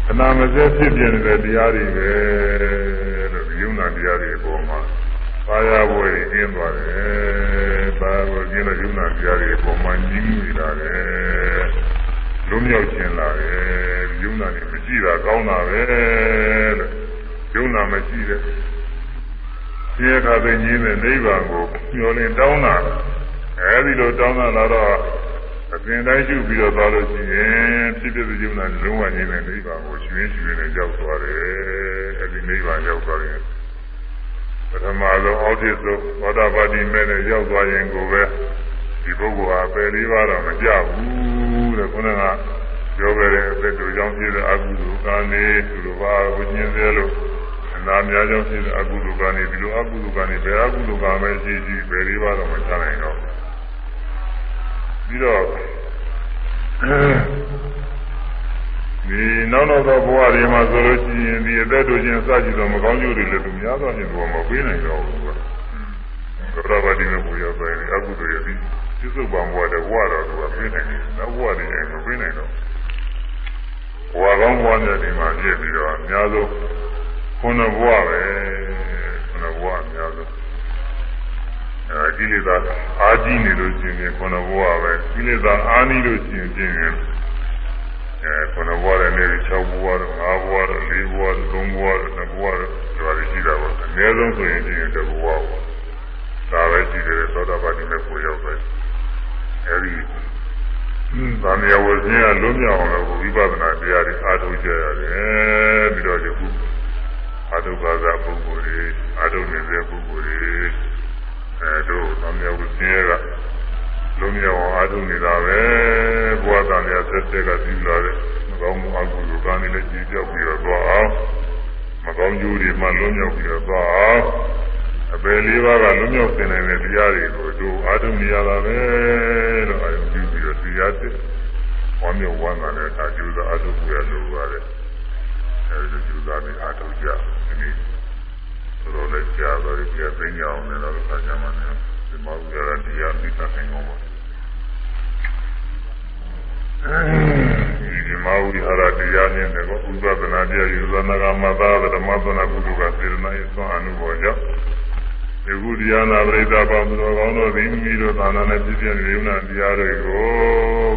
ခဏမစဲဖြစ်ပြနေတဲ့တရားတွေပဲလို့ဒီယုံနာတရားတွေအပေါ်မှာ ပါရဘွယ်ရင်းသွားတယ်။ပါဘွယ်ကျင်းတဲ့ယုံနာတရားတွေအပေါ်မှာညီးမိလာတယ်။လုံးမြောက်ခြင်းလာတယ်။ယုံနာတွေမရှိတာကောင်းတာပဲလို့ယုံနာမရှိတဲ့ဒီအခါသိကြီးတဲ့နိဗ္ဗာန်ကိုမျှော်လင့်တောင်းတာအဲဒီလိုတောင်းတာလာတော့အပြင်တိုင်းရှုပြီးတော့သွားလို့ရှိရင်ဖြစ်ဖြစ်ယုံနာလုံးဝနေတဲ့နိဗ္ဗာန်ကိုရှင်ရှင်နဲ့ရောက်သွားတယ်အဲဒီနိဗ္ဗာန်ရောက်သွားရင် ပထမဆုံးအောက်ထစ်ဆုံးသောတာပတိမဲ့နဲ့ရောက်သွားရင်ကိုပဲဒီပုဂ္ဂိုလ်ဟာပယ်လေးပါးတော့မကြဘူးတဲ့ခုနကပြောခဲ့တဲ့အသက်တို့ကြောင့်ဖြစ်တဲ့အကုသိုလ်ကံတွေဒီလိုပါဝိညာဉ်သေးလို့အနာများကြောင့်ဖြစ်တဲ့အကုသိုလ်ကံတွေဒီလိုအကုသိုလ်ကံတွေဘယ်အကုသိုလ်ကံပဲရှိရှိပယ်လေးပါးတော့မချနိုင်တော့ပြီးတော့ ဒီနောက်နောက်သောဘဝတွေမှာဆိုလို့ရှိရင်ဒီအသက်တို့ချင်းစကြည့်တော့မကောင်းကျိုးတွေလည်းသူများသောဖြင့်ဘောမပေးနိုင်တော့ဘူးကသရဝတိနဲ့ပူရဆိုင်အကုသိုလ်ရဲ့ဒီပြစ္ဆုတ်ပံဘဝတဲ့ဘဝတော်သူကပေးနိုင်တယ်နောက်ဘဝတွေရင်မပေးနိုင်တော့ဘဝကောင်းဘဝမြတ်ဒီမှာပြည့်ပြီးတော့အများဆုံးခုနဘဝပဲခုနဘဝအများဆုံးအဲကိလေသာအာကြီးနေလို့ရှိရင်ခုနဘဝပဲကိလေသာအာနီးလို့ရှိရင်ချင်းရင် အဲခုနဘဝနဲ့နေ6ဘဝတော့5ဘဝတော့4ဘဝတော့3ဘဝတော့2ဘဝတော့ဒါတွေရှိတာပေါ့အနည်းဆုံးဆိုရင်ချင်းတဘဝပေါ့ဒါပဲရှိတယ်သောတာပတိနဲ့ကိုရောက်ပဲအဲဒီဗာမယဝဇင်းကလွတ်မြောက်အောင်လို့ဝိပဿနာတရားတွေအားထုတ်ကြရတယ်ပြီးတော့ယခုအာထုပါကပုဂ္ဂိုလ်တွေအာထုနေတဲ့ပုဂ္ဂိုလ်တွေအဲတို့ဗာမယဝဇင်းက လွတ်မြောက်အောင်အားထုတ်နေတာပဲဘဝတန်ရဆက်ဆက်ကပြီးလာတဲ့မကောင်းမှုအကုသိုလ်ကံတွေလည်းကြည်ပြောက်ပြီးတော့သွားအောင်မကောင်းကျိုးတွေမှလွတ်မြောက်ပြီးတော့သွားအောင်အပယ်လေးပါးကလွတ်မြောက်တဲ့တဲ့တရားတွေကိုတို့အားထုတ်နေရတာပဲလို့အာရုံပြုပြီးတော့တရားတဲ့ဝမ်းမြောက်ဝမ်းသာနဲ့ဒါကျိုးသာအားထုတ်ရလို့ပါတယ်အဲဒီကျိုးသာနဲ့အားထုတ်ကြဒီနေ့တော်လည်းကြားတော့ဒီကသိညာအောင်လည်းတော့ခါကြမှာနေ ဒီမှာဥရတရားသိတာနိုင်အောင်ပါဒီမာဝိဟာရတရားနဲ့ကောဥပဒနာတရားယူဇနာကမသာဓမ္မသနာကုသကစေရနာရဲ့သွန်အနုဘောကြောင့်ဒီကုတရားနာပရိသတ်ပေါင်းတော်ကောင်းတို့သည်မိမိတို့သာနာနဲ့ပြည့်ပြည့်နေုံနာတရားတွေကို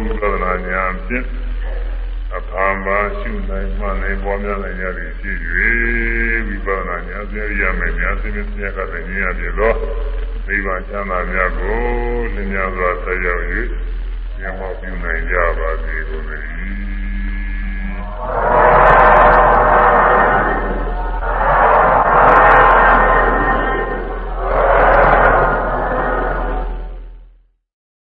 ဝိပဿနာဉာဏ်ဖြင့်အဖာမရှုနိုင်မှနိုင်ပေါ်များနိုင်ရသည်ဖြစ်၍ဝိပဿနာဉာဏ်စေရမယ်ဉာဏ်စင်းစင်းကတည်းကဉာဏ်ပြသော နိဗ္ဗာန်ချမ်းသာများကိုလင်းများစွာဆက်ရောက်၍ဉာဏ်မောက်ပြုနိုင်ကြပါစေကုန်သတည်း